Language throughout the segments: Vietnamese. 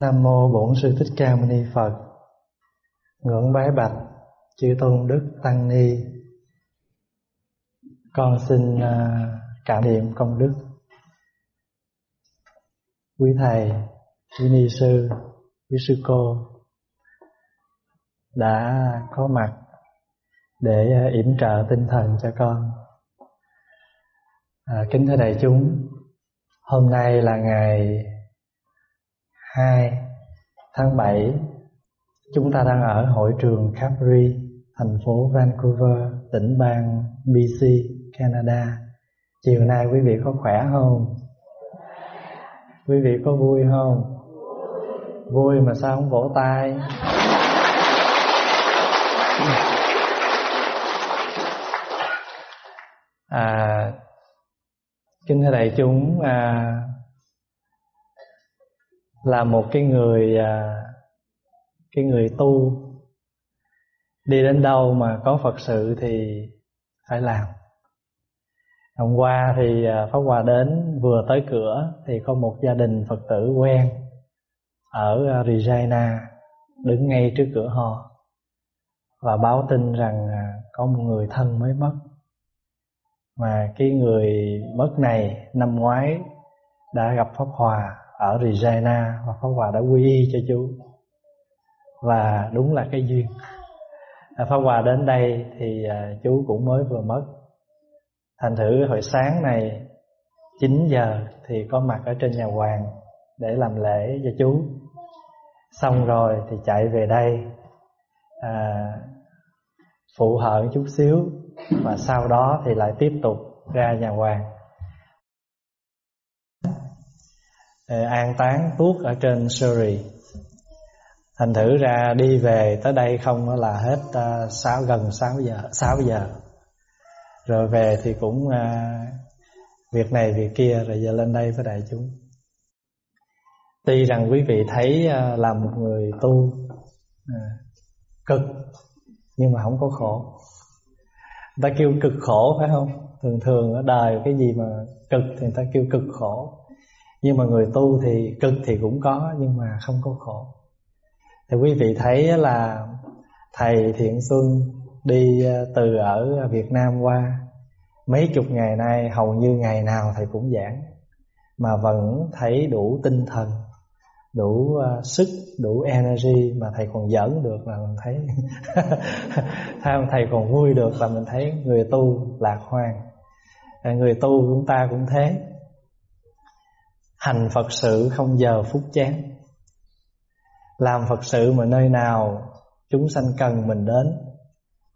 Nam mô Bổn Sư Thích Ca Mâu Ni Phật. Ngưỡng bái bạch chư tôn đức tăng ni. Con xin à, cảm niệm công đức. Quý thầy, quý ni sư, quý sư cô đã có mặt để à, yểm trợ tinh thần cho con. À, kính thưa đại chúng, hôm nay là ngày 2 tháng 7 chúng ta đang ở hội trường Capri, thành phố Vancouver, tỉnh bang BC, Canada. Chiều nay quý vị có khỏe không? Quý vị có vui không? Vui mà sao không vỗ tay? À, kính thưa đại chúng, à, là một cái người à, cái người tu đi đến đâu mà có Phật sự thì phải làm. Hôm qua thì à, Pháp Hòa đến, vừa tới cửa thì có một gia đình Phật tử quen ở à, Regina, đứng ngay trước cửa họ và báo tin rằng có một người thân mới mất. Mà cái người mất này năm ngoái đã gặp Pháp Hòa ở Regina và Pháp Hòa đã quy y cho chú. Và đúng là cái duyên. À, Pháp Hòa đến đây thì à, chú cũng mới vừa mất. Thành thử hồi sáng này 9 giờ thì có mặt ở trên nhà hoàng để làm lễ cho chú. Xong rồi thì chạy về đây à, phụ hận chút xíu. Và sau đó thì lại tiếp tục ra nhà hoàng. An táng tuốt ở trên Surrey. Thành thử ra đi về tới đây không là hết à, uh, 6, gần 6 giờ 6 giờ. Rồi về thì cũng uh, việc này việc kia rồi giờ lên đây với đại chúng. Tuy rằng quý vị thấy uh, là một người tu uh, cực nhưng mà không có khổ. Người ta kêu cực khổ phải không? Thường thường ở đời cái gì mà cực thì người ta kêu cực khổ nhưng mà người tu thì cực thì cũng có nhưng mà không có khổ. Thì quý vị thấy là thầy thiện xuân đi ờ, từ ở việt nam qua mấy chục ngày nay hầu như ngày nào thầy cũng giảng mà vẫn thấy đủ tinh thần đủ uh, sức đủ energy mà thầy còn giỡn được là mình thấy thầy còn vui được là mình thấy người tu lạc hoàng, ờ, người tu chúng ta cũng thế. Hành Phật sự không giờ phút chán. Làm Phật sự mà nơi nào Chúng sanh cần mình đến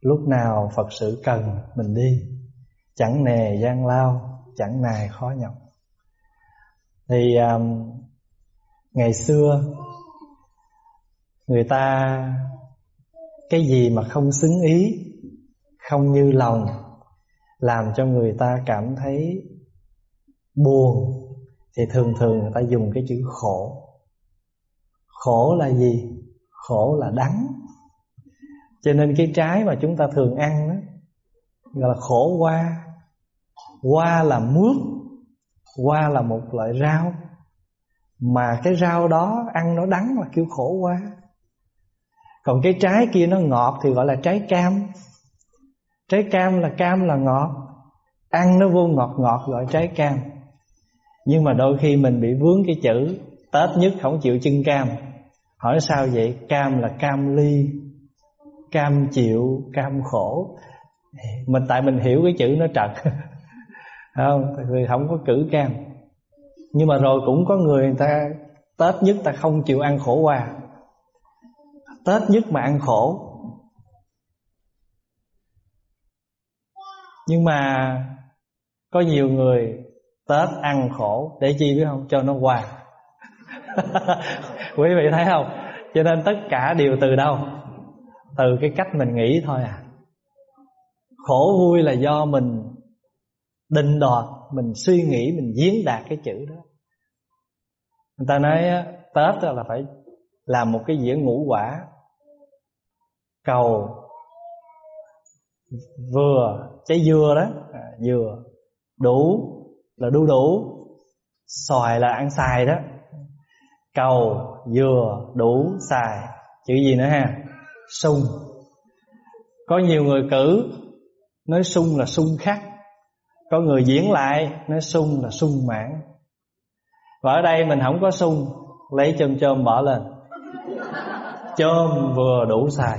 Lúc nào Phật sự cần mình đi Chẳng nề gian lao Chẳng nài khó nhọc. Thì um, Ngày xưa Người ta Cái gì mà không xứng ý Không như lòng Làm cho người ta cảm thấy Buồn thì thường thường người ta dùng cái chữ khổ. Khổ là gì? Khổ là đắng. Cho nên cái trái mà chúng ta thường ăn đó, gọi là khổ qua. Qua là mướp, qua là một loại rau. Mà cái rau đó ăn nó đắng là kêu khổ qua. Còn cái trái kia nó ngọt thì gọi là trái cam. Trái cam là cam là ngọt. Ăn nó vô ngọt ngọt gọi trái cam nhưng mà đôi khi mình bị vướng cái chữ Tết nhất không chịu chân cam. Hỏi sao vậy? Cam là cam ly Cam chịu, cam khổ. Mình Tại mình hiểu cái chữ nó trật. Không? Thì không có cử cam. Nhưng mà rồi cũng có người người ta Tết nhất ta không chịu ăn khổ qua. Tết nhất mà ăn khổ. Nhưng mà Có nhiều người Tết ăn khổ để chi biết không? Cho nó qua. Quý vị thấy không? Cho nên tất cả đều từ đâu? Từ cái cách mình nghĩ thôi à. Khổ vui là do mình định đoạt mình suy nghĩ mình diễn đạt cái chữ đó. Người ta nói tết là phải làm một cái dĩa ngũ quả cầu vừa trái dừa đó. À, dừa đủ là đu đủ. Xoài là ăn xài đó. Cầu, dừa, đủ, xài. Chữ gì nữa ha? Sung. Có nhiều người cử, nói sung là sung khắc. Có người diễn lại, nói sung là sung mãn. Và ở đây mình không có sung, lấy chôm chôm bỏ lên. Chôm vừa đủ xài.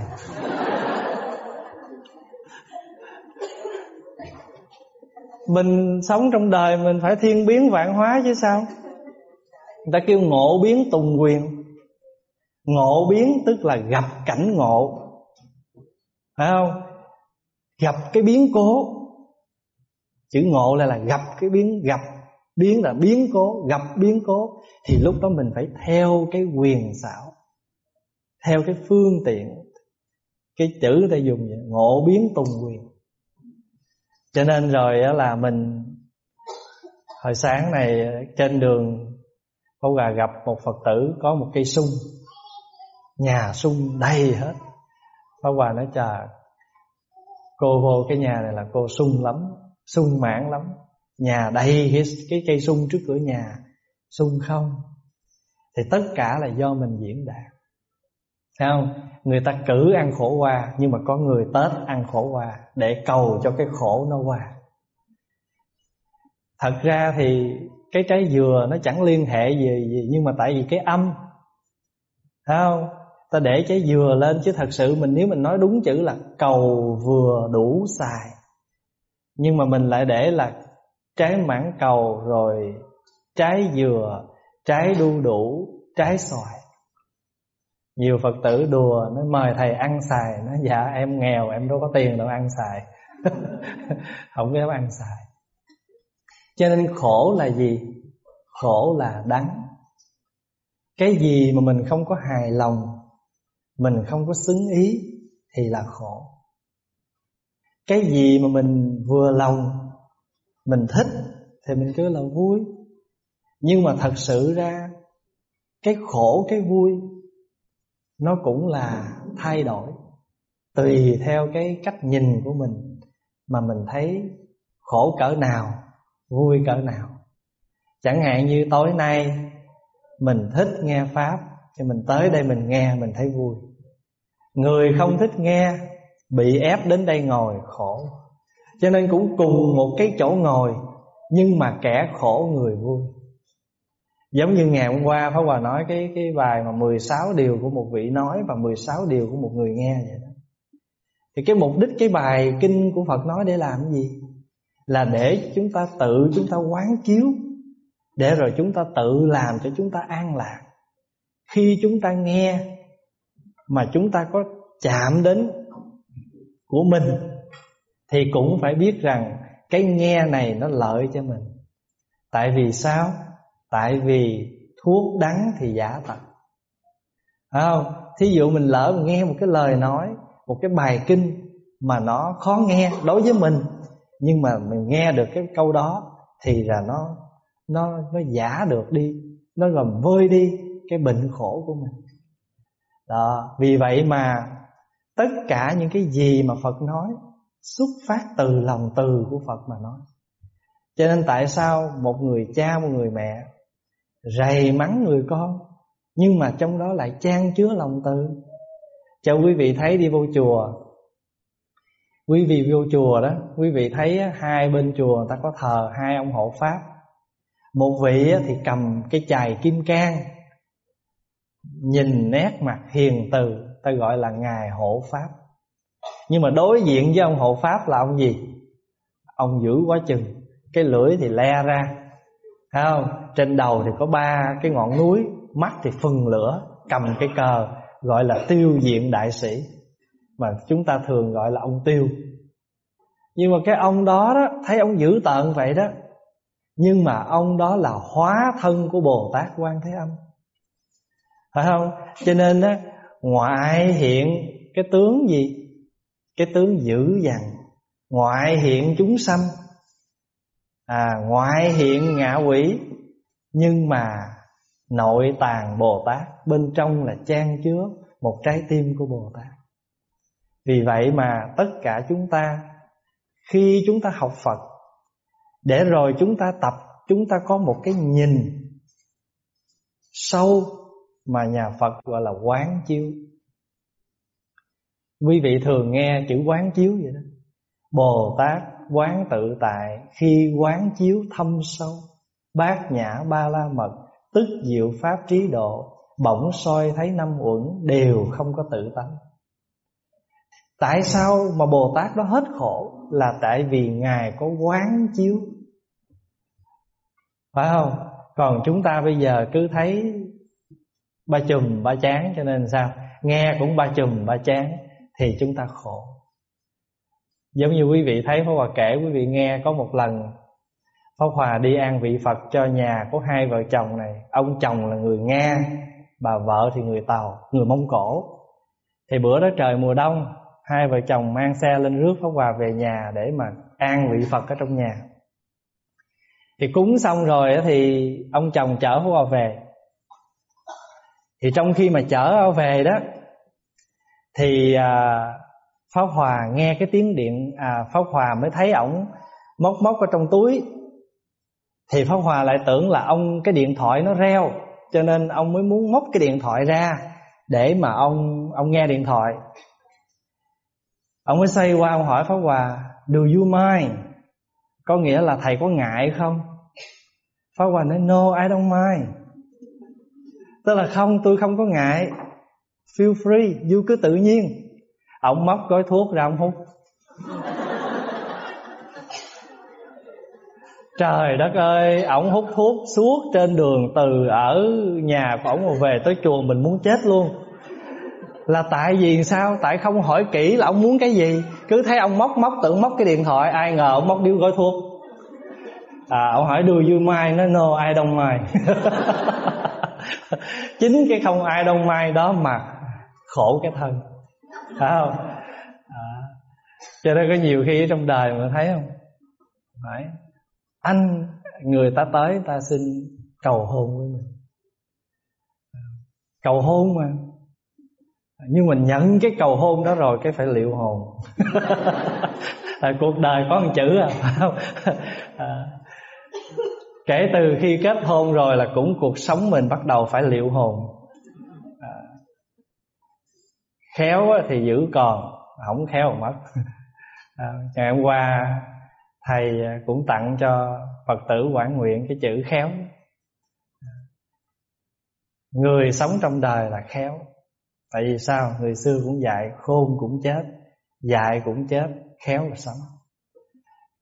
Mình sống trong đời mình phải thiên biến vạn hóa chứ sao? Người ta kêu ngộ biến tùng quyền. Ngộ biến tức là gặp cảnh ngộ. Phải không? Gặp cái biến cố. Chữ ngộ là là gặp cái biến, gặp biến là biến cố, gặp biến cố. Thì lúc đó mình phải theo cái quyền xảo, theo cái phương tiện. Cái chữ người ta dùng vậy, ngộ biến tùng quyền cho nên rồi là mình hồi sáng này trên đường Pháp Hòa gặp một Phật tử có một cây sung. Nhà sung đầy hết. Pháp Hòa nói trời Cô vô cái nhà này là cô sung lắm Sung mãn lắm. Nhà đầy cái, cái cây sung trước cửa nhà Sung không? Thì tất cả là do mình diễn đạt. Thấy không? Người ta cử ăn khổ qua Nhưng mà có người Tết ăn khổ qua Để cầu cho cái khổ nó qua. Thật ra thì Cái trái dừa nó chẳng liên hệ gì, gì Nhưng mà tại vì cái âm Thấy không? Ta để trái dừa lên Chứ thật sự mình nếu mình nói đúng chữ là Cầu vừa đủ xài. Nhưng mà mình lại để là Trái mãn cầu rồi Trái dừa Trái đu đủ Trái xoài nhiều Phật tử đùa nó mời thầy ăn xài. Nó dạ em nghèo, em đâu có tiền đâu, ăn xài. Không dám ăn xài. Cho nên khổ là gì? Khổ là đắng. Cái gì mà mình không có hài lòng, Mình không có xứng ý Thì là khổ. Cái gì mà mình vừa lòng, Mình thích Thì mình cứ là vui. Nhưng mà thật sự ra, Cái khổ, cái vui nó cũng là thay đổi tùy theo cái cách nhìn của mình mà mình thấy khổ cỡ nào, vui cỡ nào. Chẳng hạn như tối nay mình thích nghe pháp thì mình tới đây mình nghe, mình thấy vui. Người không thích nghe bị ép đến đây ngồi khổ. Cho nên cũng cùng một cái chỗ ngồi nhưng mà kẻ khổ người vui. Giống như ngày hôm qua, Pháp Hòa nói cái cái bài mà 16 điều của một vị nói Và 16 điều của một người nghe vậy đó Thì cái mục đích, cái bài kinh của Phật nói để làm cái gì? Là để chúng ta tự chúng ta quán chiếu, Để rồi chúng ta tự làm cho chúng ta an lạc Khi chúng ta nghe Mà chúng ta có chạm đến của mình, Thì cũng phải biết rằng Cái nghe này nó lợi cho mình Tại vì sao? Tại vì thuốc đắng thì giả tật Phải không? Thí dụ mình lỡ mình nghe một cái lời nói Một cái bài kinh Mà nó khó nghe đối với mình Nhưng mà mình nghe được cái câu đó Thì là nó Nó nó giả được đi Nó làm vơi đi cái bệnh khổ của mình. Đó Vì vậy mà Tất cả những cái gì mà Phật nói Xuất phát từ lòng từ của Phật mà nói. Cho nên tại sao một người cha, một người mẹ rầy mắng người con, nhưng mà trong đó lại trang chứa lòng từ. Cho quý vị thấy đi vô chùa. Quý vị vô chùa đó, quý vị thấy hai bên chùa người ta có thờ hai ông hộ pháp. Một vị thì cầm cái chài kim cang, nhìn nét mặt hiền từ, ta gọi là ngài hộ pháp. Nhưng mà đối diện với ông hộ pháp là ông gì? Ông dữ quá chừng, cái lưỡi thì le ra, Thấy không? Trên đầu thì có ba cái ngọn núi Mắt thì phần lửa Cầm cái cờ gọi là tiêu diện đại sĩ Mà chúng ta thường gọi là ông tiêu. Nhưng mà cái ông đó đó Thấy ông dữ tợn vậy đó Nhưng mà ông đó là hóa thân của Bồ Tát Quan Thế Âm. Phải không? Cho nên á ngoại hiện cái tướng gì? Cái tướng dữ dằn. Ngoại hiện chúng sanh. À, ngoại hiện ngạ quỷ nhưng mà nội tàng Bồ Tát bên trong là trang chứa một trái tim của Bồ Tát. Vì vậy mà tất cả chúng ta, khi chúng ta học Phật, để rồi chúng ta tập, chúng ta có một cái nhìn sâu mà nhà Phật gọi là quán chiếu. Quý vị thường nghe chữ quán chiếu vậy đó. Bồ Tát quán tự tại khi quán chiếu thâm sâu bát nhã ba la mật tức diệu pháp trí độ, bỗng soi thấy năm uẩn đều không có tự tánh. Tại sao mà bồ tát đó hết khổ? Là tại vì ngài có quán chiếu. Phải không? Còn chúng ta bây giờ cứ thấy ba chùm, ba chán, cho nên sao? Nghe cũng ba chùm, ba chán, thì chúng ta khổ. Giống như quý vị thấy Pháp Hòa kể, quý vị nghe có một lần Pháp Hòa đi an vị Phật cho nhà có hai vợ chồng này. Ông chồng là người Nga Bà vợ thì người Tàu, người Mông Cổ. Thì bữa đó trời mùa đông Hai vợ chồng mang xe lên rước Pháp Hòa về nhà Để mà an vị Phật ở trong nhà. Thì cúng xong rồi thì ông chồng chở Pháp Hòa về. Thì trong khi mà chở về đó Thì à, Pháp Hòa nghe cái tiếng điện à, Pháp Hòa mới thấy ổng móc móc ở trong túi thì Pháp Hòa lại tưởng là ông cái điện thoại nó reo Cho nên ông mới muốn móc cái điện thoại ra Để mà ông ông nghe điện thoại. Ông mới say qua ông hỏi Pháp Hòa Do you mind? Có nghĩa là thầy có ngại không? Pháp Hòa nói No I don't mind. Tức là không tôi không có ngại. Feel free, you cứ tự nhiên. Ông móc gói thuốc ra ông hút. Trời đất ơi, ổng hút thuốc suốt trên đường từ ở nhà của ổng về tới chùa mình muốn chết luôn. Là tại vì sao? Tại không hỏi kỹ là ông muốn cái gì. Cứ thấy ông móc móc tưởng móc cái điện thoại Ai ngờ ông móc điếu gói thuốc. À ông hỏi đưa vui mai Nó no ai đông mai Chính cái không ai đông mai đó mà Khổ cái thân. Phải không? À. Cho nên có nhiều khi trong đời mà thấy không? Phải anh người ta tới ta xin cầu hôn với mình. Cầu hôn mà. Nhưng mình nhận cái cầu hôn đó rồi cái phải liệu hồn. Tại à, cuộc đời có một chữ à, à kể từ khi kết hôn rồi là cũng cuộc sống mình bắt đầu phải liệu hồn. À, khéo thì giữ còn không khéo mất à, ngày hôm qua thầy à, cũng tặng cho phật tử quản nguyện cái chữ khéo. Người sống trong đời là khéo. Tại vì sao? Người xưa cũng dạy, khôn cũng chết dạy cũng chết, khéo là sống.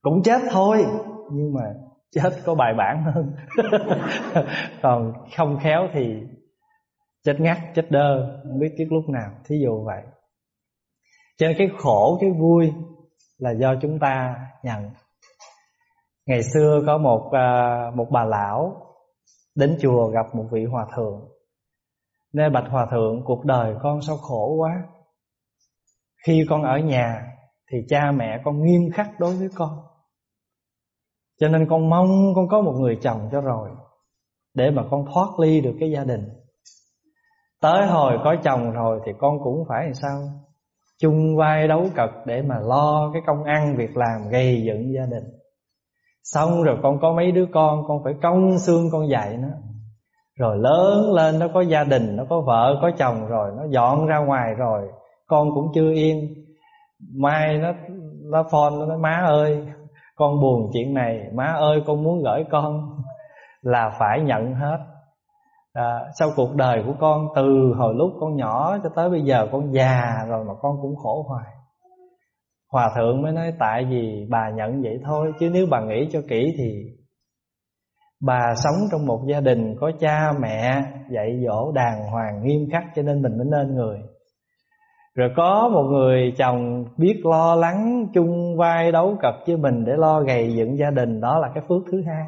Cũng chết thôi, nhưng mà chết có bài bản hơn. Còn không khéo thì chết ngắt, chết đơ, không biết biết lúc nào, thí dụ vậy. Cho nên cái khổ, cái vui là do chúng ta nhận. Ngày xưa có một à, một bà lão đến chùa gặp một vị hòa thượng. Nên bạch hòa thượng, cuộc đời con sao khổ quá. Khi con ở nhà thì cha mẹ con nghiêm khắc đối với con. Cho nên con mong con có một người chồng cho rồi để mà con thoát ly được cái gia đình. Tới hồi có chồng rồi thì con cũng phải làm sao? Chung vai đấu cật để mà lo cái công ăn việc làm gây dựng gia đình. Xong rồi con có mấy đứa con Con phải cong xương con dạy nó. Rồi lớn lên nó có gia đình Nó có vợ có chồng rồi Nó dọn ra ngoài rồi Con cũng chưa yên. Mai nó nó phone nó nói má ơi Con buồn chuyện này Má ơi con muốn gửi con. Là phải nhận hết. À, Sau cuộc đời của con Từ hồi lúc con nhỏ cho tới bây giờ Con già rồi mà con cũng khổ hoài. Hòa thượng mới nói tại vì bà nhận vậy thôi Chứ nếu bà nghĩ cho kỹ thì Bà sống trong một gia đình có cha mẹ dạy dỗ đàng hoàng nghiêm khắc cho nên mình mới nên người. Rồi có một người chồng biết lo lắng chung vai đấu cật với mình để lo gầy dựng gia đình Đó là cái phước thứ hai.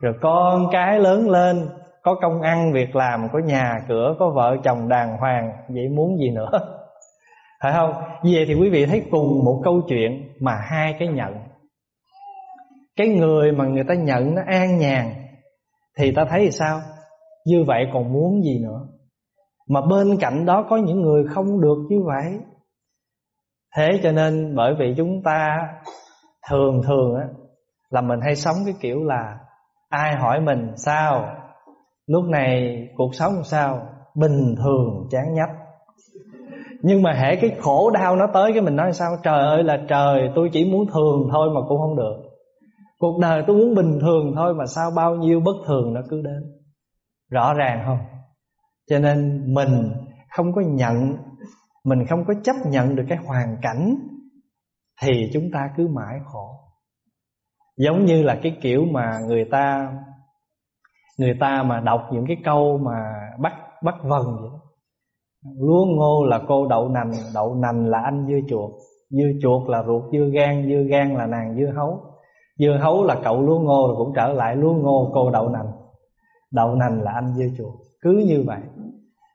Rồi con cái lớn lên có công ăn việc làm, có nhà cửa, có vợ chồng đàng hoàng Vậy muốn gì nữa? Phải không? Về thì quý vị thấy cùng một câu chuyện mà hai cái nhận. Cái người mà người ta nhận nó an nhàn, thì ta thấy thì sao? Như vậy còn muốn gì nữa? Mà bên cạnh đó có những người không được như vậy. Thế cho nên bởi vì chúng ta thường thường á, là mình hay sống cái kiểu là ai hỏi mình sao? Lúc này cuộc sống sao? Bình thường, chán nhách. Nhưng mà hệ cái khổ đau nó tới Cái mình nói sao? Trời ơi là trời, tôi chỉ muốn thường thôi mà cũng không được. Cuộc đời tôi muốn bình thường thôi Mà sao bao nhiêu bất thường nó cứ đến? Rõ ràng không? Cho nên mình không có nhận, Mình không có chấp nhận được cái hoàn cảnh Thì chúng ta cứ mãi khổ. Giống như là cái kiểu mà người ta Người ta mà đọc những cái câu mà bắt bắt vần vậy. Lúa ngô là cô đậu nành Đậu nành là anh dưa chuột. Dưa chuột là ruột, dưa gan Dưa gan là nàng, dưa hấu. Dưa hấu là cậu lúa ngô rồi cũng trở lại lúa ngô cô đậu nành. Đậu nành là anh dưa chuột. Cứ như vậy.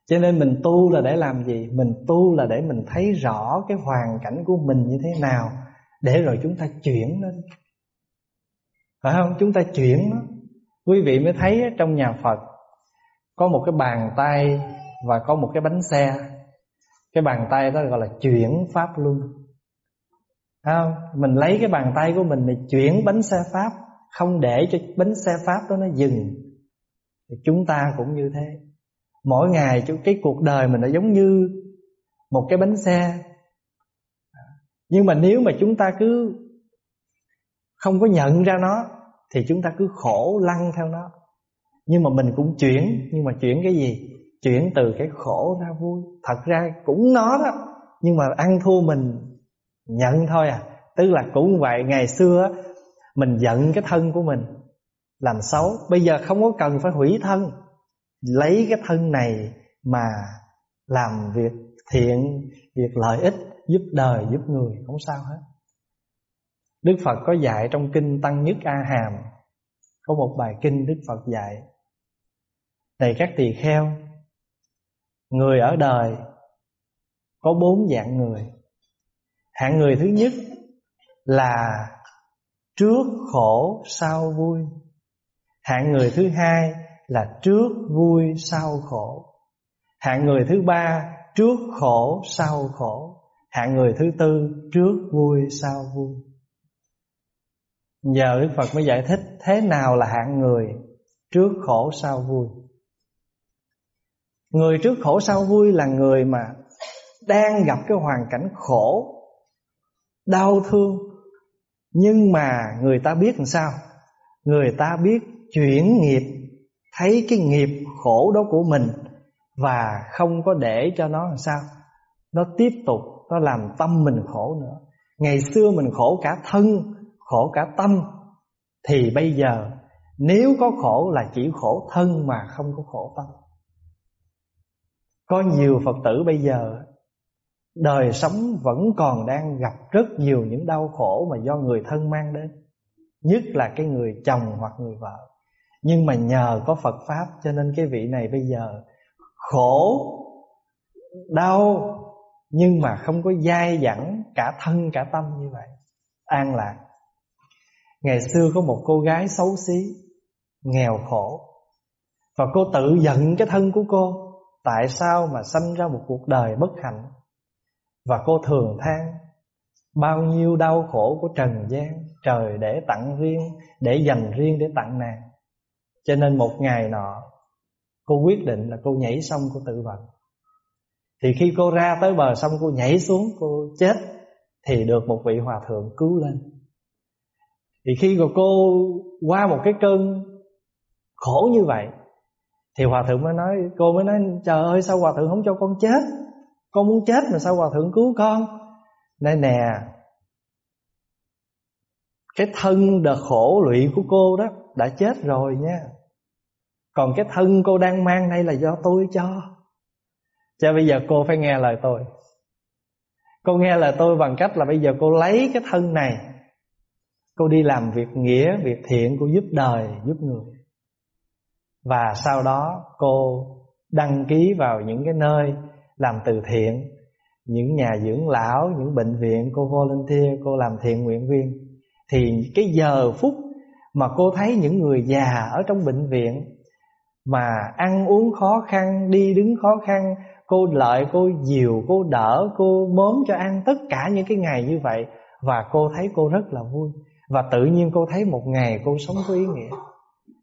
Cho nên mình tu là để làm gì? Mình tu là để mình thấy rõ Cái hoàn cảnh của mình như thế nào, Để rồi chúng ta chuyển lên. Phải không? Chúng ta chuyển nó. Quý vị mới thấy trong nhà Phật, Có một cái bàn tay và có một cái bánh xe. Cái bàn tay đó gọi là chuyển pháp luân. Không? Mình lấy cái bàn tay của mình Để chuyển bánh xe pháp, Không để cho bánh xe pháp đó nó dừng. Thì Chúng ta cũng như thế. Mỗi ngày cái cuộc đời mình nó giống như Một cái bánh xe. Nhưng mà nếu mà chúng ta cứ Không có nhận ra nó, Thì chúng ta cứ khổ lăn theo nó. Nhưng mà mình cũng chuyển, Nhưng mà chuyển cái gì? Chuyển từ cái khổ ra vui. Thật ra cũng nó đó, Nhưng mà ăn thua mình nhận thôi à. Tức là cũng vậy, Ngày xưa mình giận cái thân của mình, Làm xấu. Bây giờ không có cần phải hủy thân, Lấy cái thân này mà làm việc thiện, Việc lợi ích, Giúp đời, giúp người, Không sao hết. Đức Phật có dạy trong kinh Tăng Nhất A Hàm, Có một bài kinh Đức Phật dạy. Này các tỳ kheo Người ở đời Có bốn dạng người. Hạng người thứ nhất là trước khổ sau vui. Hạng người thứ hai là trước vui sau khổ. Hạng người thứ ba, trước khổ sau khổ. Hạng người thứ tư, trước vui sau vui. Giờ Đức Phật mới giải thích Thế nào là hạng người trước khổ sau vui. Người trước khổ sau vui là người mà Đang gặp cái hoàn cảnh khổ, Đau thương. Nhưng mà người ta biết làm sao? Người ta biết chuyển nghiệp, Thấy cái nghiệp khổ đó của mình Và không có để cho nó làm sao. Nó tiếp tục, Nó làm tâm mình khổ nữa. Ngày xưa mình khổ cả thân, Khổ cả tâm. Thì bây giờ, Nếu có khổ là chỉ khổ thân Mà không có khổ tâm. Có nhiều Phật tử bây giờ, Đời sống vẫn còn đang gặp rất nhiều những đau khổ Mà do người thân mang đến. Nhất là cái người chồng hoặc người vợ. Nhưng mà nhờ có Phật Pháp, Cho nên cái vị này bây giờ Khổ, Đau, Nhưng mà không có dai dẳng Cả thân, cả tâm như vậy. An lạc. Ngày xưa có một cô gái xấu xí, Nghèo khổ, Và cô tự giận cái thân của cô. Tại sao mà sanh ra một cuộc đời bất hạnh? Và cô thường than, Bao nhiêu đau khổ của trần gian, Trời để tặng riêng, Để dành riêng để tặng nàng. Cho nên một ngày nọ, Cô quyết định là cô nhảy sông, cô tự vận Thì khi cô ra tới bờ sông, cô nhảy xuống, Cô chết, Thì được một vị hòa thượng cứu lên. Thì khi mà cô qua một cái cơn khổ như vậy thì hòa thượng mới nói Cô mới nói trời ơi sao hòa thượng không cho con chết? Con muốn chết mà sao hòa thượng cứu con? Nói nè Cái thân đợt khổ lụy của cô đó Đã chết rồi nha. Còn cái thân cô đang mang đây là do tôi cho. Cho bây giờ cô phải nghe lời tôi. Cô nghe lời tôi bằng cách là bây giờ cô lấy cái thân này Cô đi làm việc nghĩa, việc thiện Cô giúp đời, giúp người. Và sau đó cô đăng ký vào những cái nơi làm từ thiện những nhà dưỡng lão, những bệnh viện cô volunteer, cô làm thiện nguyện viên thì cái giờ phút mà cô thấy những người già ở trong bệnh viện mà ăn uống khó khăn, đi đứng khó khăn, cô lợi, cô dìu, cô đỡ, cô mớm cho ăn tất cả những cái ngày như vậy và cô thấy cô rất là vui và tự nhiên cô thấy một ngày cô sống có ý nghĩa.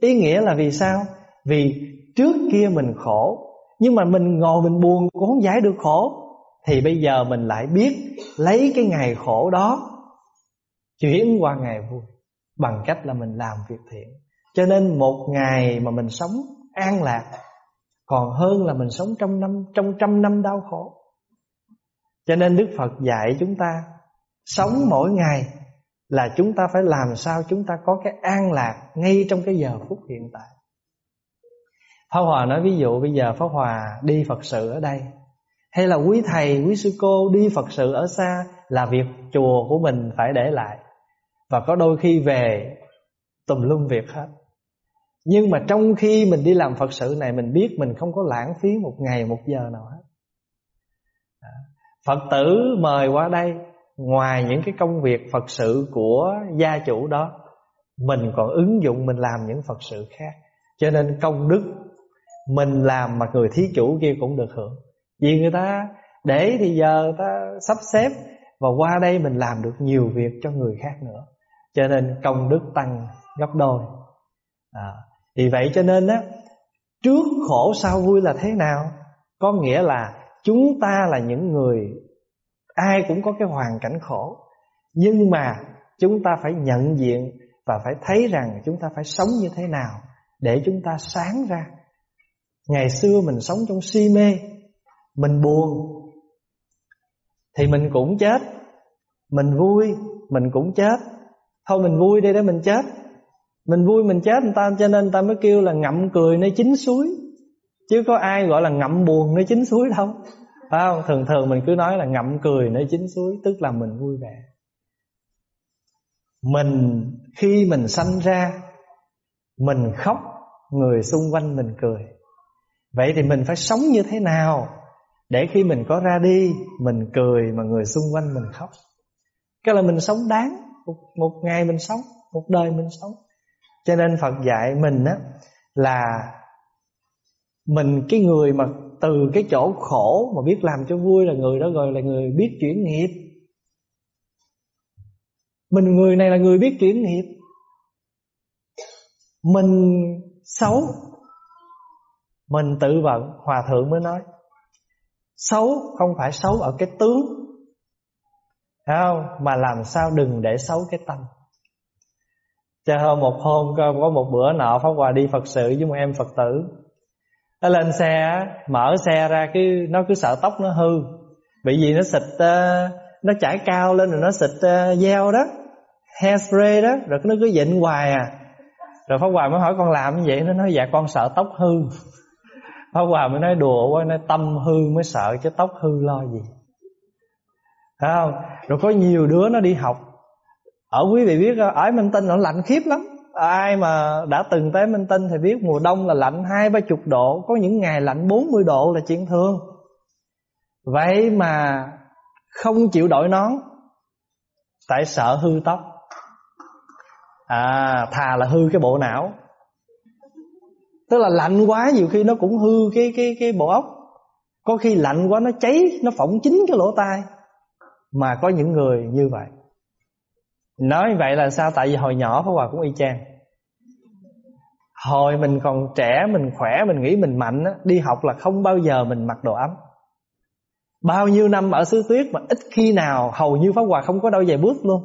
Ý nghĩa là vì sao? Vì trước kia mình khổ, Nhưng mà mình ngồi mình buồn cũng không giải được khổ, Thì bây giờ mình lại biết Lấy cái ngày khổ đó Chuyển qua ngày vui Bằng cách là mình làm việc thiện. Cho nên một ngày mà mình sống an lạc, Còn hơn là mình sống trong năm, trong trăm năm đau khổ. Cho nên Đức Phật dạy chúng ta Sống mỗi ngày Là chúng ta phải làm sao chúng ta có cái an lạc Ngay trong cái giờ phút hiện tại. Pháp Hòa nói ví dụ bây giờ Pháp Hòa đi Phật sự ở đây Hay là quý thầy, quý sư cô đi Phật sự ở xa Là việc chùa của mình phải để lại. Và có đôi khi về tùm lum việc hết. Nhưng mà trong khi mình đi làm Phật sự này Mình biết mình không có lãng phí một ngày một giờ nào hết. Phật tử mời qua đây Ngoài những cái công việc Phật sự của gia chủ đó Mình còn ứng dụng mình làm những Phật sự khác. Cho nên công đức mình làm mà người thí chủ kia cũng được hưởng. Vì người ta để thì giờ ta sắp xếp Và qua đây mình làm được nhiều việc cho người khác nữa. Cho nên công đức tăng gấp đôi. À, Vì vậy cho nên á Trước khổ sau vui là thế nào? Có nghĩa là chúng ta là những người Ai cũng có cái hoàn cảnh khổ. Nhưng mà chúng ta phải nhận diện Và phải thấy rằng chúng ta phải sống như thế nào Để chúng ta sáng ra. Ngày xưa mình sống trong si mê, Mình buồn, Thì mình cũng chết. Mình vui, Mình cũng chết. Thôi mình vui đi để mình chết. Mình vui mình chết người ta, Cho nên người ta mới kêu là ngậm cười nơi chín suối. Chứ có ai gọi là ngậm buồn nơi chín suối đâu. Phải không? Thường thường mình cứ nói là ngậm cười nơi chín suối, Tức là mình vui vẻ. Mình, khi mình sanh ra, Mình khóc, Người xung quanh mình cười. Vậy thì mình phải sống như thế nào Để khi mình có ra đi Mình cười mà người xung quanh mình khóc? Cái là mình sống đáng Một, một ngày mình sống Một đời mình sống. Cho nên Phật dạy mình á Là Mình cái người mà từ cái chỗ khổ Mà biết làm cho vui là người đó gọi là người biết chuyển nghiệp. Mình người này là người biết chuyển nghiệp. Mình xấu mình tự vận Hòa thượng mới nói, Xấu không phải xấu ở cái tướng không? Mà làm sao đừng để xấu cái tâm. Cho hôm một hôm, Có một bữa nọ Pháp Hòa đi Phật sự với một em Phật tử. Nó lên xe Mở xe ra cứ Nó cứ sợ tóc nó hư. Bị gì nó xịt ờ, Nó chảy cao lên rồi nó xịt ờ, gel đó, Hairspray đó, Rồi nó cứ dịnh hoài à. Rồi Pháp Hòa mới hỏi con làm như vậy Nó nói dạ con sợ tóc hư. Pháp Hòa mới nói đùa quá, Nói tâm hư mới sợ, chứ tóc hư lo gì. Thấy không? Rồi có nhiều đứa nó đi học. Ở quý vị biết ở Minh Tinh nó lạnh khiếp lắm. Ai mà đã từng tới Minh Tinh Thì biết mùa đông là lạnh hai ba chục độ, Có những ngày lạnh 40 độ là chuyện thường. Vậy mà Không chịu đổi nón, Tại sợ hư tóc. À thà là hư cái bộ não. Tức là lạnh quá nhiều khi nó cũng hư cái cái cái bộ óc. Có khi lạnh quá nó cháy Nó phỏng chính cái lỗ tai. Mà có những người như vậy. Nói vậy là sao? Tại vì hồi nhỏ Pháp Hòa cũng y chang. Hồi mình còn trẻ Mình khỏe mình nghĩ mình mạnh á, Đi học là không bao giờ mình mặc đồ ấm. Bao nhiêu năm ở xứ tuyết Mà ít khi nào hầu như Pháp Hòa không có đôi giày bước luôn.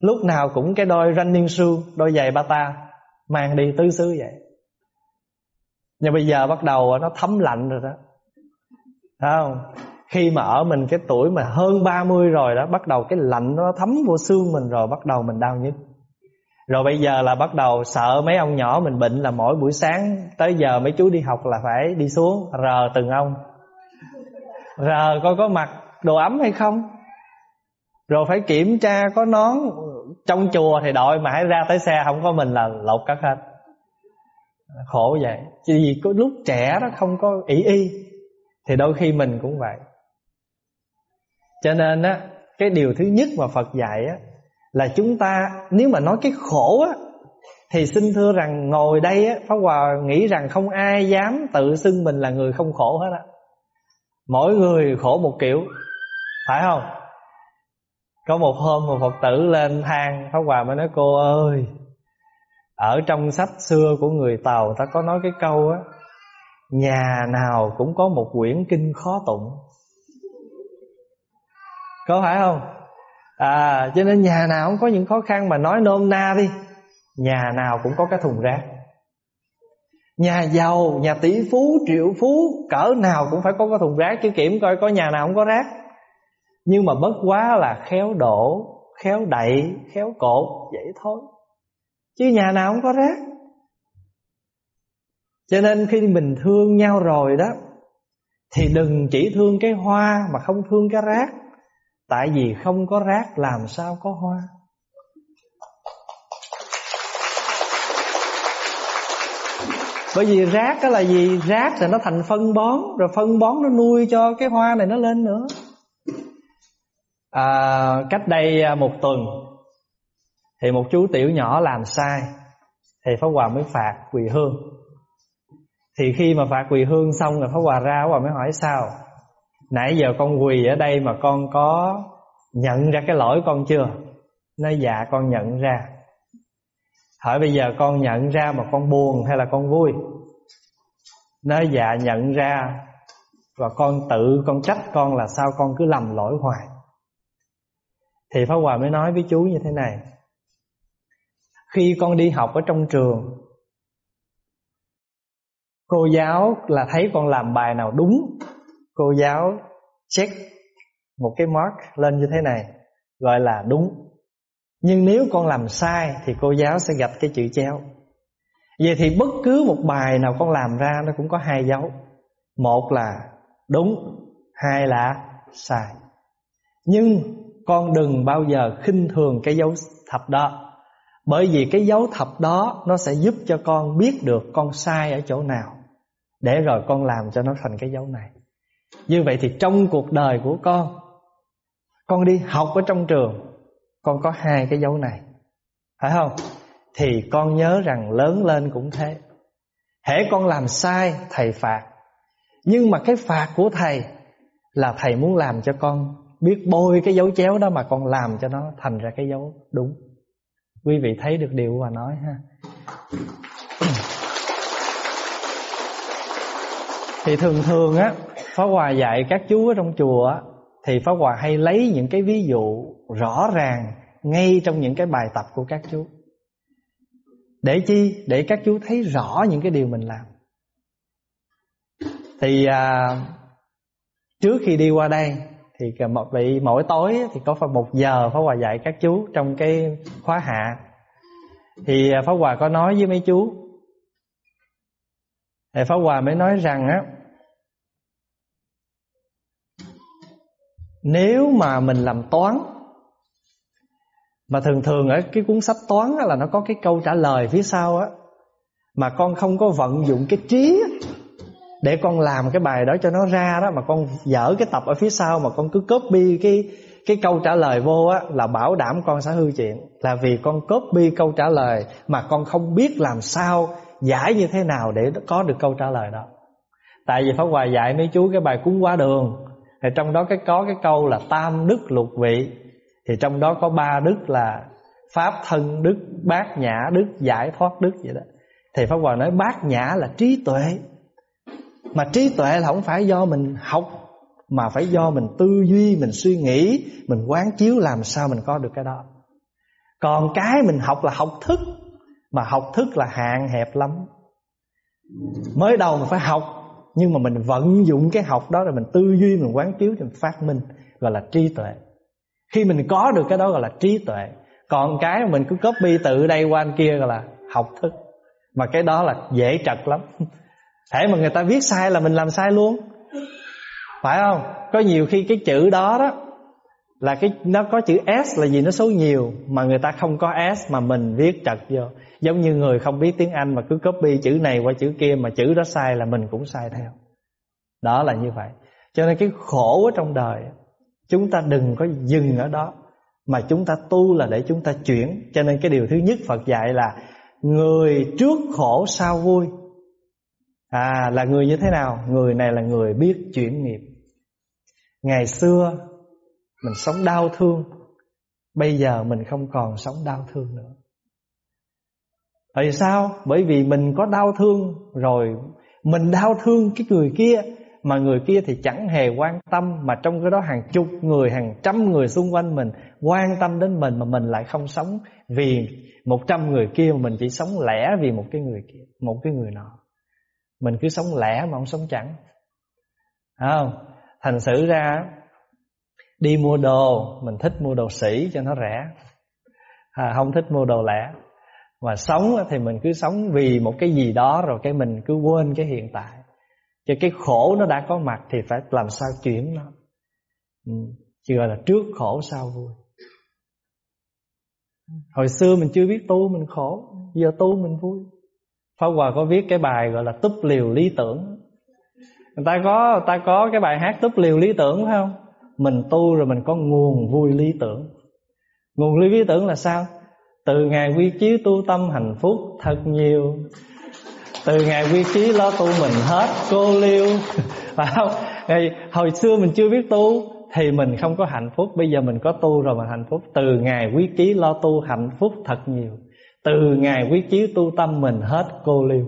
Lúc nào cũng cái đôi running shoe Đôi giày bata Mang đi tứ xứ vậy nhưng bây giờ bắt đầu nó thấm lạnh rồi đó. Thấy không? Khi mà ở mình cái tuổi mà hơn 30 rồi đó, Bắt đầu cái lạnh nó thấm vô xương mình rồi, Bắt đầu mình đau nhức. Rồi bây giờ là bắt đầu sợ mấy ông nhỏ mình bệnh Là mỗi buổi sáng tới giờ mấy chú đi học là phải đi xuống, Rờ từng ông. Rờ coi có mặc đồ ấm hay không. Rồi phải kiểm tra có nón. Trong chùa thì đội mà hãy ra tới xe Không có mình là lột cắt hết khổ vậy. Chỉ vì có lúc trẻ nó không có ý y, thì đôi khi mình cũng vậy. Cho nên á, cái điều thứ nhất mà Phật dạy á, là chúng ta, nếu mà nói cái khổ á, thì xin thưa rằng ngồi đây á, Pháp Hòa nghĩ rằng không ai dám tự xưng mình là người không khổ hết á. Mỗi người khổ một kiểu, phải không? Có một hôm một Phật tử lên thang, Pháp Hòa mới nói, cô ơi ở trong sách xưa của người Tàu ta có nói cái câu á Nhà nào cũng có một quyển kinh khó tụng. Có phải không? À, cho nên nhà nào cũng có những khó khăn mà nói nôm na đi. Nhà nào cũng có cái thùng rác. Nhà giàu, nhà tỷ phú, triệu phú Cỡ nào cũng phải có cái thùng rác. Chứ kiểm coi có nhà nào không có rác. Nhưng mà bất quá là khéo đổ Khéo đậy, khéo cột Vậy thôi. Chứ nhà nào không có rác. Cho nên khi mình thương nhau rồi đó Thì đừng chỉ thương cái hoa Mà không thương cái rác. Tại vì không có rác làm sao có hoa. Bởi vì rác đó là gì? Rác thì nó thành phân bón Rồi phân bón nó nuôi cho cái hoa này nó lên nữa. À, Cách đây à, một tuần thì một chú tiểu nhỏ làm sai, Thì Pháp Hòa mới phạt quỳ hương. Thì khi mà phạt quỳ hương xong rồi Pháp Hòa ra, Pháp Hòa mới hỏi sao? Nãy giờ con quỳ ở đây mà con có nhận ra cái lỗi con chưa? Nói dạ con nhận ra. Hỏi bây giờ con nhận ra mà con buồn hay là con vui? Nói dạ nhận ra. Và con tự, con trách con là sao con cứ lầm lỗi hoài. Thì Pháp Hòa mới nói với chú như thế này. Khi con đi học ở trong trường. Cô giáo là thấy con làm bài nào đúng, Cô giáo check một cái mark lên như thế này, Gọi là đúng. Nhưng nếu con làm sai Thì cô giáo sẽ gặp cái chữ treo Vậy thì bất cứ một bài nào con làm ra Nó cũng có hai dấu. Một là đúng, Hai là sai. Nhưng con đừng bao giờ khinh thường cái dấu thập đó. Bởi vì cái dấu thập đó Nó sẽ giúp cho con biết được con sai ở chỗ nào, Để rồi con làm cho nó thành cái dấu này. Như vậy thì trong cuộc đời của con Con đi học ở trong trường, Con có hai cái dấu này. Phải không? Thì con nhớ rằng lớn lên cũng thế. Hễ con làm sai, Thầy phạt. Nhưng mà cái phạt của thầy Là thầy muốn làm cho con Biết bôi cái dấu chéo đó Mà con làm cho nó thành ra cái dấu đúng. Quý vị thấy được điều Hòa nói ha. Thì thường thường á phá Hòa dạy các chú ở trong chùa á Thì phá Hòa hay lấy những cái ví dụ rõ ràng Ngay trong những cái bài tập của các chú. Để chi? Để các chú thấy rõ những cái điều mình làm. Thì à, trước khi đi qua đây thì một vị, mỗi tối thì có phần một giờ Pháp Hòa dạy các chú trong cái khóa hạ. Thì à, Pháp Hòa có nói với mấy chú. Thì Pháp Hòa mới nói rằng á, Nếu mà mình làm toán, Mà thường thường ở cái cuốn sách toán là nó có cái câu trả lời phía sau á, Mà con không có vận dụng cái trí để con làm cái bài đó cho nó ra đó, Mà con dở cái tập ở phía sau Mà con cứ copy cái cái câu trả lời vô á, Là bảo đảm con sẽ hư chuyện. Là vì con copy câu trả lời Mà con không biết làm sao Giải như thế nào để có được câu trả lời đó. Tại vì Pháp Hòa dạy mấy chú cái bài cúng quá đường, thì trong đó cái có cái câu là tam đức lục vị, thì trong đó có ba đức là pháp thân đức, bát nhã đức, giải thoát đức vậy đó. Thì pháp hòa nói bát nhã là trí tuệ mà trí tuệ là không phải do mình học, mà phải do mình tư duy, mình suy nghĩ, mình quán chiếu làm sao mình có được cái đó. Còn cái mình học là học thức, mà học thức là hạn hẹp lắm. Mới đầu mình phải học, nhưng mà mình vận dụng cái học đó rồi mình tư duy, mình quán chiếu, mình phát minh, gọi là trí tuệ. Khi mình có được cái đó gọi là trí tuệ, còn cái mình cứ copy từ đây qua anh kia gọi là học thức. Mà cái đó là dễ trật lắm thể mà người ta viết sai là mình làm sai luôn phải không có nhiều khi cái chữ đó đó là cái, nó có chữ s là gì nó số nhiều, mà người ta không có s mà mình viết chật vô Giống như người không biết tiếng Anh mà cứ copy chữ này qua chữ kia mà chữ đó sai là mình cũng sai theo. Đó là như vậy. Cho nên cái khổ ở trong đời, chúng ta đừng có dừng ở đó, mà chúng ta tu là để chúng ta chuyển. Cho nên cái điều thứ nhất Phật dạy là người trước khổ sau vui. À là người như thế nào? Người này là người biết chuyển nghiệp. Ngày xưa, mình sống đau thương Bây giờ mình không còn sống đau thương nữa Tại sao? Bởi vì mình có đau thương, rồi Mình đau thương cái người kia, Mà người kia thì chẳng hề quan tâm, Mà trong cái đó hàng chục người, Hàng trăm người xung quanh mình Quan tâm đến mình, mà mình lại không sống Vì một trăm người kia, Mà mình chỉ sống lẻ vì một cái người kia, Một cái người nọ mình cứ sống lẻ mà không sống chẳng không? Thành sự ra Đi mua đồ Mình thích mua đồ sỉ cho nó rẻ. À, Không thích mua đồ lẻ. Mà sống thì mình cứ sống vì một cái gì đó Rồi cái mình cứ quên cái hiện tại. Cho cái khổ nó đã có mặt Thì phải làm sao chuyển nó. Ừ. Chỉ gọi là trước khổ sau vui. Hồi xưa mình chưa biết tu mình khổ. Giờ tu mình vui. Pháp Hòa có viết cái bài gọi là túp liều lý tưởng. Người ta có người ta có cái bài hát túp liều lý tưởng phải không? Mình tu rồi mình có nguồn vui lý tưởng. Nguồn lý tưởng là sao? Từ ngày quy chiếu tu tâm hạnh phúc thật nhiều. Từ ngày quy chí lo tu mình hết cô liêu. Phải không? Ngày, Hồi xưa mình chưa biết tu Thì mình không có hạnh phúc. Bây giờ mình có tu rồi mình hạnh phúc. Từ ngày quý chí lo tu hạnh phúc thật nhiều. Từ ngày quý chí tu tâm mình hết cô liêu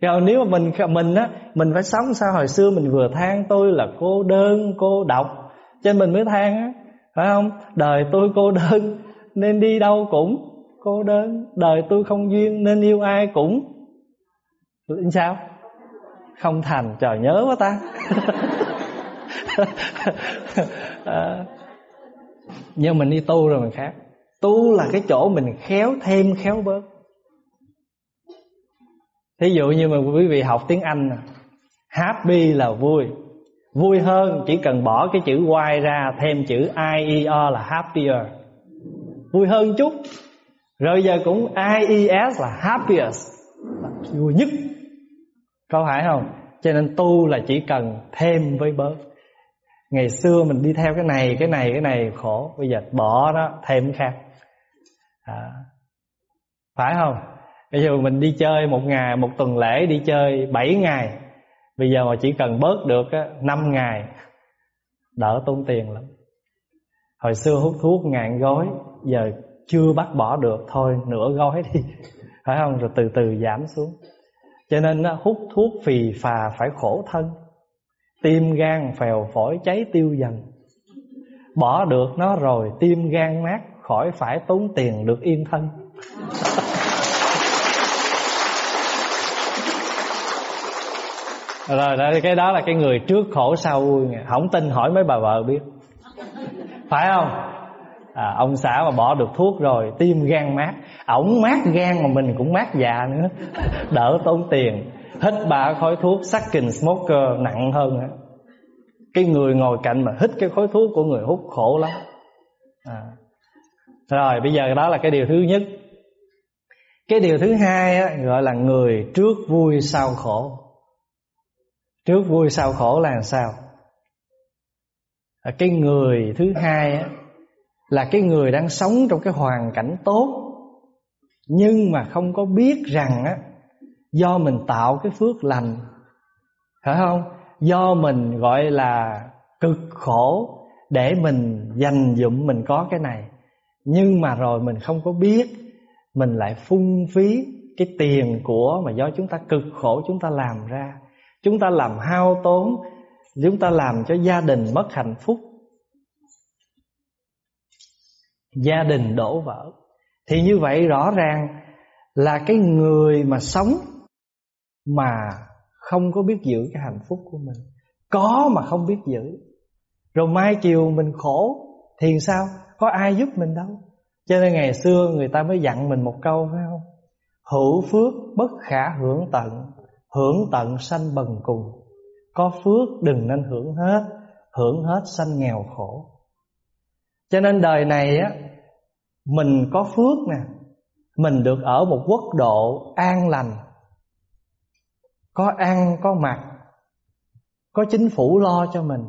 rồi nếu mà mình mình á mình phải sống sao hồi xưa mình vừa than tôi là cô đơn cô độc. Cho nên mình mới than á phải không? Đời tôi cô đơn nên đi đâu cũng cô đơn. Đời tôi không duyên nên yêu ai cũng sao? Không thành trời nhớ quá ta. À, nhưng mình đi tu rồi mình khác tu là cái chỗ mình khéo thêm, khéo bớt. Thí dụ như mà quý vị học tiếng anh happy là vui. Vui hơn, chỉ cần bỏ cái chữ y ra, thêm chữ I-E-R là happier. Vui hơn chút. Rồi giờ cũng i e s là happiest vui nhất. Có phải không? Cho nên tu là chỉ cần thêm với bớt. Ngày xưa mình đi theo cái này cái này cái này, khổ. Bây giờ bỏ đó, thêm khác à, phải không? Bây giờ mình đi chơi một ngày Một tuần lễ đi chơi 7 ngày Bây giờ mà chỉ cần bớt được á, 5 ngày Đỡ tốn tiền lắm. Hồi xưa hút thuốc ngàn gói Giờ chưa bắt bỏ được Thôi nửa gói đi. Phải không? Rồi từ từ giảm xuống. Cho nên á, hút thuốc phì phà phải khổ thân. Tim gan phèo phổi cháy tiêu dần. Bỏ được nó rồi tim gan mát. Khỏi phải tốn tiền được yên thân. Rồi đó, cái đó là cái người trước khổ sau vui không tin hỏi mấy bà vợ biết. Phải không? À, ông xã mà bỏ được thuốc rồi tim gan mát. Ổng mát gan mà mình cũng mát già nữa. Đỡ tốn tiền. Hít bà khói thuốc sucking smoker nặng hơn nữa. cái người ngồi cạnh mà hít cái khói thuốc của người hút khổ lắm. À rồi bây giờ đó là cái điều thứ nhất. Cái điều thứ hai á, gọi là người trước vui sau khổ. Trước vui sau khổ là làm sao? Cái người thứ hai á, Là cái người đang sống trong cái hoàn cảnh tốt Nhưng mà không có biết rằng á Do mình tạo cái phước lành. Phải không? Do mình gọi là cực khổ Để mình dành dụm mình có cái này. Nhưng mà rồi mình không có biết, Mình lại phung phí cái tiền của mà do chúng ta cực khổ chúng ta làm ra. Chúng ta làm hao tốn, Chúng ta làm cho gia đình mất hạnh phúc. Gia đình đổ vỡ. Thì như vậy rõ ràng Là cái người mà sống Mà không có biết giữ cái hạnh phúc của mình. Có mà không biết giữ. Rồi mai chiều mình khổ Thì sao? Có ai giúp mình đâu. Cho nên ngày xưa người ta mới dặn mình một câu, phải không? Hữu phước bất khả hưởng tận Hưởng tận sanh bần cùng. Có phước đừng nên hưởng hết Hưởng hết sanh nghèo khổ. Cho nên đời này á, Mình có phước nè, Mình được ở một quốc độ an lành. Có ăn, có mặc, Có chính phủ lo cho mình.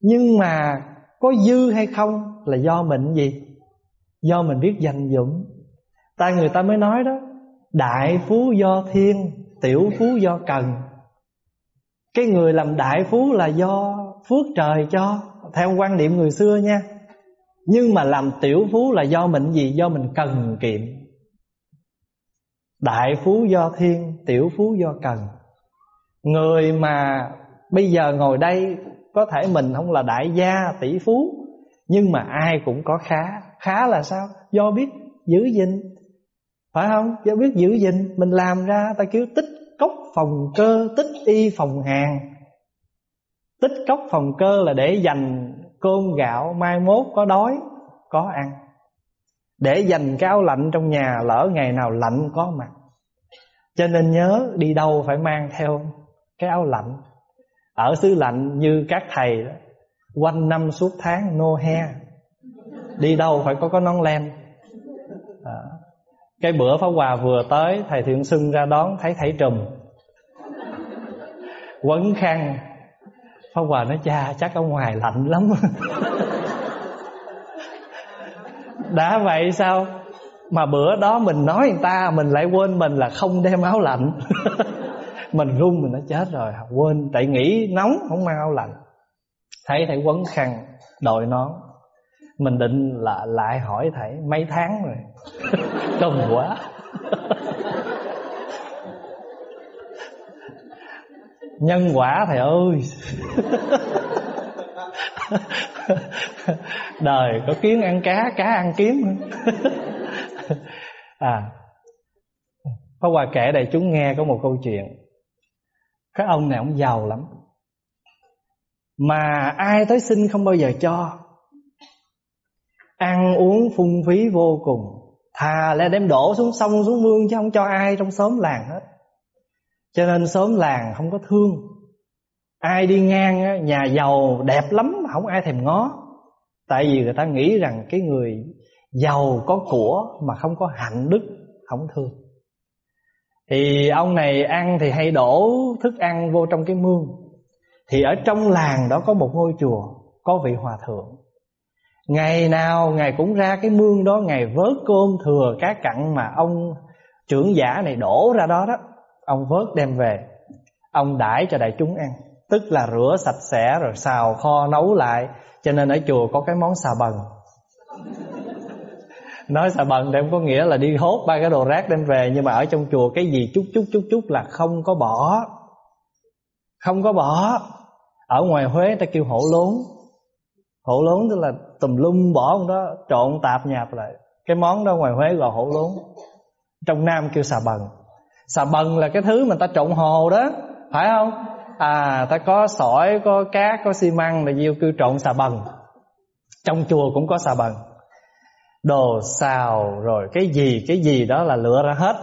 Nhưng mà có dư hay không? Là do mình gì? Do mình biết dành dụm. Ta người ta mới nói đó Đại phú do thiên Tiểu phú do cần. Cái người làm đại phú là do phước trời cho Theo quan niệm người xưa nha. Nhưng mà làm tiểu phú là do mình gì? Do mình cần kiệm. Đại phú do thiên, tiểu phú do cần. Người mà bây giờ ngồi đây Có thể mình không là đại gia, tỷ phú nhưng mà ai cũng có khá. Khá là sao? Do biết giữ gìn. Phải không? Do biết giữ gìn Mình làm ra ta kêu tích cốc phòng cơ Tích y phòng hàng. Tích cốc phòng cơ là để dành cơm gạo Mai mốt có đói, có ăn. Để dành cái áo lạnh trong nhà Lỡ ngày nào lạnh có mặt Cho nên nhớ đi đâu phải mang theo cái áo lạnh. Ở xứ lạnh như các thầy đó Quanh năm suốt tháng, no he. Đi đâu phải có có nón len à. Cái bữa pháo Hòa vừa tới, Thầy Thiện sưng ra đón, thấy thảy trùm. Quấn khăn. Pháo Hòa nói, cha, chắc ở ngoài lạnh lắm. Đã vậy sao? Mà bữa đó mình nói người ta, Mình lại quên mình là không đem áo lạnh. Mình run, mình đã chết rồi, Quên, tại nghĩ nóng, không mang áo lạnh. Thấy thầy quấn khăn Đội nón. Mình định là lại hỏi thầy, Mấy tháng rồi? Đông quá. Nhân quả thầy ơi. Đời có kiến ăn cá Cá ăn kiếm. À Pháp Hòa kể đây chúng nghe có một câu chuyện. Cái ông này ông giàu lắm. Mà ai tới xin không bao giờ cho. Ăn uống phung phí vô cùng. Thà là đem đổ xuống sông, xuống mương Chứ không cho ai trong xóm làng hết. Cho nên xóm làng không có thương. Ai đi ngang nhà giàu đẹp lắm mà không ai thèm ngó. Tại vì người ta nghĩ rằng cái người giàu có của mà không có hạnh đức, không thương. Thì ông này ăn thì hay đổ thức ăn vô trong cái mương. Thì ở trong làng đó có một ngôi chùa, Có vị hòa thượng. Ngày nào Ngài cũng ra cái mương đó, Ngài vớt cơm thừa cá cặn mà ông trưởng giả này đổ ra đó đó. Ông vớt đem về, Ông đãi cho đại chúng ăn. Tức là rửa sạch sẽ rồi xào kho nấu lại. Cho nên ở chùa có cái món xà bần. Nói xà bần đem có nghĩa là đi hốt ba cái đồ rác đem về, Nhưng mà ở trong chùa cái gì chút chút chút chút là không có bỏ. Không có bỏ. Ở ngoài Huế ta kêu hổ lốn. Hổ lốn tức là tùm lum bỏ con đó, Trộn tạp nhạp lại. Cái món đó ngoài Huế gọi hổ lốn. Trong Nam kêu xà bần. Xà bần là cái thứ mà ta trộn hồ đó, phải không? À ta có sỏi, có cát, có xi măng là nhiều kêu trộn xà bần. Trong chùa cũng có xà bần. Đồ xào rồi, cái gì cái gì đó là lựa ra hết.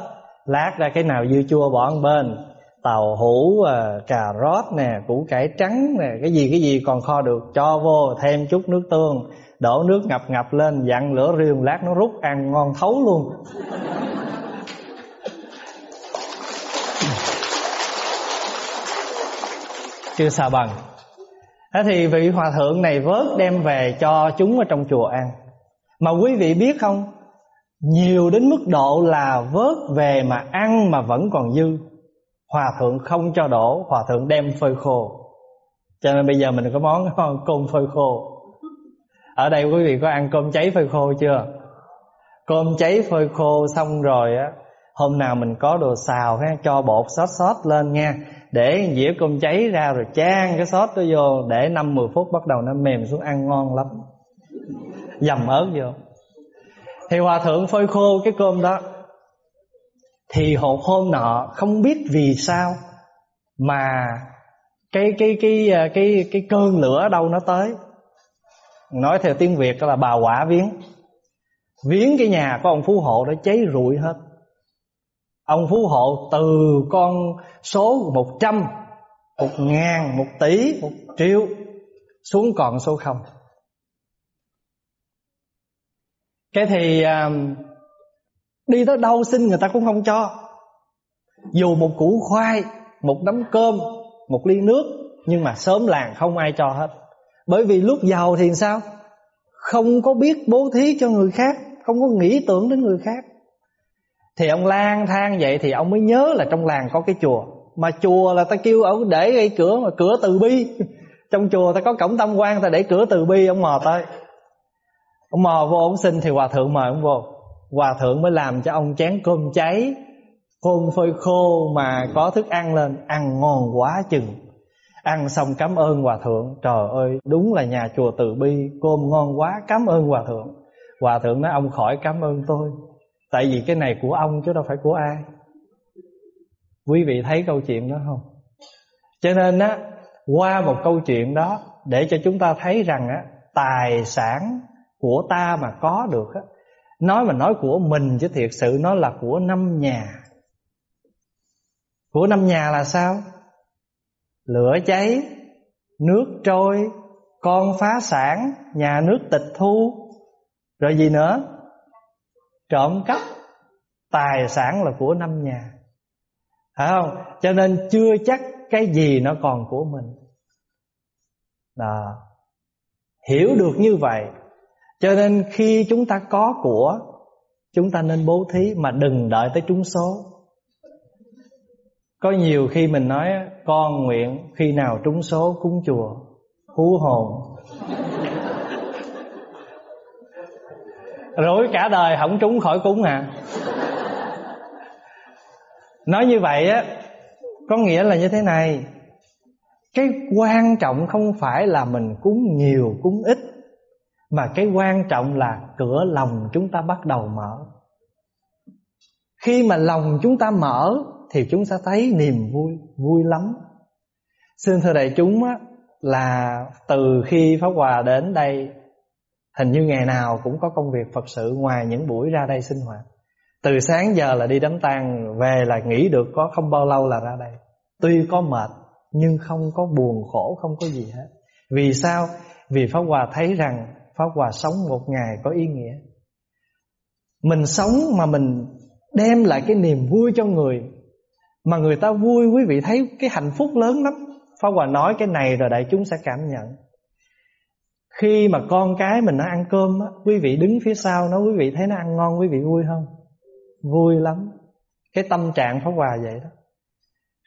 Lát ra cái nào dưa chua bỏ một bên tàu hũ à, cà rốt nè củ cải trắng nè cái gì cái gì còn kho được cho vô thêm chút nước tương đổ nước ngập ngập lên dặn lửa riêng lát nó rút ăn ngon thấu luôn. Chưa xà bằng. Thế thì vị hòa thượng này vớt đem về cho chúng ở trong chùa ăn. Mà quý vị biết không? Nhiều đến mức độ là vớt về mà ăn mà vẫn còn dư Hòa thượng không cho đổ Hòa thượng đem phơi khô. Cho nên bây giờ mình có món cơm phơi khô. Ở đây quý vị có ăn cơm cháy phơi khô chưa? Cơm cháy phơi khô xong rồi á Hôm nào mình có đồ xào ha, cho bột sót sót lên nha. Để dĩa cơm cháy ra rồi chan cái sót đó vô để năm mười phút bắt đầu nó mềm xuống ăn ngon lắm. Dầm ớt vô. Thì hòa thượng phơi khô cái cơm đó thì hột hôm nọ không biết vì sao mà cái cái cái ờ, cái cái, cơn lửa đâu nó tới. Nói theo tiếng việt là bà quả viếng. Viếng cái nhà của ông phú hộ đó cháy rụi hết. Ông phú hộ từ con số 100 Một ngàn, một tỷ, một triệu Xuống còn số không. Cái thì ờ, Đi tới đâu xin người ta cũng không cho. Dù một củ khoai, Một nắm cơm, Một ly nước, Nhưng mà sớm làng không ai cho hết. Bởi vì lúc giàu thì sao? Không có biết bố thí cho người khác, Không có nghĩ tưởng đến người khác. Thì ông lang thang vậy thì ông mới nhớ là trong làng có cái chùa. Mà chùa là ta kêu ông để cái cửa mà cửa từ bi. Trong chùa ta có cổng tâm quan, ta để cửa từ bi, ông mò tới. Ông mò vô, ông xin thì hòa thượng mời ông vô. Hòa thượng mới làm cho ông chén cơm cháy. Cơm phơi khô mà có thức ăn lên, Ăn ngon quá chừng. Ăn xong cảm ơn hòa thượng. Trời ơi, đúng là nhà chùa từ bi, Cơm ngon quá, cảm ơn hòa thượng. Hòa thượng nói, ông khỏi cảm ơn tôi. Tại vì cái này của ông chứ đâu phải của ai. Quý vị thấy câu chuyện đó không? Cho nên á, Qua một câu chuyện đó, Để cho chúng ta thấy rằng á, Tài sản của ta mà có được á Nói mà nói của mình chứ thiệt sự nó là của năm nhà. Của năm nhà là sao? Lửa cháy, Nước trôi, Con phá sản, Nhà nước tịch thu. Rồi gì nữa? Trộm cắp, Tài sản là của năm nhà. Phải không? Cho nên chưa chắc cái gì nó còn của mình. Đó. Hiểu được như vậy cho nên khi chúng ta có của, Chúng ta nên bố thí Mà đừng đợi tới trúng số. Có nhiều khi mình nói, Con nguyện khi nào trúng số cúng chùa, Hú hồn. Rồi cả đời không trúng khỏi cúng à Nói như vậy á, Có nghĩa là như thế này. Cái quan trọng không phải là mình cúng nhiều, cúng ít. Mà cái quan trọng là cửa lòng chúng ta bắt đầu mở. Khi mà lòng chúng ta mở Thì chúng ta thấy niềm vui Vui lắm. Xin thưa đại chúng á, Là từ khi Pháp Hòa đến đây, Hình như ngày nào cũng có công việc Phật sự Ngoài những buổi ra đây sinh hoạt. Từ sáng giờ là đi đám tang, Về là nghỉ được có không bao lâu là ra đây. Tuy có mệt, Nhưng không có buồn khổ, Không có gì hết. Vì sao? Vì Pháp Hòa thấy rằng Pháp Hòa sống một ngày có ý nghĩa. Mình sống mà mình Đem lại cái niềm vui cho người, Mà người ta vui, Quý vị thấy cái hạnh phúc lớn lắm. Pháp Hòa nói cái này rồi đại chúng sẽ cảm nhận. Khi mà con cái mình nó ăn cơm á, Quý vị đứng phía sau nó, Quý vị thấy nó ăn ngon, quý vị vui không? Vui lắm. Cái tâm trạng Pháp Hòa vậy đó.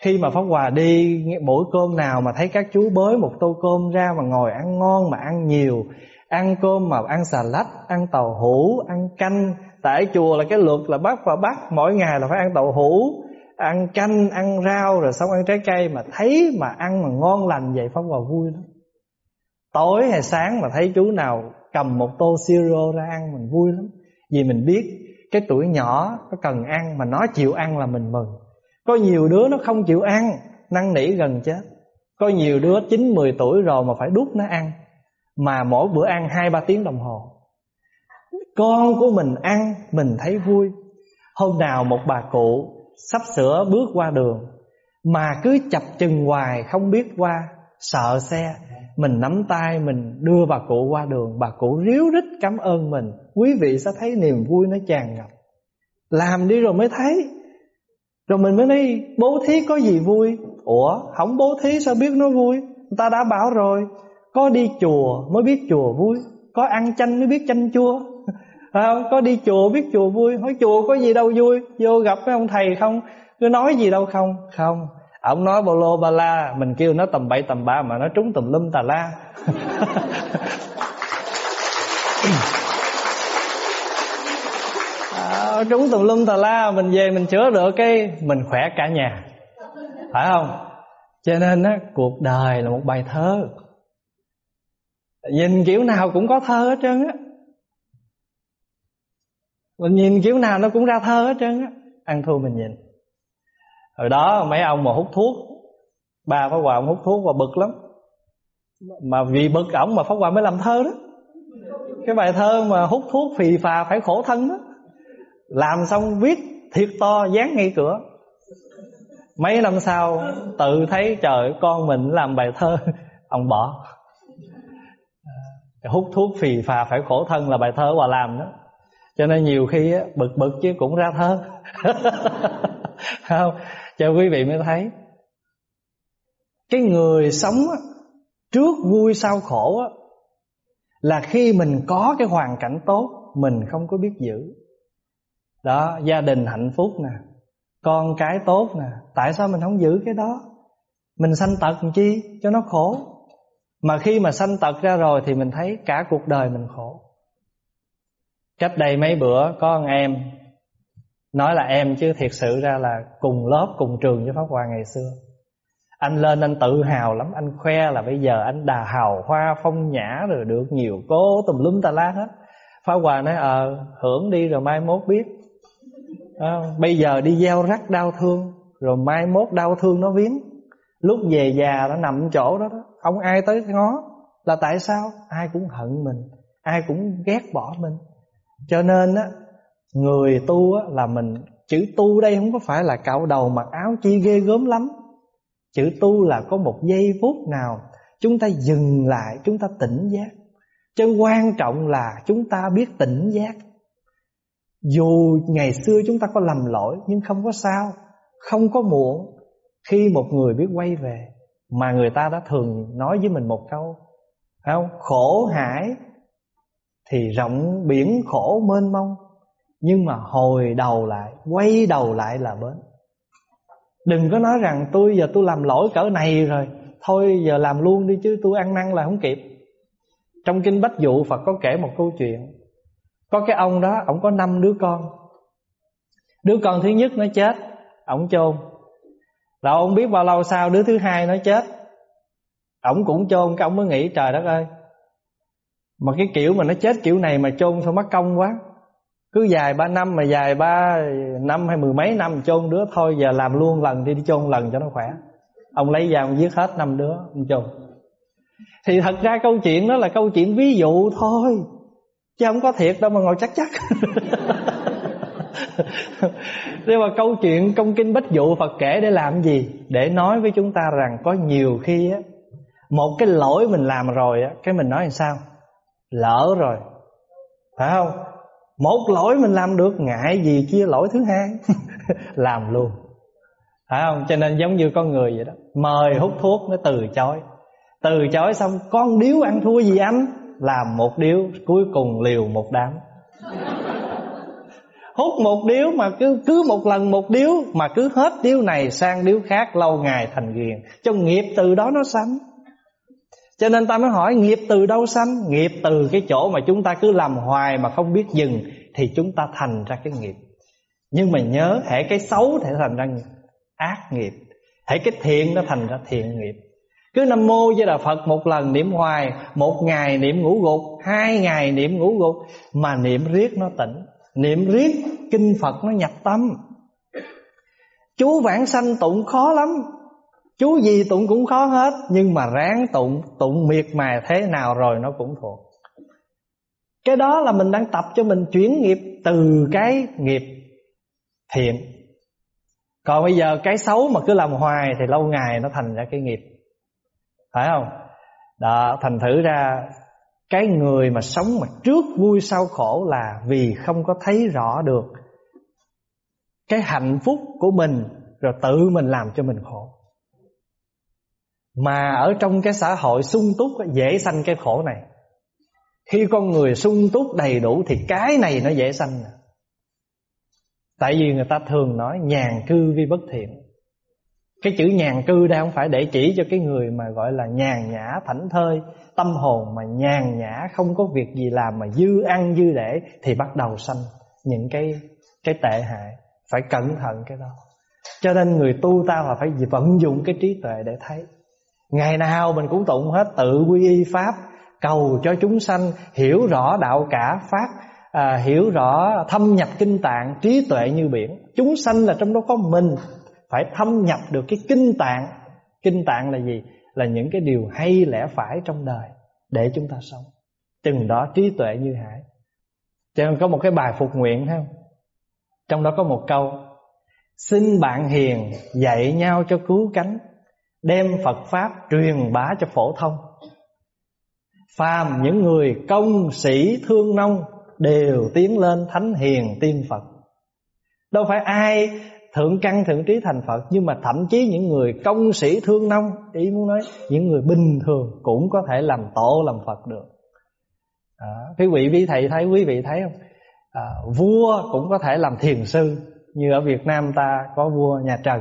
Khi mà Pháp Hòa đi Mỗi cơm nào mà thấy các chú bới một tô cơm ra Mà ngồi ăn ngon, mà ăn nhiều Ăn cơm mà ăn xà lách Ăn tàu hũ, ăn canh. Tại chùa là cái luật là bắt và bắt Mỗi ngày là phải ăn tàu hũ Ăn canh, ăn rau rồi xong ăn trái cây Mà thấy mà ăn mà ngon lành vậy Pháp Hòa vui lắm. Tối hay sáng mà thấy chú nào cầm một tô siro ra ăn mình vui lắm. Vì mình biết cái tuổi nhỏ nó cần ăn mà nó chịu ăn là mình mừng. Có nhiều đứa nó không chịu ăn, năn nỉ gần chết. Có nhiều đứa 9-10 tuổi rồi mà phải đút nó ăn. Mà mỗi bữa ăn 2-3 tiếng đồng hồ. Con của mình ăn, mình thấy vui. Hôm nào một bà cụ sắp sửa bước qua đường, Mà cứ chập chừng hoài không biết qua, Sợ xe, mình nắm tay mình đưa bà cụ qua đường, Bà cụ ríu rít cảm ơn mình. Quý vị sẽ thấy niềm vui nó tràn ngập. Làm đi rồi mới thấy. Rồi mình mới nói, Bố thí có gì vui? Ủa không bố thí sao biết nó vui? Người ta đã bảo rồi. Có đi chùa mới biết chùa vui Có ăn chanh mới biết chanh chua. À, Có đi chùa biết chùa vui Hỏi chùa có gì đâu vui Vô gặp mấy ông thầy không Cứ nói gì đâu không. Không. Ông nói bao lô ba la Mình kêu nó tầm bậy tầm ba Mà nó trúng tùm lum tà la. À, Trúng tùm lum tà la Mình về mình chữa được cái Mình khỏe cả nhà. Phải không? Cho nên á cuộc đời là một bài thơ Nhìn kiểu nào cũng có thơ hết trơn á. Mình nhìn kiểu nào nó cũng ra thơ hết trơn á. Ăn thua mình nhìn. Hồi đó mấy ông mà hút thuốc, Ba Pháp Hòa ông hút thuốc và bực lắm. Mà vì bực ổng mà Pháp Hòa mới làm thơ đó. Cái bài thơ mà hút thuốc phì phà phải khổ thân đó. Làm xong viết thiệt to, dán ngay cửa. Mấy năm sau, tự thấy trời, con mình làm bài thơ, Ông bỏ. Hút thuốc phì phà phải khổ thân là bài thơ Hòa làm đó. Cho nên nhiều khi á, bực bực chứ cũng ra thơ. Không? Cho quý vị mới thấy. Cái người sống á, trước vui sau khổ á, là khi mình có cái hoàn cảnh tốt mình không có biết giữ. Đó gia đình hạnh phúc nè con cái tốt nè tại sao mình không giữ cái đó? Mình sanh tật làm chi? Cho nó khổ mà khi mà sanh tật ra rồi thì mình thấy cả cuộc đời mình khổ. Cách đây mấy bữa có anh em Nói là em chứ thiệt sự ra là cùng lớp cùng trường với Pháp Hòa ngày xưa. Anh lên anh tự hào lắm Anh khoe là bây giờ anh đà hào hoa phong nhã Rồi được nhiều cố tùm lum tà lá hết. Pháp Hòa nói ờ hưởng đi rồi mai mốt biết. À, Bây giờ đi gieo rắc đau thương Rồi mai mốt đau thương nó viếng Lúc về già nó nằm chỗ đó, đó. Không ai tới ngó? Là tại sao? Ai cũng hận mình Ai cũng ghét bỏ mình. Cho nên á Người tu á, là mình Chữ tu đây không có phải là cạo đầu mặc áo chi ghê gớm lắm. Chữ tu là có một giây phút nào Chúng ta dừng lại Chúng ta tỉnh giác. Chứ quan trọng là chúng ta biết tỉnh giác. Dù ngày xưa chúng ta có lầm lỗi Nhưng không có sao Không có muộn. Khi một người biết quay về mà người ta đã thường nói với mình một câu không? Khổ hải Thì rộng biển khổ mênh mông Nhưng mà hồi đầu lại Quay đầu lại là bến. Đừng có nói rằng tôi giờ tôi làm lỗi cỡ này rồi Thôi giờ làm luôn đi chứ tôi ăn năn là không kịp. Trong Kinh Bách Dụ Phật có kể một câu chuyện Có cái ông đó, ông có năm đứa con. Đứa con thứ nhất nó chết Ông chôn. Rồi ông biết bao lâu sau đứa thứ hai nó chết? Ông cũng chôn Cái ông mới nghĩ, trời đất ơi. Mà cái kiểu mà nó chết kiểu này mà chôn sao mất công quá. Cứ dài ba năm mà dài ba năm hay mười mấy năm chôn đứa thôi, giờ làm luôn lần đi đi chôn lần cho nó khỏe. Ông lấy ra ông giết hết năm đứa, ông chôn. Thì thật ra câu chuyện đó là câu chuyện ví dụ thôi, chứ không có thiệt đâu mà ngồi chắc chắc. nhưng mà câu chuyện công kinh bách dụ Phật kể để làm gì? Để nói với chúng ta rằng có nhiều khi á, một cái lỗi mình làm rồi á, cái mình nói làm sao? Lỡ rồi. Phải không? Một lỗi mình làm được, ngại gì chia lỗi thứ hai? Làm luôn. Phải không? Cho nên giống như con người vậy đó. Mời hút thuốc nó từ chối. Từ chối xong, con điếu ăn thua gì anh? Làm một điếu, cuối cùng liều một đám. Hút một điếu mà cứ cứ một lần một điếu Mà cứ hết điếu này sang điếu khác lâu ngày thành ghiền. Cho nghiệp từ đó nó sanh. Cho nên ta mới hỏi, nghiệp từ đâu sanh? Nghiệp từ cái chỗ mà chúng ta cứ làm hoài mà không biết dừng Thì chúng ta thành ra cái nghiệp. Nhưng mà nhớ hệ cái xấu thể thành ra ác nghiệp. Hệ cái thiện nó thành ra thiện nghiệp. Cứ Nam Mô với Đà Phật một lần niệm hoài, Một ngày niệm ngủ gục, Hai ngày niệm ngủ gục Mà niệm riết nó tỉnh. Niệm riết, kinh Phật nó nhập tâm. Chú vãng sanh tụng khó lắm. Chú gì tụng cũng khó hết, Nhưng mà ráng tụng Tụng miệt mài thế nào rồi nó cũng thuộc. Cái đó là mình đang tập cho mình chuyển nghiệp Từ cái nghiệp thiện. Còn bây giờ cái xấu mà cứ làm hoài Thì lâu ngày nó thành ra cái nghiệp. Phải không? Đó, thành thử ra cái người mà sống mà trước vui sau khổ Là vì không có thấy rõ được Cái hạnh phúc của mình Rồi tự mình làm cho mình khổ. Mà ở trong cái xã hội sung túc Dễ sanh cái khổ này. Khi con người sung túc đầy đủ Thì cái này nó dễ sanh Tại vì người ta thường nói, Nhàn cư vi bất thiện. Cái chữ nhàn cư đây không phải để chỉ cho cái người Mà gọi là nhàn nhã thảnh thơi. Tâm hồn mà nhàn nhã Không có việc gì làm mà dư ăn dư để Thì bắt đầu sanh Những cái cái tệ hại. Phải cẩn thận cái đó. Cho nên người tu ta là phải vận dụng cái trí tuệ để thấy. Ngày nào mình cũng tụng hết tự quy y pháp Cầu cho chúng sanh hiểu rõ đạo cả pháp à, Hiểu rõ thâm nhập kinh tạng trí tuệ như biển. Chúng sanh là trong đó có mình. Phải thâm nhập được cái kinh tạng. Kinh tạng là gì? Là những cái điều hay lẽ phải trong đời Để chúng ta sống. Chừng đó trí tuệ như hải. Cho nên có một cái bài phục nguyện không? Trong đó có một câu, Xin bạn hiền dạy nhau cho cứu cánh, Đem Phật Pháp truyền bá cho phổ thông. Phàm những người công sĩ thương nông Đều tiến lên thánh hiền tiên Phật. Đâu phải ai thượng căn thượng trí thành Phật. Nhưng mà thậm chí những người công sĩ thương nông Ý muốn nói những người bình thường Cũng có thể làm tổ làm Phật được. À, Quý vị quý thầy thấy quý vị thấy không? À, Vua cũng có thể làm thiền sư. Như ở Việt Nam ta có vua nhà Trần.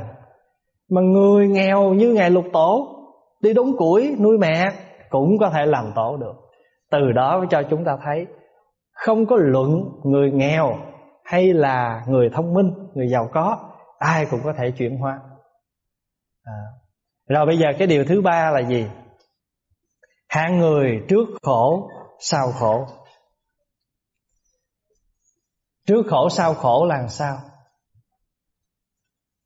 Mà người nghèo như Ngài Lục Tổ Đi đốn củi nuôi mẹ Cũng có thể làm tổ được. Từ đó cho chúng ta thấy Không có luận người nghèo hay là người thông minh người giàu có ai cũng có thể chuyển hóa. À. rồi bây giờ cái điều thứ ba là gì? Hạng người trước khổ, sau khổ. Trước khổ, sau khổ là sao?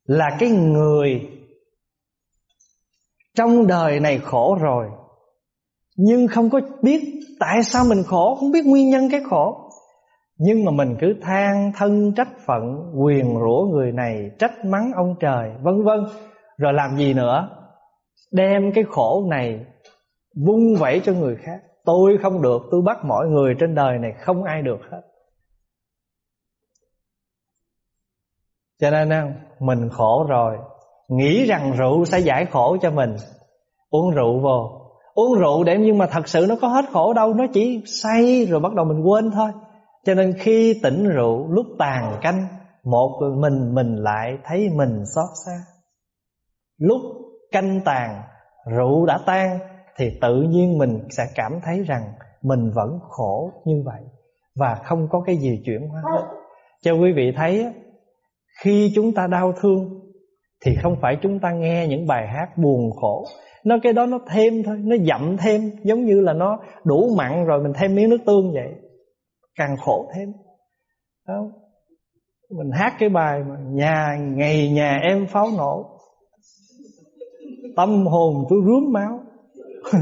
Là cái người trong đời này khổ rồi, nhưng không có biết tại sao mình khổ, không biết nguyên nhân cái khổ nhưng mà mình cứ than thân trách phận, quyền rủa người này, trách mắng ông trời, vân vân. Rồi làm gì nữa? Đem cái khổ này vung vẩy cho người khác. Tôi không được, tôi bắt mọi người trên đời này không ai được hết. Cho nên mình khổ rồi, nghĩ rằng rượu sẽ giải khổ cho mình. Uống rượu vô. Uống rượu để nhưng mà thật sự nó có hết khổ đâu, nó chỉ say rồi bắt đầu mình quên thôi cho nên khi tỉnh rượu, lúc tàn canh, một mình mình lại thấy mình xót xa. Lúc canh tàn, rượu đã tan, thì tự nhiên mình sẽ cảm thấy rằng mình vẫn khổ như vậy và không có cái gì chuyển hóa cho quý vị thấy khi chúng ta đau thương, thì không phải chúng ta nghe những bài hát buồn khổ. Nó cái đó nó thêm thôi, nó dặm thêm, giống như là nó đủ mặn rồi mình thêm miếng nước tương vậy càng khổ thêm. Không? Mình hát cái bài mà nhà ngày nhà em pháo nổ. Tâm hồn tôi rướm máu.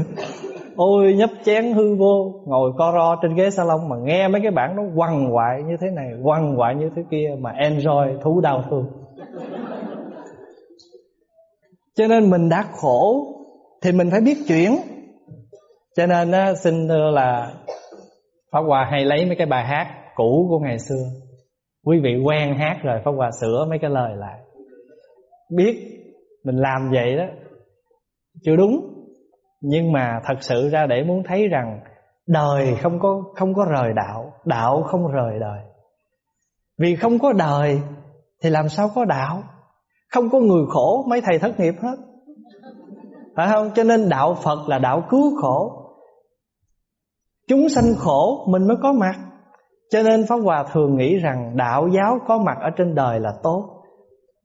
Ôi nhấp chén hư vô ngồi co ro trên ghế salon mà nghe mấy cái bản nó quằn quại như thế này quằn quại như thế kia mà enjoy thú đau thương. Cho nên mình đã khổ thì mình phải biết chuyển. Cho nên á, xin thưa là pháp hòa hay lấy mấy cái bài hát cũ của ngày xưa. Quý vị quen hát rồi, pháp hòa sửa mấy cái lời lại. Biết mình làm vậy đó, chưa đúng. Nhưng mà thật sự ra để muốn thấy rằng đời không có không có rời đạo đạo không rời đời. Vì không có đời thì làm sao có đạo? Không có người khổ, mấy thầy thất nghiệp hết. Phải không? Cho nên đạo phật là đạo cứu khổ chúng sanh khổ, mình mới có mặt. Cho nên pháp hòa thường nghĩ rằng đạo giáo có mặt ở trên đời là tốt.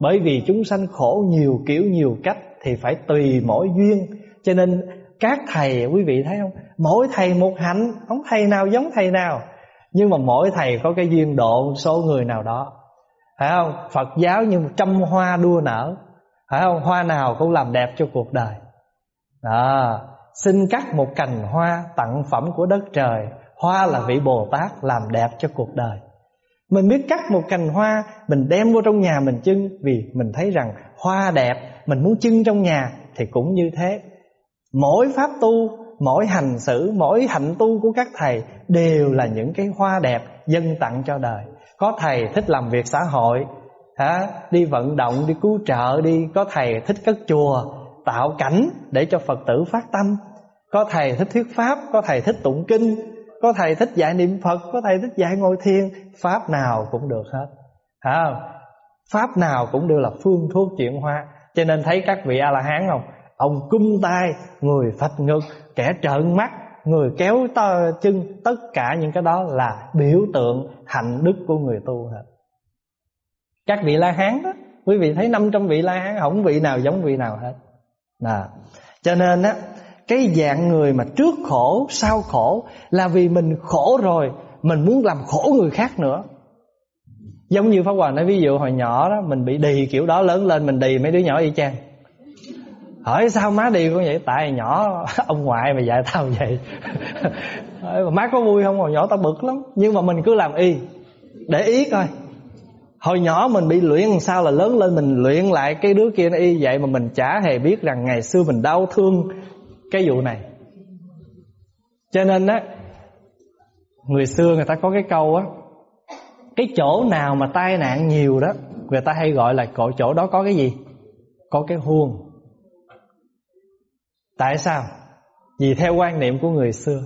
Bởi vì chúng sanh khổ nhiều kiểu nhiều cách thì phải tùy mỗi duyên. Cho nên các thầy, quý vị thấy không? Mỗi thầy một hạnh, không thầy nào giống thầy nào. Nhưng mà mỗi thầy có cái duyên độ số người nào đó. Phải không? Phật giáo như trăm hoa đua nở. Phải không? Hoa nào cũng làm đẹp cho cuộc đời. Đó xin cắt một cành hoa tặng phẩm của đất trời. Hoa là vị bồ tát làm đẹp cho cuộc đời. Mình biết cắt một cành hoa Mình đem vô trong nhà mình trưng Vì mình thấy rằng hoa đẹp Mình muốn trưng trong nhà Thì cũng như thế. Mỗi pháp tu Mỗi hành xử Mỗi hạnh tu của các thầy Đều là những cái hoa đẹp Dân tặng cho đời. Có thầy thích làm việc xã hội hả? Đi vận động, đi cứu trợ đi. Có thầy thích cất chùa Tạo cảnh để cho Phật tử phát tâm. Có thầy thích thuyết pháp, Có thầy thích tụng kinh, Có thầy thích dạy niệm Phật, Có thầy thích dạy ngồi thiền, Pháp nào cũng được hết. Hả? Pháp nào cũng đều là phương thuốc chuyển hóa. Cho nên thấy các vị A-la-hán không? Ông cung tay, Người phật ngực, Kẻ trợn mắt, Người kéo to chân, Tất cả những cái đó là biểu tượng Hạnh đức của người tu hết. Các vị La Hán đó, Quý vị thấy 500 vị La Hán Không vị nào giống vị nào hết. Đó. Cho nên á, Cái dạng người mà trước khổ, Sau khổ Là vì mình khổ rồi, Mình muốn làm khổ người khác nữa. Giống như Pháp Hòa nói, ví dụ hồi nhỏ đó, Mình bị đì kiểu đó lớn lên, mình đì mấy đứa nhỏ y chang. Hỏi sao má đi con vậy? Tại nhỏ ông ngoại mà dạy tao vậy. Má có vui không? Hồi nhỏ tao bực lắm. Nhưng mà mình cứ làm y, để ý coi hồi nhỏ mình bị luyện sao là lớn lên mình luyện lại cái đứa kia nó y vậy mà mình chả hề biết rằng ngày xưa mình đau thương cái vụ này. Cho nên á, người xưa người ta có cái câu á, cái chỗ nào mà tai nạn nhiều đó, người ta hay gọi là cội chỗ đó có cái gì? Có cái huông. Tại sao? Vì theo quan niệm của người xưa,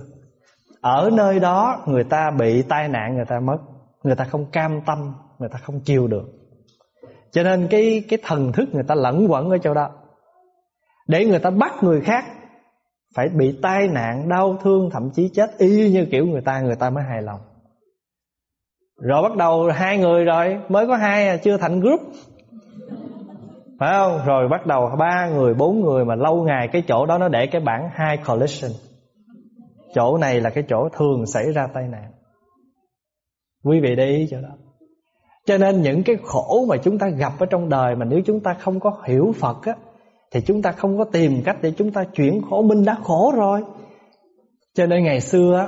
Ở nơi đó người ta bị tai nạn người ta mất, Người ta không cam tâm. Người ta không chịu được. Cho nên cái cái thần thức người ta lẫn quẩn ở chỗ đó. Để người ta bắt người khác Phải bị tai nạn, đau thương Thậm chí chết y như kiểu người ta Người ta mới hài lòng. Rồi bắt đầu hai người rồi mới có hai à, chưa thành group. Phải không? Rồi bắt đầu ba người bốn người mà lâu ngày cái chỗ đó nó để cái bảng hai collision. Chỗ này là cái chỗ thường xảy ra tai nạn. Quý vị để ý chỗ đó cho nên những cái khổ mà chúng ta gặp ở trong đời mà nếu chúng ta không có hiểu Phật á thì chúng ta không có tìm cách để chúng ta chuyển khổ mình đã khổ rồi. Cho nên ngày xưa á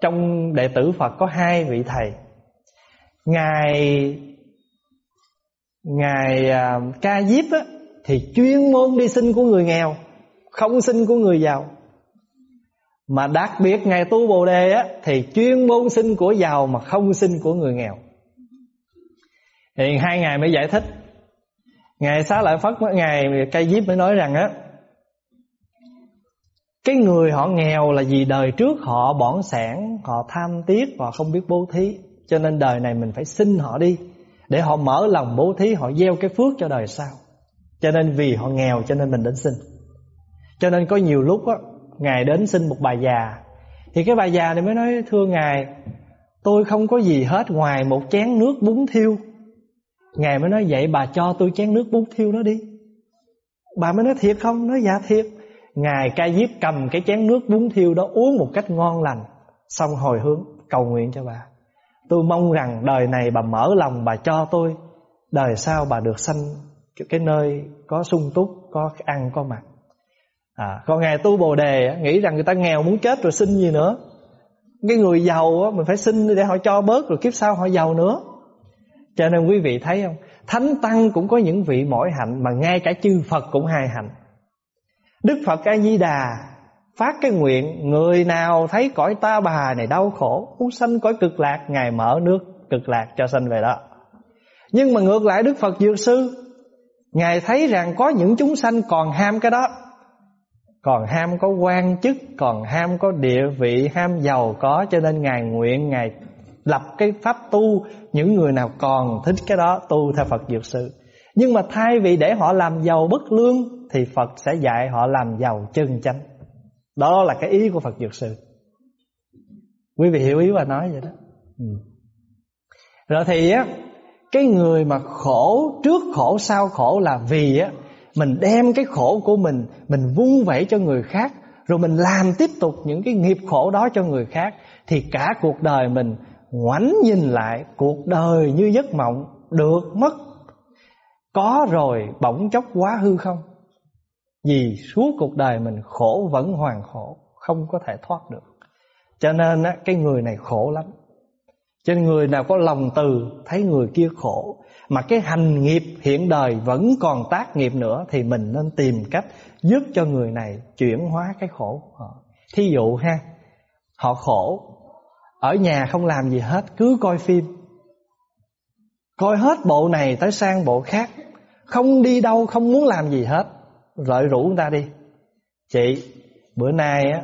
trong đệ tử Phật có hai vị thầy. Ngài ngài à, Ca Diếp á thì chuyên môn đi xin của người nghèo, không xin của người giàu. Mà đặc biệt ngài tu Bồ đề á thì chuyên môn xin của giàu mà không xin của người nghèo. Thì hai ngày mới giải thích. Ngài Xá Lợi Phất Ngài Cây Diếp mới nói rằng á, Cái người họ nghèo là vì đời trước họ bỏn sản Họ tham tiếc, Họ không biết bố thí. Cho nên đời này mình phải xin họ đi, Để họ mở lòng bố thí, Họ gieo cái phước cho đời sau. Cho nên vì họ nghèo, cho nên mình đến xin. Cho nên có nhiều lúc á, Ngài đến xin một bà già. Thì cái bà già này mới nói, Thưa Ngài, Tôi không có gì hết ngoài một chén nước bún thiêu Ngài mới nói vậy bà cho tôi chén nước bún thiêu đó đi. Bà mới nói thiệt không? Nói dạ thiệt. Ngài ca diếp cầm cái chén nước bún thiêu đó uống một cách ngon lành. Xong hồi hướng cầu nguyện cho bà. Tôi mong rằng đời này bà mở lòng bà cho tôi. Đời sau bà được sanh cái nơi có sung túc, có ăn, có mặc. À, Còn Ngài tu Bồ Đề nghĩ rằng người ta nghèo muốn chết rồi xin gì nữa. Cái người giàu mình phải xin để họ cho bớt rồi kiếp sau họ giàu nữa cho nên quý vị thấy không? Thánh Tăng cũng có những vị mỏi hạnh Mà ngay cả chư Phật cũng hai hạnh. Đức Phật A-di-đà Phát cái nguyện, Người nào thấy cõi ta bà này đau khổ, Muốn sanh cõi cực lạc, Ngài mở nước cực lạc cho sanh về đó. Nhưng mà ngược lại, Đức Phật Dược Sư, Ngài thấy rằng có những chúng sanh còn ham cái đó. Còn ham có quan chức, Còn ham có địa vị, Ham giàu có, Cho nên Ngài nguyện Ngài lập cái pháp tu, những người nào còn thích cái đó tu theo Phật dược sư. Nhưng mà thay vì để họ làm giàu bất lương, thì Phật sẽ dạy họ làm giàu chân chánh. Đó là cái ý của Phật dược sư. Quý vị hiểu ý và nói vậy đó? Ừ. rồi thì á, cái người mà khổ, trước khổ, sau khổ là vì á, mình đem cái khổ của mình mình vung vẩy cho người khác, rồi mình làm tiếp tục những cái nghiệp khổ đó cho người khác, thì cả cuộc đời mình ngoảnh nhìn lại cuộc đời như giấc mộng được mất. Có rồi bỗng chốc quá hư không? Vì suốt cuộc đời mình khổ vẫn hoàn khổ không có thể thoát được. Cho nên á, cái người này khổ lắm. Cho nên người nào có lòng từ thấy người kia khổ. Mà cái hành nghiệp hiện đời vẫn còn tác nghiệp nữa thì mình nên tìm cách giúp cho người này chuyển hóa cái khổ của họ. Thí dụ ha họ khổ ở nhà không làm gì hết, Cứ coi phim. Coi hết bộ này tới sang bộ khác. Không đi đâu, không muốn làm gì hết. Rồi rủ người ta đi. Chị, bữa nay á,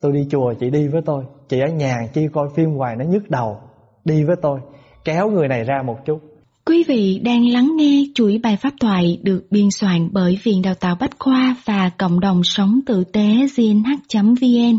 Tôi đi chùa, chị đi với tôi. Chị ở nhà chi coi phim hoài, nó nhức đầu. Đi với tôi, Kéo người này ra một chút. Quý vị đang lắng nghe chuỗi bài pháp thoại được biên soạn bởi Viện Đào tạo Bách Khoa và Cộng đồng Sống Tử tế gnh.vn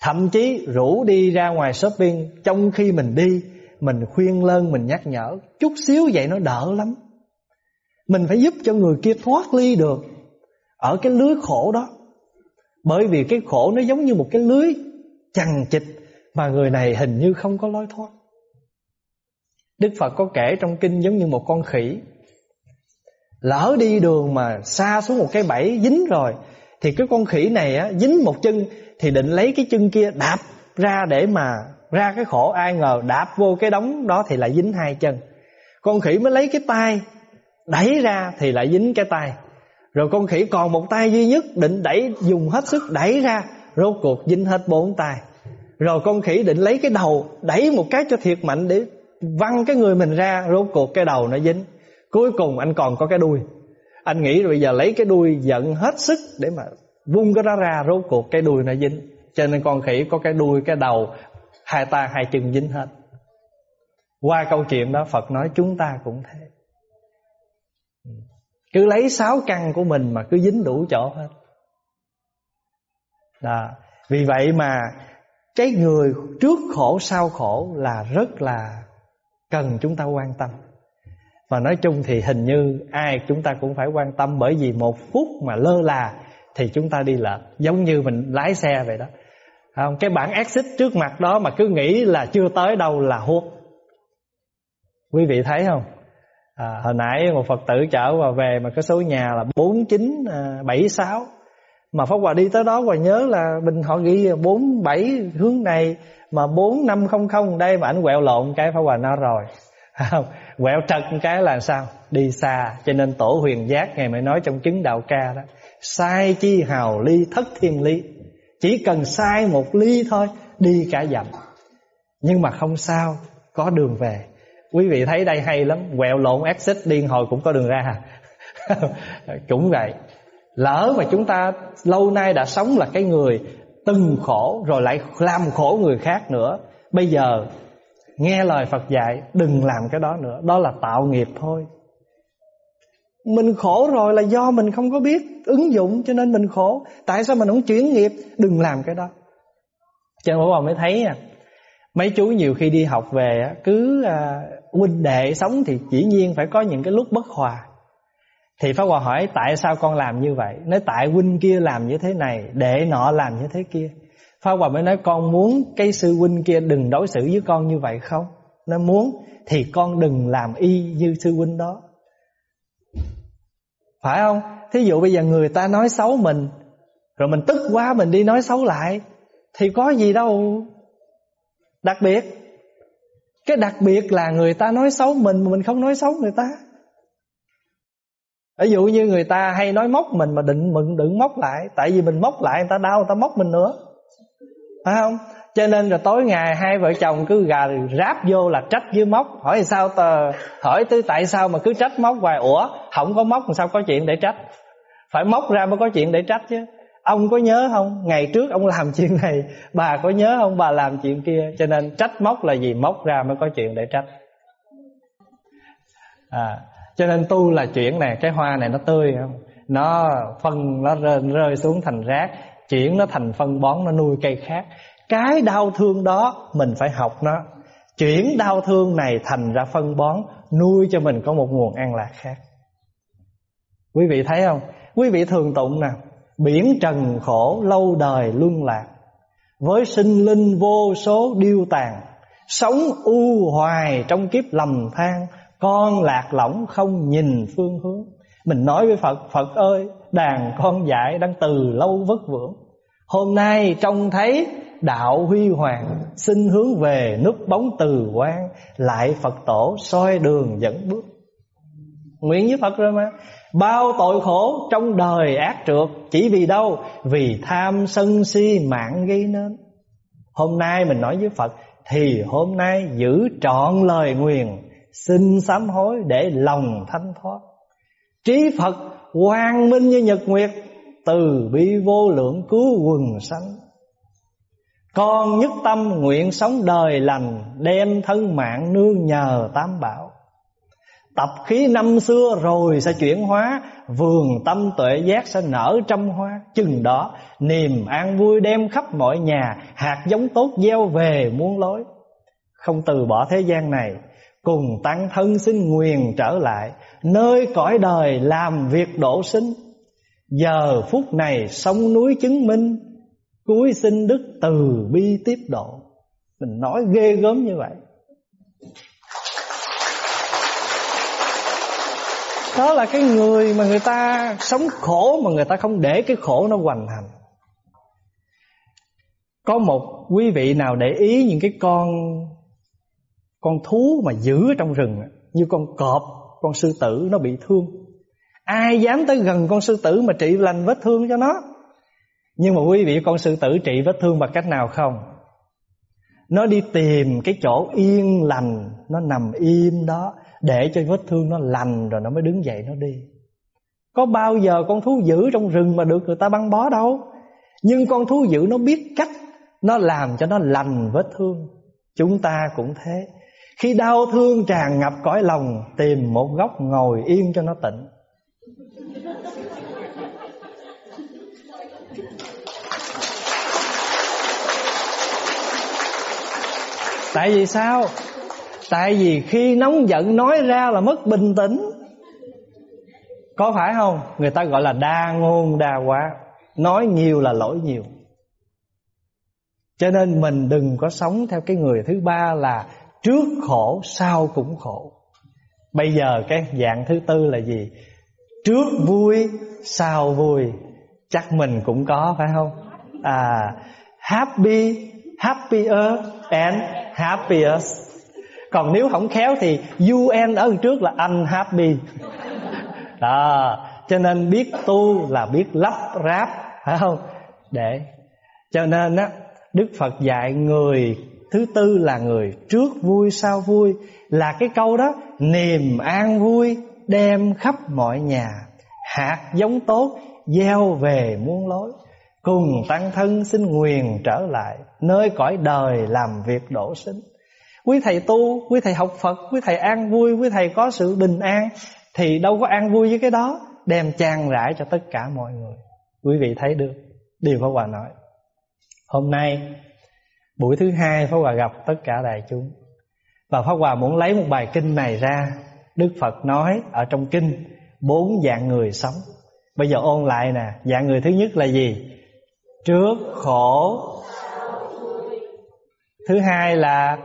Thậm chí rủ đi ra ngoài shopping, Trong khi mình đi, Mình khuyên lơn, mình nhắc nhở, Chút xíu vậy nó đỡ lắm. Mình phải giúp cho người kia thoát ly được, Ở cái lưới khổ đó. Bởi vì cái khổ nó giống như một cái lưới Chằng chịch Mà người này hình như không có lối thoát. Đức Phật có kể trong kinh giống như một con khỉ. Lỡ đi đường mà xa xuống một cái bẫy dính rồi thì cái con khỉ này á, dính một chân thì định lấy cái chân kia đạp ra để mà ra cái khổ. Ai ngờ đạp vô cái đống đó thì lại dính hai chân. Con khỉ mới lấy cái tay đẩy ra thì lại dính cái tay. Rồi con khỉ còn một tay duy nhất định đẩy dùng hết sức đẩy ra rốt cuộc dính hết bốn tay. Rồi con khỉ định lấy cái đầu đẩy một cái cho thiệt mạnh để văng cái người mình ra rốt cuộc cái đầu nó dính. Cuối cùng anh còn có cái đuôi. Anh nghĩ rồi bây giờ lấy cái đuôi giận hết sức Để mà vung cái đó ra, Rốt cuộc cái đuôi nó dính. Cho nên con khỉ có cái đuôi, cái đầu, Hai ta, hai chân dính hết. Qua câu chuyện đó, Phật nói chúng ta cũng thế. Cứ lấy sáu căn của mình Mà cứ dính đủ chỗ hết. Đó. Vì vậy mà Cái người trước khổ, sau khổ Là rất là Cần chúng ta quan tâm. Và nói chung thì hình như Ai chúng ta cũng phải quan tâm Bởi vì một phút mà lơ là Thì chúng ta đi lệch Giống như mình lái xe vậy đó. Không? Cái bản exit trước mặt đó Mà cứ nghĩ là chưa tới đâu là hút. Quý vị thấy không? À, Hồi nãy một Phật tử chở vào về Mà cái số nhà là 4976 à, mà Pháp Hòa đi tới đó Hòa nhớ là mình họ ghi 47 hướng này Mà 4500 đây mà ảnh quẹo lộn cái Pháp Hòa nói rồi. Không? Quẹo trật cái là sao? Đi xa, cho nên tổ huyền giác Ngày mới nói trong chứng đạo ca đó, Sai chi hào ly, thất thiên ly. Chỉ cần sai một ly thôi, Đi cả dặm. Nhưng mà không sao, Có đường về. Quý vị thấy đây hay lắm, Quẹo lộn exit điên hồi cũng có đường ra. Cũng vậy. Lỡ mà chúng ta lâu nay đã sống là cái người từng khổ, rồi lại làm khổ người khác nữa, Bây giờ nghe lời Phật dạy đừng làm cái đó nữa. Đó là tạo nghiệp thôi. Mình khổ rồi là do mình không có biết ứng dụng cho nên mình khổ. Tại sao mình không chuyển nghiệp? Đừng làm cái đó. Cho nên bà mới thấy à Mấy chú nhiều khi đi học về Cứ à, huynh đệ sống thì chỉ nhiên phải có những cái lúc bất hòa. Thì Pháp Hòa hỏi tại sao con làm như vậy? Nói tại huynh kia làm như thế này Để nọ làm như thế kia. Pháp Hòa mới nói, con muốn cái sư huynh kia đừng đối xử với con như vậy không? Nó muốn, thì con đừng làm y như sư huynh đó. Phải không? Thí dụ bây giờ người ta nói xấu mình, Rồi mình tức quá mình đi nói xấu lại, Thì có gì đâu. Đặc biệt, Cái đặc biệt là người ta nói xấu mình Mà mình không nói xấu người ta. Ví dụ như người ta hay nói móc mình mà định mừng đừng móc lại, tại vì mình móc lại người ta đau, người ta móc mình nữa phải không? Cho nên rồi tối ngày hai vợ chồng cứ gà ráp vô là trách với móc. Hỏi sao tờ hỏi tư tại sao mà cứ trách móc hoài? Ủa không có móc làm sao có chuyện để trách? Phải móc ra mới có chuyện để trách chứ. Ông có nhớ không? Ngày trước ông làm chuyện này bà có nhớ không? Bà làm chuyện kia. Cho nên trách móc là gì? Móc ra mới có chuyện để trách. À cho nên tu là chuyện này cái hoa này nó tươi không? Nó phân nó rơi, rơi xuống thành rác chuyển nó thành phân bón, nó nuôi cây khác. Cái đau thương đó, mình phải học nó. Chuyển đau thương này thành ra phân bón, nuôi cho mình có một nguồn an lạc khác. Quý vị thấy không? Quý vị thường tụng nè, biển trần khổ, lâu đời luân lạc. Với sinh linh vô số điêu tàn, sống u hoài trong kiếp lầm than, con lạc lõng không nhìn phương hướng. Mình nói với Phật Phật ơi đàn con dạy đang từ lâu vất vưởng. Hôm nay trông thấy đạo huy hoàng Xin hướng về núp bóng từ quan, Lại Phật tổ soi đường dẫn bước. Nguyện với Phật rồi mà. Bao tội khổ trong đời ác trượt, Chỉ vì đâu? Vì tham sân si mạng gây nên. Hôm nay mình nói với Phật, Thì hôm nay giữ trọn lời nguyền Xin sám hối để lòng thanh thoát. Trí Phật quang minh như nhật nguyệt, Từ bi vô lượng cứu quần sanh. Con nhất tâm nguyện sống đời lành, Đem thân mạng nương nhờ tam bảo. Tập khí năm xưa rồi sẽ chuyển hóa, Vườn tâm tuệ giác sẽ nở trăm hoa. Chừng đó, niềm an vui đem khắp mọi nhà, Hạt giống tốt gieo về muôn lối. Không từ bỏ thế gian này Cùng tăng thân xin nguyền trở lại, Nơi cõi đời làm việc độ sinh. Giờ phút này sông núi chứng minh, Cuối sinh đức từ bi tiếp độ. Mình nói ghê gớm như vậy. Đó là cái người mà người ta sống khổ Mà người ta không để cái khổ nó hoành hành. Có một quý vị nào để ý những cái con con thú mà giữ trong rừng Như con cọp, con sư tử nó bị thương. Ai dám tới gần con sư tử mà trị lành vết thương cho nó? Nhưng mà quý vị con sư tử trị vết thương bằng cách nào không? Nó đi tìm cái chỗ yên lành Nó nằm im đó Để cho vết thương nó lành rồi nó mới đứng dậy nó đi. Có bao giờ con thú dữ trong rừng mà được người ta băng bó đâu. Nhưng con thú dữ nó biết cách Nó làm cho nó lành vết thương. Chúng ta cũng thế. Khi đau thương tràn ngập cõi lòng, Tìm một góc ngồi yên cho nó tịnh Tại vì sao? Tại vì khi nóng giận nói ra là mất bình tĩnh Có phải không? Người ta gọi là đa ngôn đa quá Nói nhiều là lỗi nhiều Cho nên mình đừng có sống theo cái người thứ ba là Trước khổ, sau cũng khổ. Bây giờ cái dạng thứ tư là gì? Trước vui, sau vui. Chắc mình cũng có, phải không? À Happy, Happier and happiest Còn nếu không khéo thì UN ở trước là unhappy. Đó, Cho nên biết tu là biết lắp ráp, Phải không? Để, Cho nên á, Đức Phật dạy người Thứ tư là người trước vui sau vui. Là cái câu đó Niềm an vui đem khắp mọi nhà. Hạt giống tốt gieo về muôn lối. Cùng tăng thân xin nguyền trở lại Nơi cõi đời làm việc đổ sinh Quý thầy tu, quý thầy học Phật Quý thầy an vui, quý thầy có sự bình an Thì đâu có an vui với cái đó Đem trang rải cho tất cả mọi người. Quý vị thấy được Điều Pháp Hòa nói. Hôm nay Buổi thứ hai Pháp Hòa gặp tất cả đại chúng. Và Pháp Hòa muốn lấy một bài kinh này ra Đức Phật nói ở trong kinh Bốn dạng người sống. Bây giờ ôn lại nè Dạng người thứ nhất là gì? Trước khổ. Thứ hai là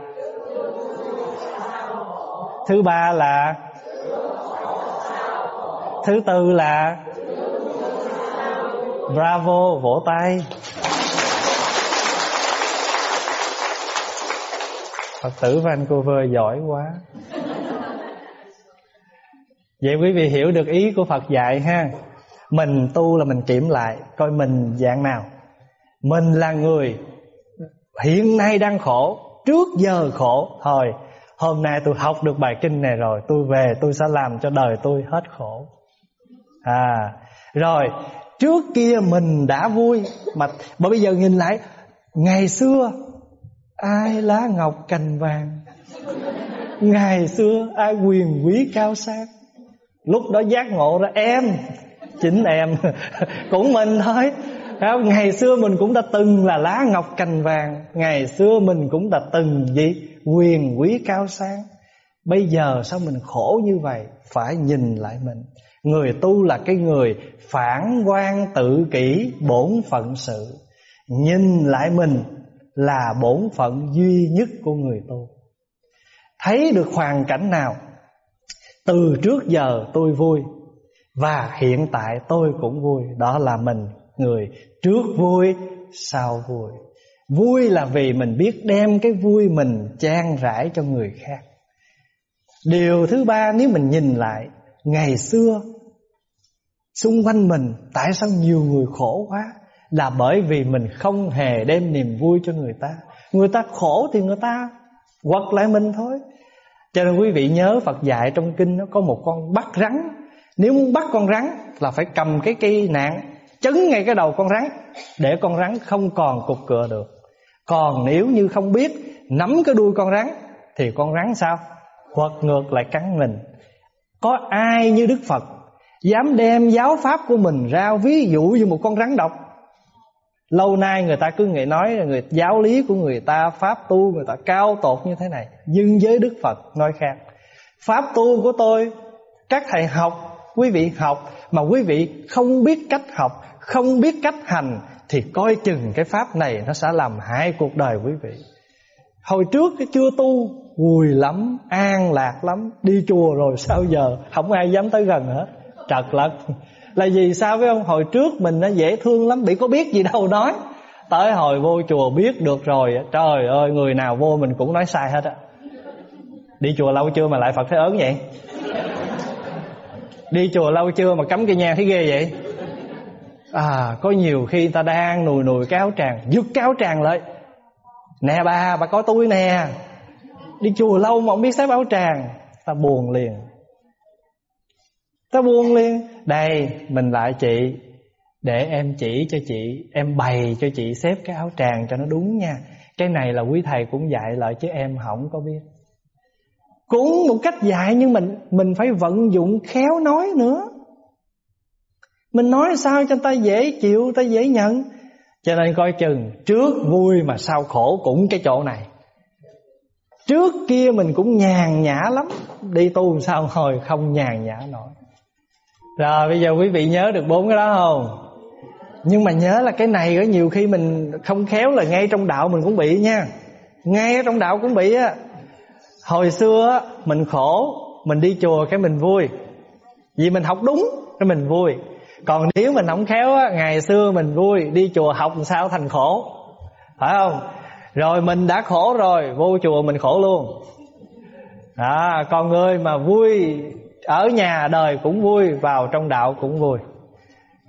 Thứ ba là Thứ tư là Bravo, vỗ tay. Phật tử Vancouver giỏi quá. Vậy quý vị hiểu được ý của Phật dạy ha. Mình tu là mình kiểm lại, Coi mình dạng nào. Mình là người Hiện nay đang khổ, Trước giờ khổ. Thôi, Hôm nay tôi học được bài kinh này rồi, Tôi về tôi sẽ làm cho đời tôi hết khổ. À Rồi, Trước kia mình đã vui, Mà mà bây giờ nhìn lại, Ngày xưa Ai lá ngọc cành vàng? Ngày xưa ai quyền quý cao sang? Lúc đó giác ngộ ra, em, Chính em, Cũng mình thôi? Ngày xưa mình cũng đã từng là lá ngọc cành vàng. Ngày xưa mình cũng đã từng gì? Quyền quý cao sang. Bây giờ sao mình khổ như vậy? Phải nhìn lại mình. Người tu là cái người phản quan tự kỷ bổn phận sự. Nhìn lại mình là bổn phận duy nhất của người tu. Thấy được hoàn cảnh nào, Từ trước giờ tôi vui, Và hiện tại tôi cũng vui. Đó là mình, người trước vui, sau vui. Vui là vì mình biết đem cái vui mình trang rãi cho người khác. Điều thứ ba, nếu mình nhìn lại, Ngày xưa, Xung quanh mình, Tại sao nhiều người khổ quá? Là bởi vì mình không hề đem niềm vui cho người ta. Người ta khổ thì người ta Quật lại mình thôi. Cho nên quý vị nhớ Phật dạy trong kinh nó có một con bắt rắn. Nếu muốn bắt con rắn Là phải cầm cái cây nạn chấn ngay cái đầu con rắn, để con rắn không còn cục cựa được. Còn nếu như không biết nắm cái đuôi con rắn thì con rắn sao? Quật ngược lại cắn mình. Có ai như đức phật dám đem giáo pháp của mình ra ví dụ như một con rắn độc? Lâu nay người ta cứ nghĩ nói là người giáo lý của người ta pháp tu người ta cao tột như thế này nhưng với đức phật nói khác pháp tu của tôi các thầy học quý vị học mà quý vị không biết cách học không biết cách hành thì coi chừng cái pháp này nó sẽ làm hại cuộc đời quý vị. Hồi trước cái chưa tu vui lắm, an lạc lắm, đi chùa rồi sao giờ không ai dám tới gần hết. Trật lật. Là vì sao với ông hồi trước mình nó dễ thương lắm, bị có biết gì đâu nói. Tới hồi vô chùa biết được rồi, trời ơi người nào vô mình cũng nói sai hết á. Đi chùa lâu chưa mà lại Phật thấy ớn vậy? Đi chùa lâu chưa mà cắm cây nhà thấy ghê vậy? À có nhiều khi ta đang nùi nùi cáo tràng Dứt cáo tràng lại Nè bà bà có túi nè Đi chùa lâu mà không biết xếp áo tràng ta buồn liền ta buồn liền đây, mình lại chị, để em chỉ cho chị, em bày cho chị xếp cái áo tràng cho nó đúng nha. Cái này là quý thầy cũng dạy lại chứ em không có biết. Cũng một cách dạy nhưng mình mình phải vận dụng khéo nói nữa. Mình nói sao cho ta dễ chịu ta dễ nhận. Cho nên coi chừng, trước vui mà sau khổ cũng cái chỗ này. Trước kia mình cũng nhàn nhã lắm. Đi tu sao hồi không nhàn nhã nổi. Rồi bây giờ quý vị nhớ được bốn cái đó không? Nhưng mà nhớ là cái này có nhiều khi mình không khéo là ngay trong đạo mình cũng bị nha. Ngay trong đạo cũng bị á. Hồi xưa mình khổ Mình đi chùa cái mình vui. Vì mình học đúng cái mình vui. Còn nếu mình không khéo á Ngày xưa mình vui Đi chùa học sao thành khổ. Phải không? Rồi mình đã khổ rồi Vô chùa mình khổ luôn. À, Con người mà vui ở nhà đời cũng vui Vào trong đạo cũng vui.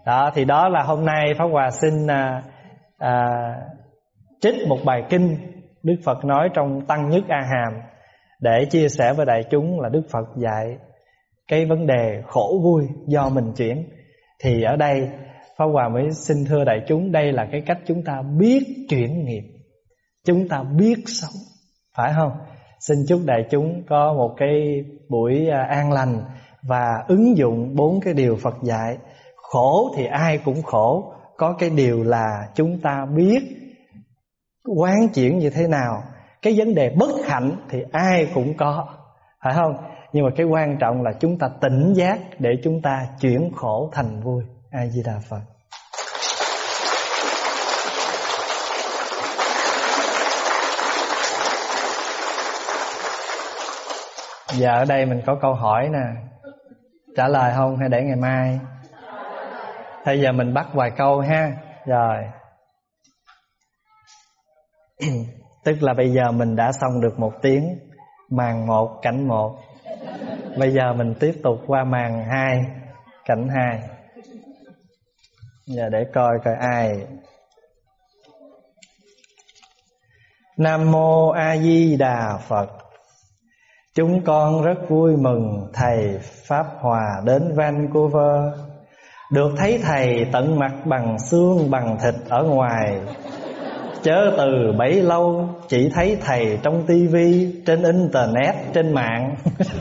Đó Thì đó là hôm nay Pháp Hòa xin à, à, Trích một bài kinh Đức Phật nói trong Tăng Nhất A Hàm Để chia sẻ với đại chúng là Đức Phật dạy Cái vấn đề khổ vui do mình chuyển. Thì ở đây Pháp Hòa mới xin thưa đại chúng Đây là cái cách chúng ta biết chuyển nghiệp Chúng ta biết sống Phải không? Xin chúc đại chúng có một cái buổi à, an lành Và ứng dụng bốn cái điều Phật dạy. Khổ thì ai cũng khổ, Có cái điều là chúng ta biết Quán chuyển như thế nào. Cái vấn đề bất hạnh thì ai cũng có, Phải không? Nhưng mà cái quan trọng là chúng ta tỉnh giác Để chúng ta chuyển khổ thành vui. A Di Đà Phật. Giờ ở đây mình có câu hỏi nè. Trả lời không hay để ngày mai? Bây giờ mình bắt vài câu ha. Rồi. Tức là bây giờ mình đã xong được một tiếng, Màn một, cảnh một. Bây giờ mình tiếp tục qua màn hai, Cảnh hai. Giờ để coi coi ai. Nam Mô A Di Đà Phật. Chúng con rất vui mừng Thầy Pháp Hòa đến Vancouver. Được thấy Thầy tận mặt bằng xương bằng thịt ở ngoài. Chớ từ bấy lâu chỉ thấy Thầy trong tivi Trên internet, trên mạng.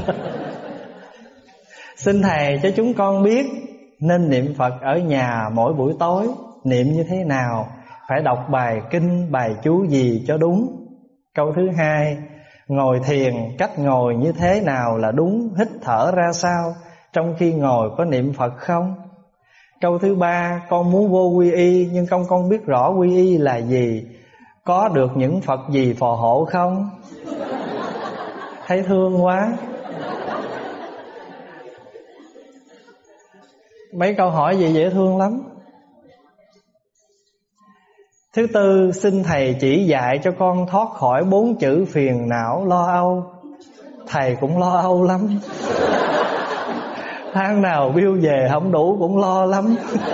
Xin Thầy cho chúng con biết Nên niệm Phật ở nhà mỗi buổi tối Niệm như thế nào? Phải đọc bài kinh, bài chú gì cho đúng? Câu thứ hai Ngồi thiền, cách ngồi như thế nào là đúng? Hít thở ra sao? Trong khi ngồi có niệm Phật không? Câu thứ ba, Con muốn vô quy y, Nhưng con con biết rõ quy y là gì. Có được những Phật gì phò hộ không? Thấy thương quá. Mấy câu hỏi gì dễ thương lắm. Thứ tư, xin Thầy chỉ dạy cho con thoát khỏi bốn chữ phiền não lo âu. Thầy cũng lo âu lắm. Tháng nào bill về không đủ cũng lo lắm.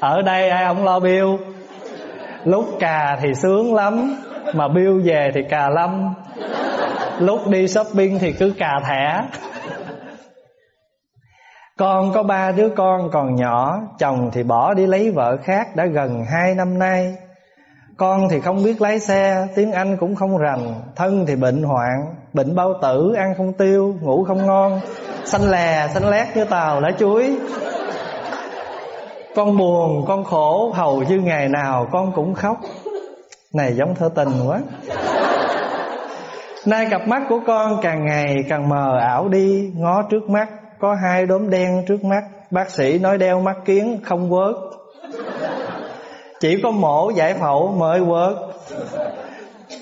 Ở đây ai không lo bill? Lúc cà thì sướng lắm, mà bill về thì cà lâm. Lúc đi shopping thì cứ cà thẻ. Con có ba đứa con còn nhỏ Chồng thì bỏ đi lấy vợ khác đã gần hai năm nay. Con thì không biết lái xe Tiếng Anh cũng không rành Thân thì bệnh hoạn Bệnh bao tử, ăn không tiêu, ngủ không ngon. Xanh lè, xanh lét như tàu lá chuối. Con buồn, con khổ Hầu như ngày nào con cũng khóc. Này giống thơ tình quá. Nay cặp mắt của con càng ngày càng mờ ảo đi Ngó trước mắt có hai đốm đen trước mắt. Bác sĩ nói đeo mắt kiến, không vớt. Chỉ có mổ giải phẫu mới vớt.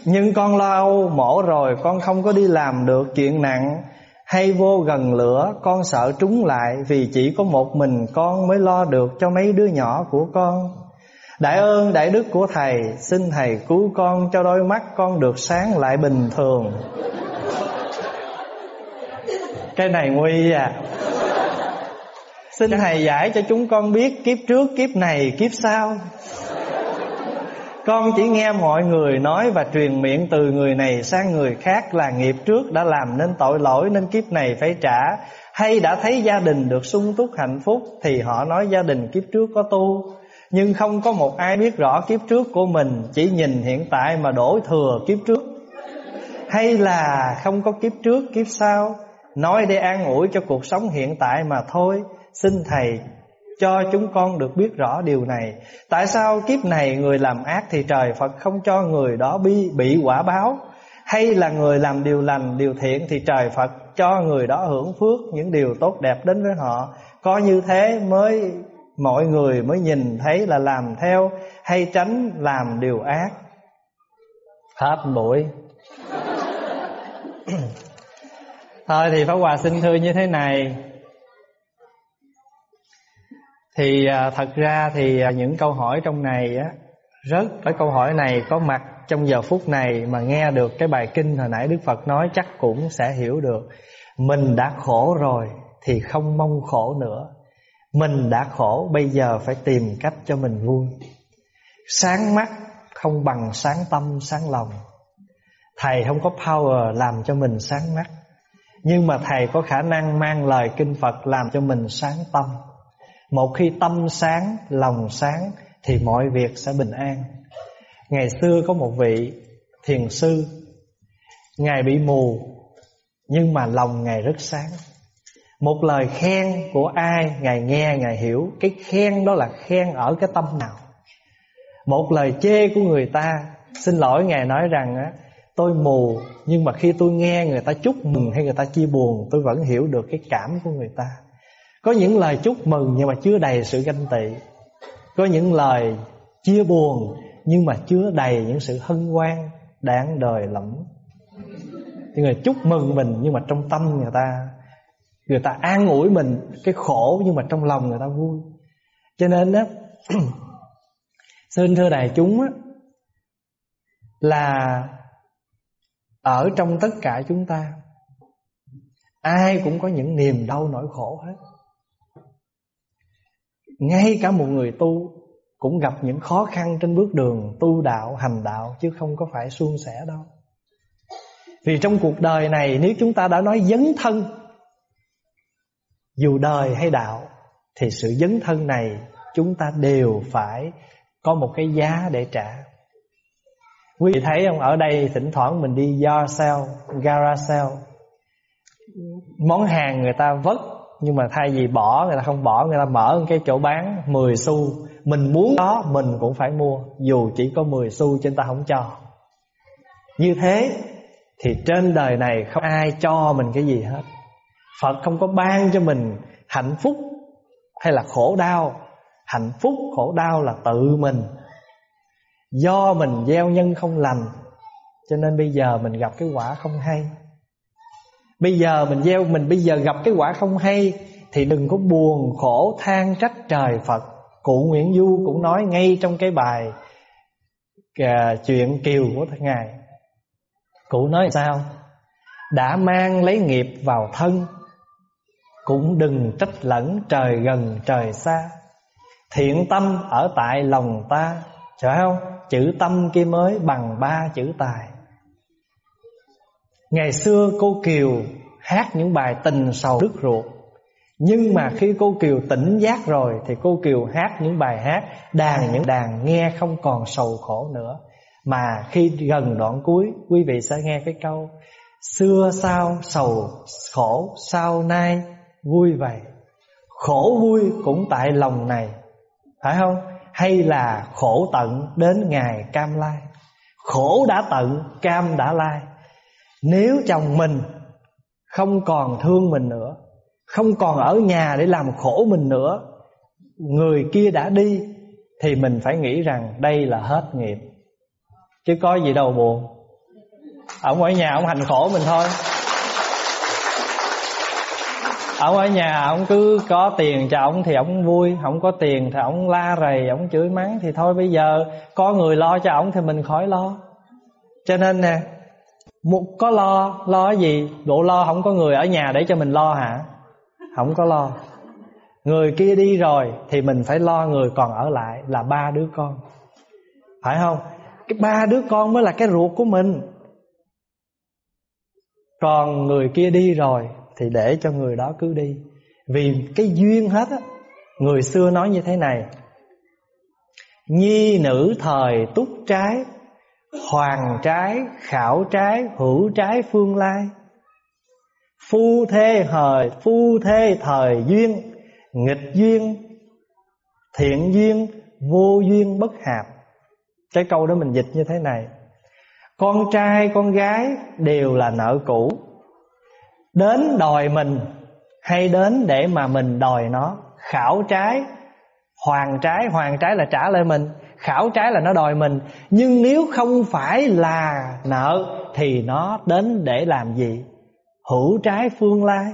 Nhưng con lo âu, mổ rồi con không có đi làm được chuyện nặng. Hay vô gần lửa, con sợ trúng lại Vì chỉ có một mình con mới lo được cho mấy đứa nhỏ của con. Đại ơn đại đức của Thầy, Xin Thầy cứu con cho đôi mắt con được sáng lại bình thường. Cái này nguy à. Xin Thầy giải cho chúng con biết kiếp trước, kiếp này, kiếp sau. Con chỉ nghe mọi người nói và truyền miệng từ người này sang người khác là nghiệp trước đã làm nên tội lỗi nên kiếp này phải trả. Hay đã thấy gia đình được sung túc hạnh phúc thì họ nói gia đình kiếp trước có tu. Nhưng không có một ai biết rõ kiếp trước của mình Chỉ nhìn hiện tại mà đổ thừa kiếp trước. Hay là không có kiếp trước kiếp sau Nói để an ủi cho cuộc sống hiện tại mà thôi. Xin Thầy cho chúng con được biết rõ điều này. Tại sao kiếp này người làm ác thì trời Phật không cho người đó bị, bị quả báo? Hay là người làm điều lành, điều thiện thì trời Phật cho người đó hưởng phước Những điều tốt đẹp đến với họ? Có như thế mới mọi người mới nhìn thấy là làm theo Hay tránh làm điều ác? Hết buổi Thôi thì Pháp Hòa xin thưa như thế này. Thì à, thật ra thì à, những câu hỏi trong này á, rất, cái câu hỏi này có mặt trong giờ phút này mà nghe được cái bài kinh hồi nãy Đức Phật nói chắc cũng sẽ hiểu được. Mình đã khổ rồi thì không mong khổ nữa. Mình đã khổ, bây giờ phải tìm cách cho mình vui. Sáng mắt không bằng sáng tâm, sáng lòng. Thầy không có power làm cho mình sáng mắt nhưng mà thầy có khả năng mang lời kinh Phật làm cho mình sáng tâm. Một khi tâm sáng, lòng sáng Thì mọi việc sẽ bình an. Ngày xưa có một vị thiền sư Ngài bị mù Nhưng mà lòng Ngài rất sáng. Một lời khen của ai Ngài nghe, Ngài hiểu Cái khen đó là khen ở cái tâm nào. Một lời chê của người ta Xin lỗi Ngài nói rằng á Tôi mù, Nhưng mà khi tôi nghe người ta chúc mừng hay người ta chia buồn, Tôi vẫn hiểu được cái cảm của người ta. Có những lời chúc mừng nhưng mà chứa đầy sự ganh tị. Có những lời chia buồn nhưng mà chứa đầy những sự hân hoan, đáng đời lắm Những người chúc mừng mình nhưng mà trong tâm người ta Người ta an ủi mình, cái khổ nhưng mà trong lòng người ta vui. Cho nên đó Xin thưa đại chúng á, Là ở trong tất cả chúng ta. Ai cũng có những niềm đau nỗi khổ hết. Ngay cả một người tu Cũng gặp những khó khăn trên bước đường Tu đạo, hành đạo Chứ không có phải suôn sẻ đâu. Vì trong cuộc đời này Nếu chúng ta đã nói dấn thân Dù đời hay đạo Thì sự dấn thân này Chúng ta đều phải Có một cái giá để trả. Quý vị thấy không? Ở đây thỉnh thoảng mình đi Yarcel Garacel Món hàng người ta vất, nhưng mà thay vì bỏ, người ta không bỏ, người ta mở cái chỗ bán 10 xu. Mình muốn đó mình cũng phải mua. Dù chỉ có 10 xu trên ta không cho. Như thế thì trên đời này không ai cho mình cái gì hết. Phật không có ban cho mình hạnh phúc hay là khổ đau. Hạnh phúc, khổ đau là tự mình do mình gieo nhân không lành cho nên bây giờ mình gặp cái quả không hay. Bây giờ mình gieo mình bây giờ gặp cái quả không hay Thì đừng có buồn khổ than trách trời Phật. Cụ Nguyễn Du cũng nói ngay trong cái bài à, Chuyện kiều của Ngài. Cụ nói sao? Đã mang lấy nghiệp vào thân Cũng đừng trách lẫn trời gần trời xa. Thiện tâm ở tại lòng ta Phải không? Chữ tâm kia mới bằng ba chữ tài. Ngày xưa cô Kiều hát những bài tình sầu đứt ruột. Nhưng mà khi cô Kiều tỉnh giác rồi Thì cô Kiều hát những bài hát Đàn những đàn nghe không còn sầu khổ nữa. Mà khi gần đoạn cuối, Quý vị sẽ nghe cái câu, Xưa sao sầu khổ, Sao nay vui vậy? Khổ vui cũng tại lòng này. Phải không? Hay là khổ tận đến ngày cam lai? Khổ đã tận, cam đã lai. Nếu chồng mình không còn thương mình nữa, Không còn ở nhà để làm khổ mình nữa, Người kia đã đi, Thì mình phải nghĩ rằng đây là hết nghiệp. Chứ có gì đâu, buồn. Ông ở nhà ông hành khổ mình thôi. Ông ở nhà, ông cứ có tiền cho ông thì ông vui, Không có tiền thì ông la rầy, Ông chửi mắng thì thôi bây giờ, Có người lo cho ông thì mình khỏi lo. Cho nên nè, một, có lo lo gì? Độ lo không có người ở nhà để cho mình lo hả? Không có lo. Người kia đi rồi thì mình phải lo người còn ở lại là ba đứa con. Phải không? Cái ba đứa con mới là cái ruột của mình. Còn người kia đi rồi thì để cho người đó cứ đi. Vì cái duyên hết á, người xưa nói như thế này, nhi nữ thời túc trái, hoàng trái, khảo trái, hữu trái, phương lai. Phu thê hời, phu thê thời duyên, nghịch duyên, thiện duyên, vô duyên bất hạp. Cái câu đó mình dịch như thế này, con trai, con gái đều là nợ cũ đến đòi mình hay đến để mà mình đòi nó. Khảo trái hoàng trái hoàng trái là trả lại mình. Khảo trái là nó đòi mình. Nhưng nếu không phải là nợ thì nó đến để làm gì? Hữu trái phương lai.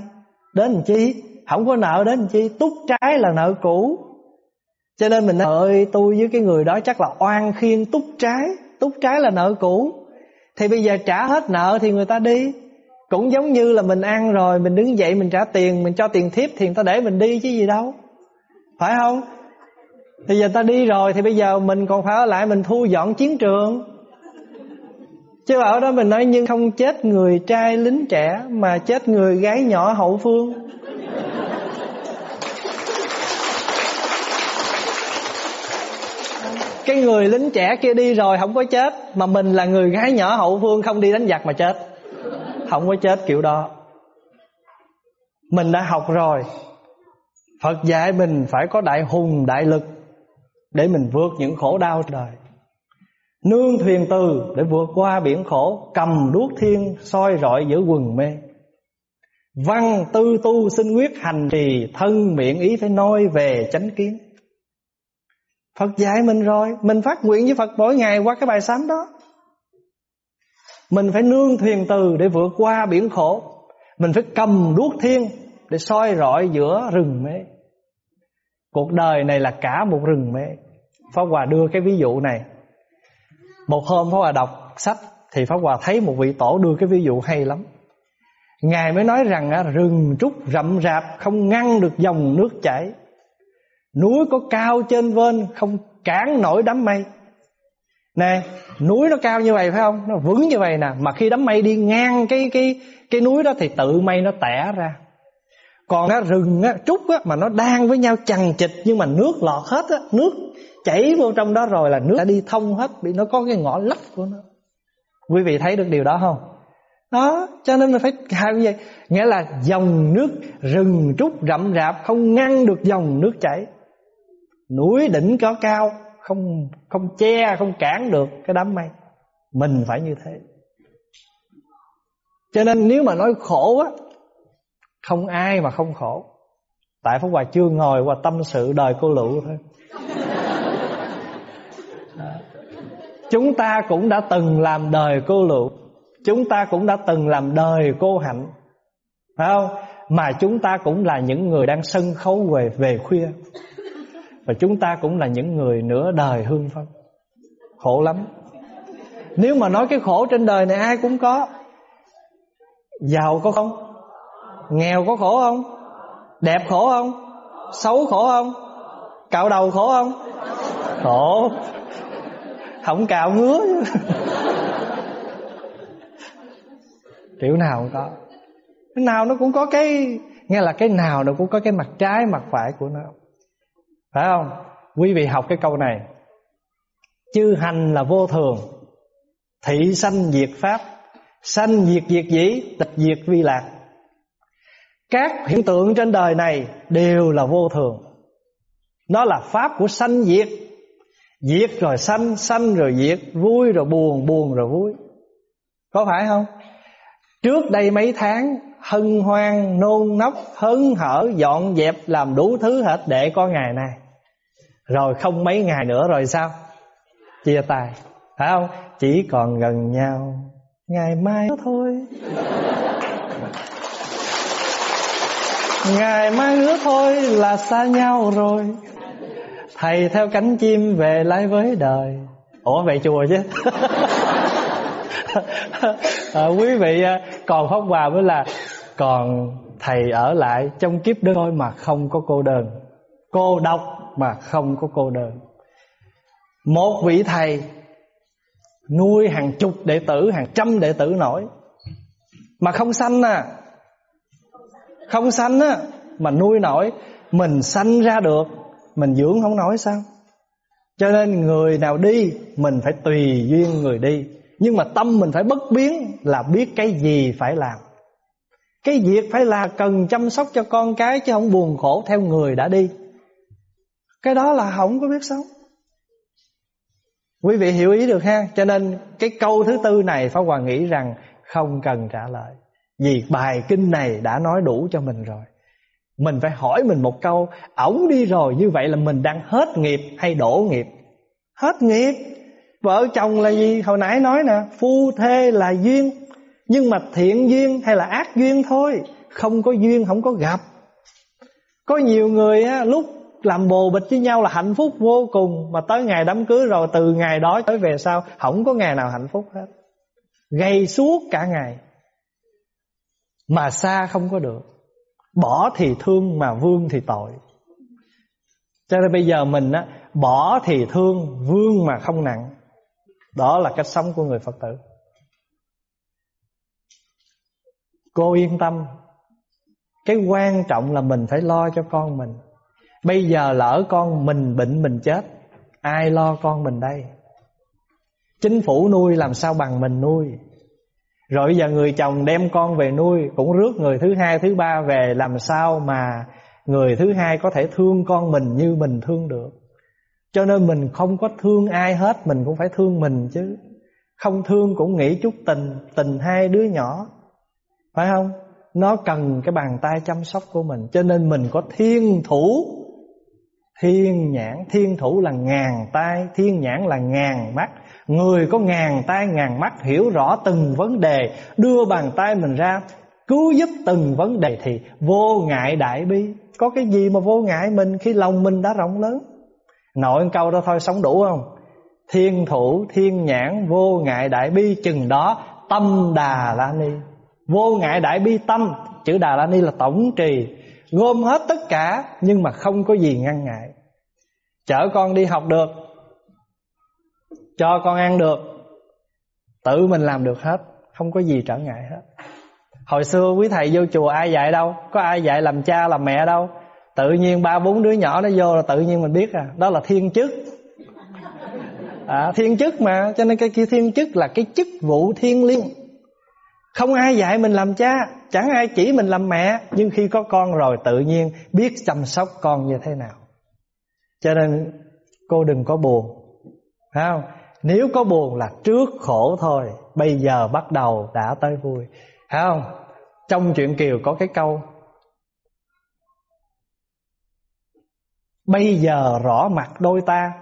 Đến làm chi? Không có nợ đến làm chi? Túc trái là nợ cũ. Cho nên mình nói, ơi, tôi với cái người đó chắc là oan khiên túc trái. Túc trái là nợ cũ. Thì bây giờ trả hết nợ thì người ta đi cũng giống như là mình ăn rồi, mình đứng dậy mình trả tiền, mình cho tiền thiếp thì người ta để mình đi chứ gì đâu. Phải không? Thì giờ ta đi rồi thì bây giờ mình còn phải ở lại mình thu dọn chiến trường. Chứ ở đó mình nói nhưng không chết người trai lính trẻ mà chết người gái nhỏ hậu phương. Cái người lính trẻ kia đi rồi không có chết, mà mình là người gái nhỏ hậu phương không đi đánh giặc mà chết không có chết kiểu đó. Mình đã học rồi. Phật dạy mình phải có đại hùng, đại lực để mình vượt những khổ đau đời. Nương thuyền từ để vượt qua biển khổ, cầm đuốc thiên soi rọi giữa quần mê. Văn tư tu sinh quyết hành trì, thân miệng ý phải noi về chánh kiến. Phật dạy mình rồi, Mình phát nguyện với Phật mỗi ngày qua cái bài sám đó. Mình phải nương thuyền từ để vượt qua biển khổ. Mình phải cầm đuốc thiên Để soi rọi giữa rừng mê. Cuộc đời này là cả một rừng mê. Pháp Hòa đưa cái ví dụ này. Một hôm Pháp Hòa đọc sách Thì Pháp Hòa thấy một vị tổ đưa cái ví dụ hay lắm. Ngài mới nói rằng à, rừng trúc rậm rạp Không ngăn được dòng nước chảy. Núi có cao trên vên, Không cản nổi đám mây. Nè núi nó cao như vậy phải không? Nó vững như vậy nè. Mà khi đám mây đi ngang cái cái cái núi đó Thì tự mây nó tẻ ra. Còn á, rừng á, trúc á, mà nó đang với nhau chằng chịch Nhưng mà nước lọt hết á, Nước chảy vô trong đó rồi là nước đã đi thông hết bị nó có cái ngõ lách của nó. Quý vị thấy được điều đó không? Đó cho nên mình phải hai như vậy. Nghĩa là dòng nước rừng trúc rậm rạp không ngăn được dòng nước chảy. Núi đỉnh có cao không không che, không cản được cái đám mây. Mình phải như thế. Cho nên nếu mà nói khổ á, không ai mà không khổ. Tại pháp hòa chưa ngồi qua tâm sự đời cô lựu thôi. Chúng ta cũng đã từng làm đời cô lựu. Chúng ta cũng đã từng làm đời cô hạnh. Phải không? Mà chúng ta cũng là những người đang sân khấu về về khuya và chúng ta cũng là những người nửa đời hương phân Khổ lắm Nếu mà nói cái khổ trên đời này ai cũng có Giàu có không? Nghèo có khổ không? Đẹp khổ không? Xấu khổ không? Cạo đầu khổ không? Khổ Không cạo ngứa Kiểu nào cũng có Cái nào nó cũng có cái, Nghe là cái nào nó cũng có cái mặt trái, mặt phải của nó phải không? Quý vị học cái câu này. Chư hành là vô thường, thị sanh diệt pháp. Sanh diệt diệt dĩ, tịch diệt vi lạc. Các hiện tượng trên đời này đều là vô thường. Nó là pháp của sanh diệt. Diệt rồi sanh sanh rồi diệt, vui rồi buồn buồn rồi vui. Có phải không? Trước đây mấy tháng, hân hoan, nôn nóc hớn hở, dọn dẹp, làm đủ thứ hết để có ngày này rồi không mấy ngày nữa rồi sao? Chia tay. Phải không? Chỉ còn gần nhau. Ngày mai thôi. Ngày mai nữa thôi là xa nhau rồi. Thầy theo cánh chim về lái với đời. Ủa về chùa chứ? À, Quý vị à, còn pháp quà mới là Còn thầy ở lại trong kiếp đơn thôi mà không có cô đơn. Cô độc mà không có cô đơn. Một vị thầy Nuôi hàng chục đệ tử, Hàng trăm đệ tử nổi, Mà không sanh à. Không sanh á, Mà nuôi nổi, Mình sanh ra được, Mình dưỡng không nổi sao? Cho nên người nào đi, Mình phải tùy duyên người đi. Nhưng mà tâm mình phải bất biến Là biết cái gì phải làm. Cái việc phải là cần chăm sóc cho con cái Chứ không buồn khổ theo người đã đi. Cái đó là không có biết sống. Quý vị hiểu ý được ha? Cho nên cái câu thứ tư này Pháp Hòa nghĩ rằng không cần trả lời. Vì bài kinh này đã nói đủ cho mình rồi. Mình phải hỏi mình một câu Ổng đi rồi như vậy là mình đang hết nghiệp hay đổ nghiệp? Hết nghiệp. Vợ chồng là gì? Hồi nãy nói nè Phu thê là duyên. Nhưng mà thiện duyên hay là ác duyên thôi. Không có duyên không có gặp. Có nhiều người á, lúc làm bồ bịch với nhau là hạnh phúc vô cùng. Mà tới ngày đám cưới rồi, từ ngày đó tới về sau, không có ngày nào hạnh phúc hết. Gây suốt cả ngày. Mà xa không có được. Bỏ thì thương, mà vương thì tội. Cho nên bây giờ mình á, bỏ thì thương, vương mà không nặng. Đó là cách sống của người phật tử. Cô yên tâm. Cái quan trọng là mình phải lo cho con mình. Bây giờ lỡ con mình bệnh mình chết, Ai lo con mình đây? Chính phủ nuôi làm sao bằng mình nuôi? Rồi giờ người chồng đem con về nuôi, Cũng rước người thứ hai, thứ ba về, Làm sao mà Người thứ hai có thể thương con mình như mình thương được? Cho nên mình không có thương ai hết, Mình cũng phải thương mình chứ. Không thương cũng nghĩ chút tình Tình hai đứa nhỏ. Phải không? Nó cần cái bàn tay chăm sóc của mình, Cho nên mình có thiên thủ Thiên nhãn, Thiên thủ là ngàn tay Thiên nhãn là ngàn mắt. Người có ngàn tay ngàn mắt Hiểu rõ từng vấn đề. Đưa bàn tay mình ra, Cứu giúp từng vấn đề thì vô ngại đại bi. Có cái gì mà vô ngại mình Khi lòng mình đã rộng lớn? Nội câu đó thôi, sống đủ không? Thiên thủ, thiên nhãn, Vô ngại đại bi, chừng đó Tâm đà la ni. Vô ngại đại bi tâm, Chữ đà la ni là tổng trì. Gom hết tất cả Nhưng mà không có gì ngăn ngại. Chở con đi học được Cho con ăn được Tự mình làm được hết Không có gì trở ngại hết. Hồi xưa quý thầy vô chùa ai dạy đâu Có ai dạy làm cha làm mẹ đâu. Tự nhiên ba bốn đứa nhỏ nó vô là tự nhiên mình biết à Đó là thiên chức. À, Thiên chức mà Cho nên cái kia thiên chức là cái chức vụ thiên liêng. Không ai dạy mình làm cha, Chẳng ai chỉ mình làm mẹ. Nhưng khi có con rồi, tự nhiên Biết chăm sóc con như thế nào. Cho nên, cô đừng có buồn. Phải không? Nếu có buồn là trước khổ thôi, Bây giờ bắt đầu đã tới vui. Phải không? Trong chuyện Kiều có cái câu, Bây giờ rõ mặt đôi ta,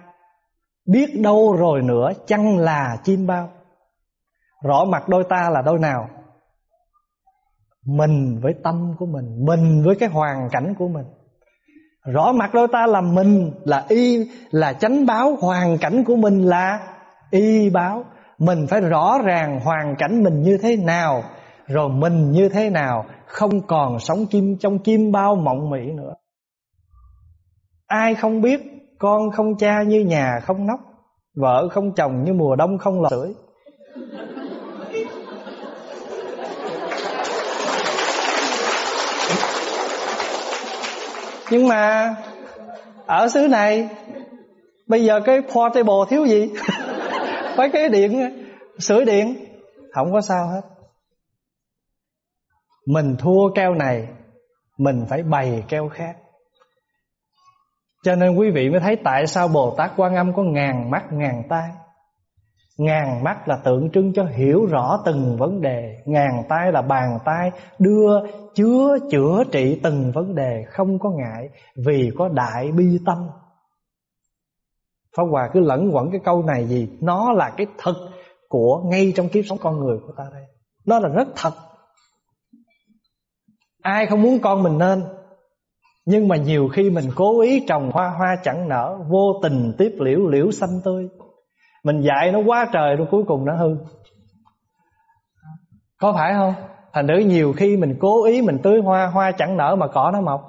Biết đâu rồi nữa chăng là chim bao? Rõ mặt đôi ta là đôi nào? Mình với tâm của mình Mình với cái hoàn cảnh của mình. Rõ mặt đôi ta là mình, Là y, Là chánh báo. Hoàn cảnh của mình là y báo. Mình phải rõ ràng hoàn cảnh mình như thế nào, Rồi mình như thế nào. Không còn sống kim trong kim bao mộng mị nữa. Ai không biết, Con không cha như nhà không nóc, Vợ không chồng như mùa đông không lò sưởi. Nhưng mà Ở xứ này, Bây giờ cái portable thiếu gì? Mấy cái điện, sửa điện, Không có sao hết. Mình thua keo này, Mình phải bày keo khác. Cho nên quý vị mới thấy Tại sao Bồ Tát Quan Âm có ngàn mắt, ngàn tay Ngàn mắt là tượng trưng cho hiểu rõ từng vấn đề. Ngàn tay là bàn tay, đưa, chứa, chữa trị từng vấn đề. Không có ngại, vì có đại bi tâm. Pháp Hòa cứ lẫn quẩn cái câu này gì? Nó là cái thật của ngay trong kiếp sống con người của ta đây. Nó là rất thật. Ai không muốn con mình nên? Nhưng mà nhiều khi mình cố ý trồng hoa hoa chẳng nở, Vô tình tiếp liễu liễu xanh tươi mình dạy nó quá trời rồi cuối cùng nó hư. Có phải không? Thành thử nhiều khi mình cố ý mình tưới hoa Hoa chẳng nở mà cỏ nó mọc.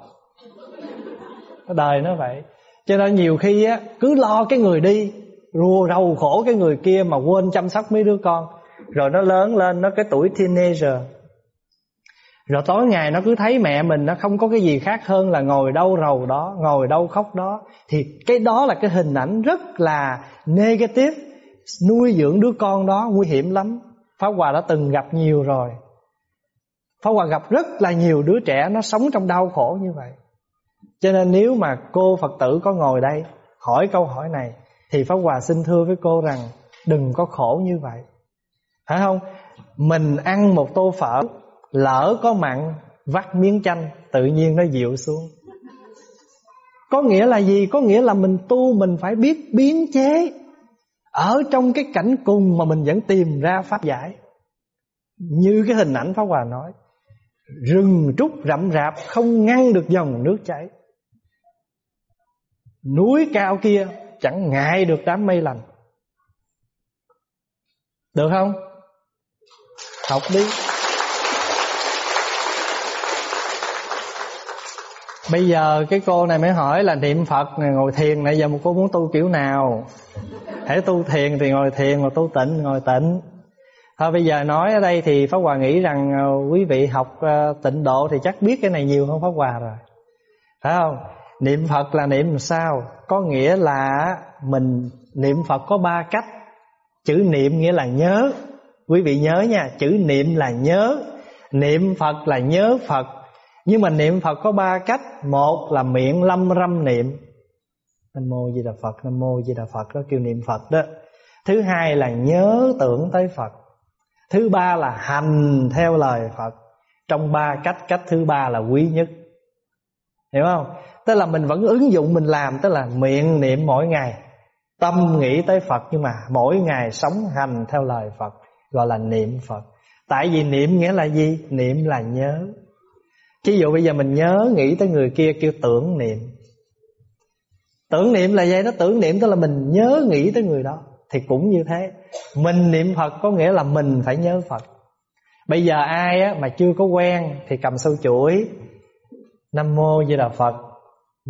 Đời nó vậy. Cho nên nhiều khi á, cứ lo cái người đi, rùa rầu khổ cái người kia mà quên chăm sóc mấy đứa con. Rồi nó lớn lên, nó cái tuổi teenager. Rồi tối ngày nó cứ thấy mẹ mình nó không có cái gì khác hơn là ngồi đâu rầu đó, ngồi đâu khóc đó. Thì cái đó là cái hình ảnh rất là negative, nuôi dưỡng đứa con đó nguy hiểm lắm. Pháp Hòa đã từng gặp nhiều rồi. Pháp Hòa gặp rất là nhiều đứa trẻ Nó sống trong đau khổ như vậy. Cho nên nếu mà cô Phật tử có ngồi đây Hỏi câu hỏi này, Thì Pháp Hòa xin thưa với cô rằng Đừng có khổ như vậy. Phải không? Mình ăn một tô phở, Lỡ có mặn, Vắt miếng chanh, Tự nhiên nó dịu xuống. Có nghĩa là gì? Có nghĩa là mình tu mình phải biết biến chế Ở trong cái cảnh cùng Mà mình vẫn tìm ra pháp giải. Như cái hình ảnh Pháp Hòa nói, Rừng trúc rậm rạp Không ngăn được dòng nước chảy. Núi cao kia Chẳng ngại được đám mây lành. Được không? Học đi. Bây giờ cái cô này mới hỏi là niệm Phật này ngồi thiền này giờ một cô muốn tu kiểu nào? Hãy tu thiền thì ngồi thiền, mà tu tịnh ngồi tịnh. Thôi bây giờ nói ở đây thì Pháp Hòa nghĩ rằng ờ, quý vị học ờ, tịnh độ thì chắc biết cái này nhiều hơn Pháp Hòa rồi. Phải không? Niệm Phật là niệm sao? Có nghĩa là mình niệm Phật có ba cách. Chữ niệm nghĩa là nhớ. Quý vị nhớ nha, chữ niệm là nhớ. Niệm Phật là nhớ Phật nhưng mà niệm Phật có ba cách. Một là miệng lâm râm niệm. Nam mô Di Đà Phật, Nam mô Di Đà Phật đó, kêu niệm Phật đó. Thứ hai là nhớ tưởng tới Phật. Thứ ba là hành theo lời Phật. Trong ba cách Cách thứ ba là quý nhất. Hiểu không? Tức là mình vẫn ứng dụng, mình làm, Tức là miệng niệm mỗi ngày. Tâm nghĩ tới Phật Nhưng mà mỗi ngày sống hành theo lời Phật, Gọi là niệm Phật. Tại vì niệm nghĩa là gì? Niệm là nhớ. Ví dụ bây giờ mình nhớ nghĩ tới người kia kêu tưởng niệm. Tưởng niệm là vậy đó Tưởng niệm tức là mình nhớ nghĩ tới người đó. Thì cũng như thế. Mình niệm Phật có nghĩa là mình phải nhớ Phật. Bây giờ ai á, mà chưa có quen Thì cầm sâu chuỗi Nam Mô Di Đà Phật.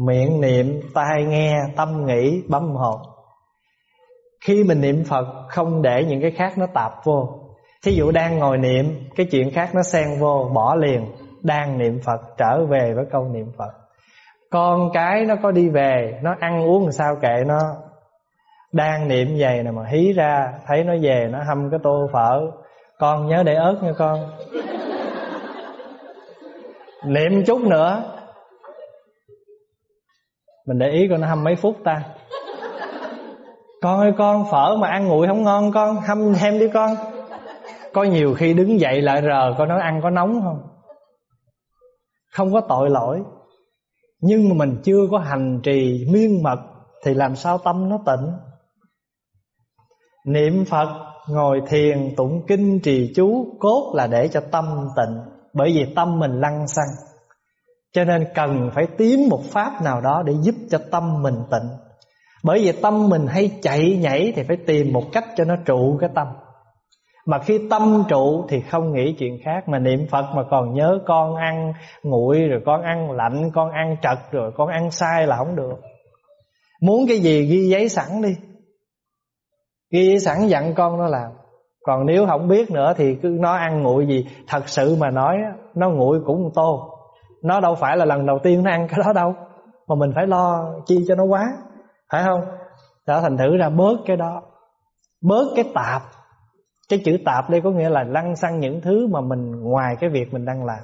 Miệng niệm, tai nghe, tâm nghĩ, bấm hồn Khi mình niệm Phật Không để những cái khác nó tạp vô. Thí dụ đang ngồi niệm Cái chuyện khác nó xen vô, bỏ liền đang niệm Phật, trở về với câu niệm Phật. Con cái nó có đi về, nó ăn uống làm sao kệ nó. Đang niệm vậy nè mà hí ra, thấy nó về, nó hâm cái tô phở. Con nhớ để ớt nha con. Niệm chút nữa. Mình để ý coi nó hâm mấy phút ta. Con ơi, con, phở mà ăn nguội không ngon con, hâm thêm đi con. Có nhiều khi đứng dậy lại rờ coi nó ăn có nóng không? Không có tội lỗi. Nhưng mà mình chưa có hành trì miên mật thì làm sao tâm nó tịnh niệm phật, ngồi thiền, tụng kinh, trì chú, cốt là để cho tâm tịnh bởi vì tâm mình lăng xăng. Cho nên cần phải tìm một pháp nào đó để giúp cho tâm mình tịnh bởi vì tâm mình hay chạy nhảy thì phải tìm một cách cho nó trụ cái tâm mà khi tâm trụ thì không nghĩ chuyện khác, Mà niệm Phật mà còn nhớ con ăn nguội, Rồi con ăn lạnh, Con ăn trật, Rồi con ăn sai là không được. Muốn cái gì ghi giấy sẵn đi. Ghi giấy sẵn dặn con nó làm. Còn nếu không biết nữa Thì cứ nó ăn nguội gì Thật sự mà nói Nó nguội cũng một tô. Nó đâu phải là lần đầu tiên nó ăn cái đó đâu, Mà mình phải lo chi cho nó quá. Phải không? Đó thành thử ra bớt cái đó. Bớt cái tạp cái chữ tạp đây có nghĩa là lăng xăng những thứ mà mình, ngoài cái việc mình đang làm.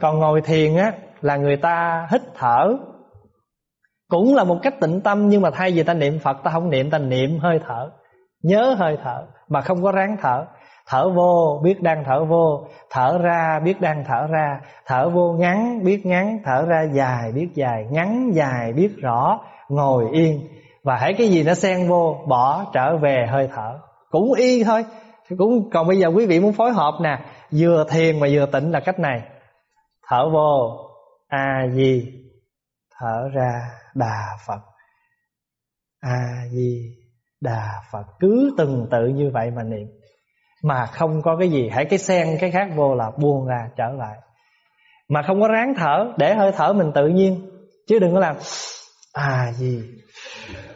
Còn ngồi thiền á, là người ta hít thở. Cũng là một cách tịnh tâm, Nhưng mà thay vì ta niệm Phật, ta không niệm, Ta niệm hơi thở. Nhớ hơi thở, Mà không có ráng thở. Thở vô, biết đang thở vô. Thở ra, biết đang thở ra. Thở vô ngắn, biết ngắn. Thở ra dài, biết dài. Ngắn, dài, biết rõ. Ngồi yên. Và hãy cái gì nó xen vô, Bỏ trở về hơi thở cũng y thôi. Cũng, còn bây giờ quý vị muốn phối hợp nè, vừa thiền mà vừa tịnh là cách này. Thở vô a di thở ra đà phật. A di đà phật. Cứ từng tự như vậy mà niệm. Mà không có cái gì, hãy cái sen cái khác vô là buông ra, trở lại. Mà không có ráng thở, để hơi thở mình tự nhiên. Chứ đừng có làm a di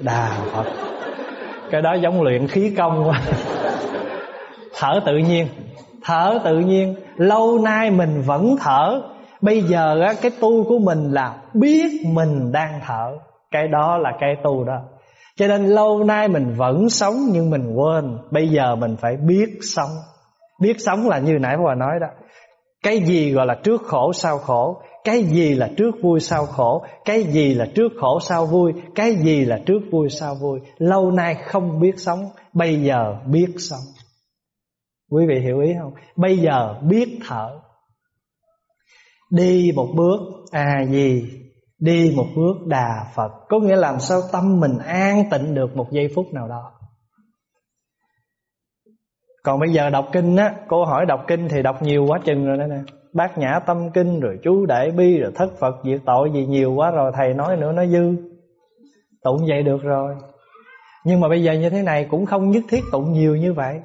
đà phật cái đó giống luyện khí công quá. Thở tự nhiên, thở tự nhiên. Lâu nay mình vẫn thở. Bây giờ á, cái tu của mình là biết mình đang thở. Cái đó là cái tu đó. Cho nên lâu nay mình vẫn sống nhưng mình quên. Bây giờ mình phải biết sống. Biết sống là như nãy bà nói đó. Cái gì gọi là trước khổ, sau khổ? Cái gì là trước vui sau khổ? Cái gì là trước khổ sau vui? Cái gì là trước vui sau vui? Lâu nay không biết sống, bây giờ biết sống. Quý vị hiểu ý không? Bây giờ biết thở. Đi một bước à gì đi một bước đà phật. Có nghĩa làm sao tâm mình an tịnh được một giây phút nào đó. Còn bây giờ đọc kinh á, cô hỏi đọc kinh thì đọc nhiều quá chừng rồi đó nè bát nhã tâm kinh, rồi chú đại bi, rồi thất phật diệt tội gì nhiều quá rồi, thầy nói nữa, nó dư. Tụng vậy được rồi. Nhưng mà bây giờ như thế này cũng không nhất thiết tụng nhiều như vậy.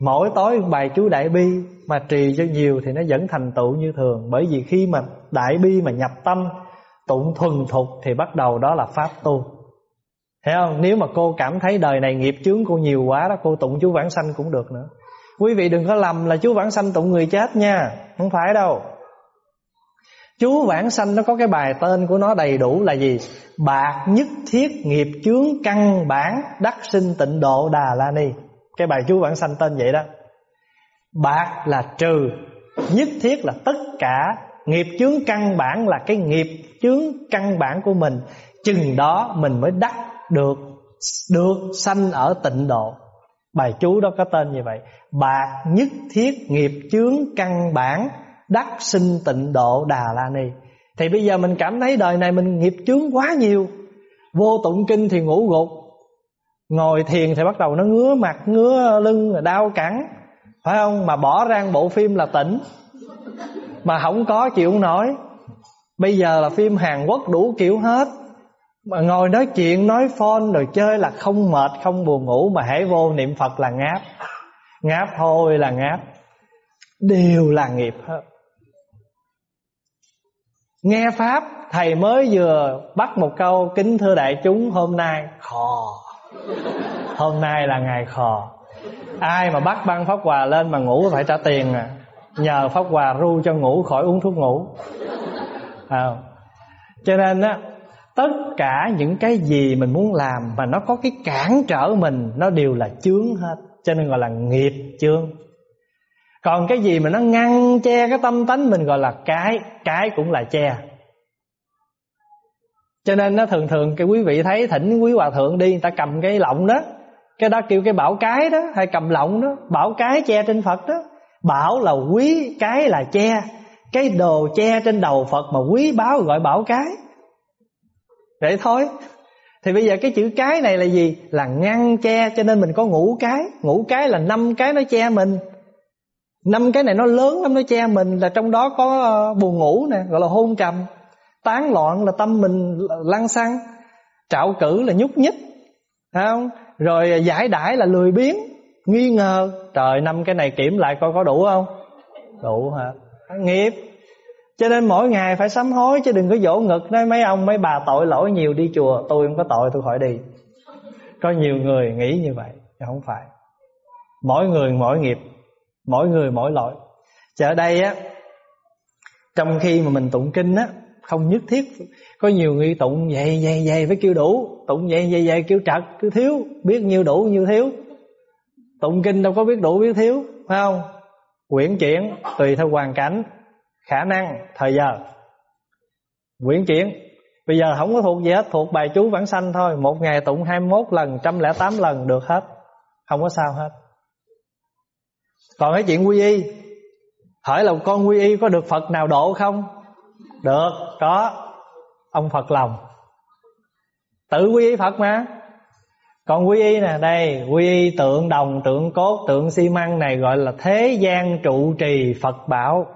Mỗi tối bài chú đại bi mà trì cho nhiều thì nó vẫn thành tựu như thường. Bởi vì khi mà đại bi mà nhập tâm, tụng thuần thục thì bắt đầu đó là pháp tu. Thấy không? Nếu mà cô cảm thấy đời này nghiệp chướng cô nhiều quá đó, Cô tụng chú vãng sanh cũng được nữa. Quý vị đừng có lầm là chú vãng sanh tụng người chết nha. Không phải đâu. Chú vãng sanh nó có cái bài tên của nó đầy đủ là gì? Bạc nhất thiết nghiệp chướng căn bản Đắc sinh tịnh độ Đà La Ni. Cái bài chú vãng sanh tên vậy đó. Bạc là trừ, Nhất thiết là tất cả. Nghiệp chướng căn bản là cái nghiệp chướng căn bản của mình. Chừng đó mình mới đắc được được sanh ở tịnh độ bài chú đó có tên như vậy. Bạc nhất thiết nghiệp chướng căn bản đắc sinh tịnh độ đà la ni. Thì bây giờ mình cảm thấy đời này mình nghiệp chướng quá nhiều. Vô tụng kinh thì ngủ gục. Ngồi thiền thì bắt đầu nó ngứa mặt, ngứa lưng đau cẳng. Phải không? Mà bỏ ra bộ phim là tỉnh. Mà không có chịu nổi. Bây giờ là phim hàn quốc đủ kiểu hết mà ngồi nói chuyện nói phone rồi chơi là không mệt không buồn ngủ mà hãy vô niệm phật là ngáp. Ngáp thôi là ngáp. Đều là nghiệp hết. Nghe pháp thầy mới vừa bắt một câu kính thưa đại chúng hôm nay khò. Hôm nay là ngày khò. Ai mà bắt băng pháp hòa lên mà ngủ phải trả tiền à? Nhờ pháp hòa ru cho ngủ khỏi uống thuốc ngủ. À, cho nên á tất cả những cái gì mình muốn làm mà nó có cái cản trở mình, nó đều là chướng hết, cho nên gọi là nghiệp chướng. Còn cái gì mà nó ngăn che cái tâm tánh mình gọi là cái cái cũng là che. Cho nên nó thường thường cái quý vị thấy thỉnh quý hòa thượng đi, người ta cầm cái lọng đó, cái đó kêu cái bảo cái đó, hay cầm lọng đó, bảo cái che trên phật đó. Bảo là quý, cái là che. Cái đồ che trên đầu phật mà quý báo gọi bảo cái. Vậy thôi. Thì bây giờ cái chữ cái này là gì? Là ngăn che, cho nên mình có ngủ cái. Ngủ cái là năm cái nó che mình. Năm cái này nó lớn lắm, nó che mình. Là trong đó có ờ, buồn ngủ nè, Gọi là hôn trầm. Tán loạn là tâm mình lăng xăng. Trạo cử là nhúc nhích. Thấy không? Rồi ờ, giải đãi là lười biếng, Nghi ngờ. Trời, năm cái này kiểm lại coi có đủ không? Đủ hả? Nghiệp cho nên mỗi ngày phải sám hối, Chứ đừng có dỗ ngực nói mấy ông, mấy bà tội lỗi nhiều đi chùa, Tôi không có tội, tôi khỏi đi. Có nhiều người nghĩ như vậy Nhưng không phải. Mỗi người mỗi nghiệp, Mỗi người mỗi lỗi. Chứ ở đây á, Trong khi mà mình tụng kinh á, Không nhất thiết, Có nhiều người tụng vậy vậy vậy phải kêu đủ, Tụng vậy vậy vậy kêu trật kêu thiếu, Biết nhiêu đủ, nhiêu thiếu. Tụng kinh đâu có biết đủ, biết thiếu, Phải không? Quyển chuyển, tùy theo hoàn cảnh khả năng, thời giờ. Quyển chuyển. Bây giờ không có thuộc gì hết, thuộc bài chú vãng sanh thôi. Một ngày tụng 21 lần 108 lần được hết. Không có sao hết. Còn cái chuyện quy y. Hỏi là con quy y có được Phật nào độ không? Được, có. Ông Phật lòng. Tự quy y Phật mà. Còn quy y nè, đây, quy y tượng đồng, tượng cốt, tượng xi măng này gọi là thế gian trụ trì Phật bảo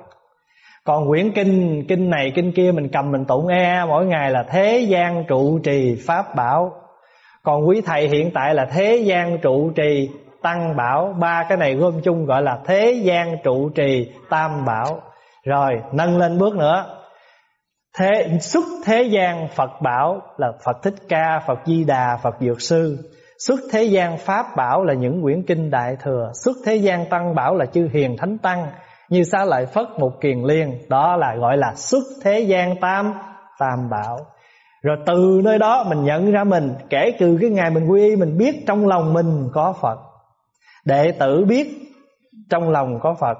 còn quyển kinh kinh này, kinh kia mình cầm mình tụng e mỗi ngày là thế gian trụ trì pháp bảo. Còn quý thầy hiện tại là thế gian trụ trì tăng bảo. Ba cái này gom chung gọi là thế gian trụ trì tam bảo. Rồi, nâng lên bước nữa. Thế, xuất thế gian phật bảo là phật thích ca, phật di đà, phật dược sư. Xuất thế gian Pháp bảo là những quyển kinh Đại Thừa. Xuất thế gian Tăng bảo là chư hiền thánh tăng. Như xá lợi Phất một kiền liên, Đó là gọi là xuất thế gian Tam Tam bảo. Rồi từ nơi đó mình nhận ra mình, Kể từ cái ngày mình quy y, Mình biết trong lòng mình có Phật. Đệ tử biết trong lòng có Phật.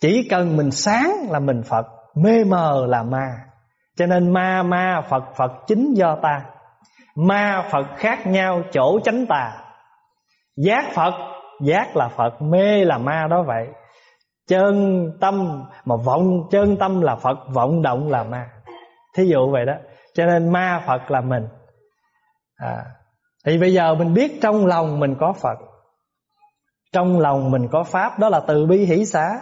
Chỉ cần mình sáng là mình Phật, Mê mờ là ma. Cho nên ma ma, Phật Phật chính do ta. Ma, Phật khác nhau, chỗ chánh tà. Giác Phật, Giác là Phật, Mê là ma đó vậy. Chân tâm Mà vọng chân tâm là Phật Vọng động là ma. Thí dụ vậy đó. Cho nên ma Phật là mình. À, Thì bây giờ mình biết trong lòng mình có Phật. Trong lòng mình có Pháp Đó là từ bi hỷ xã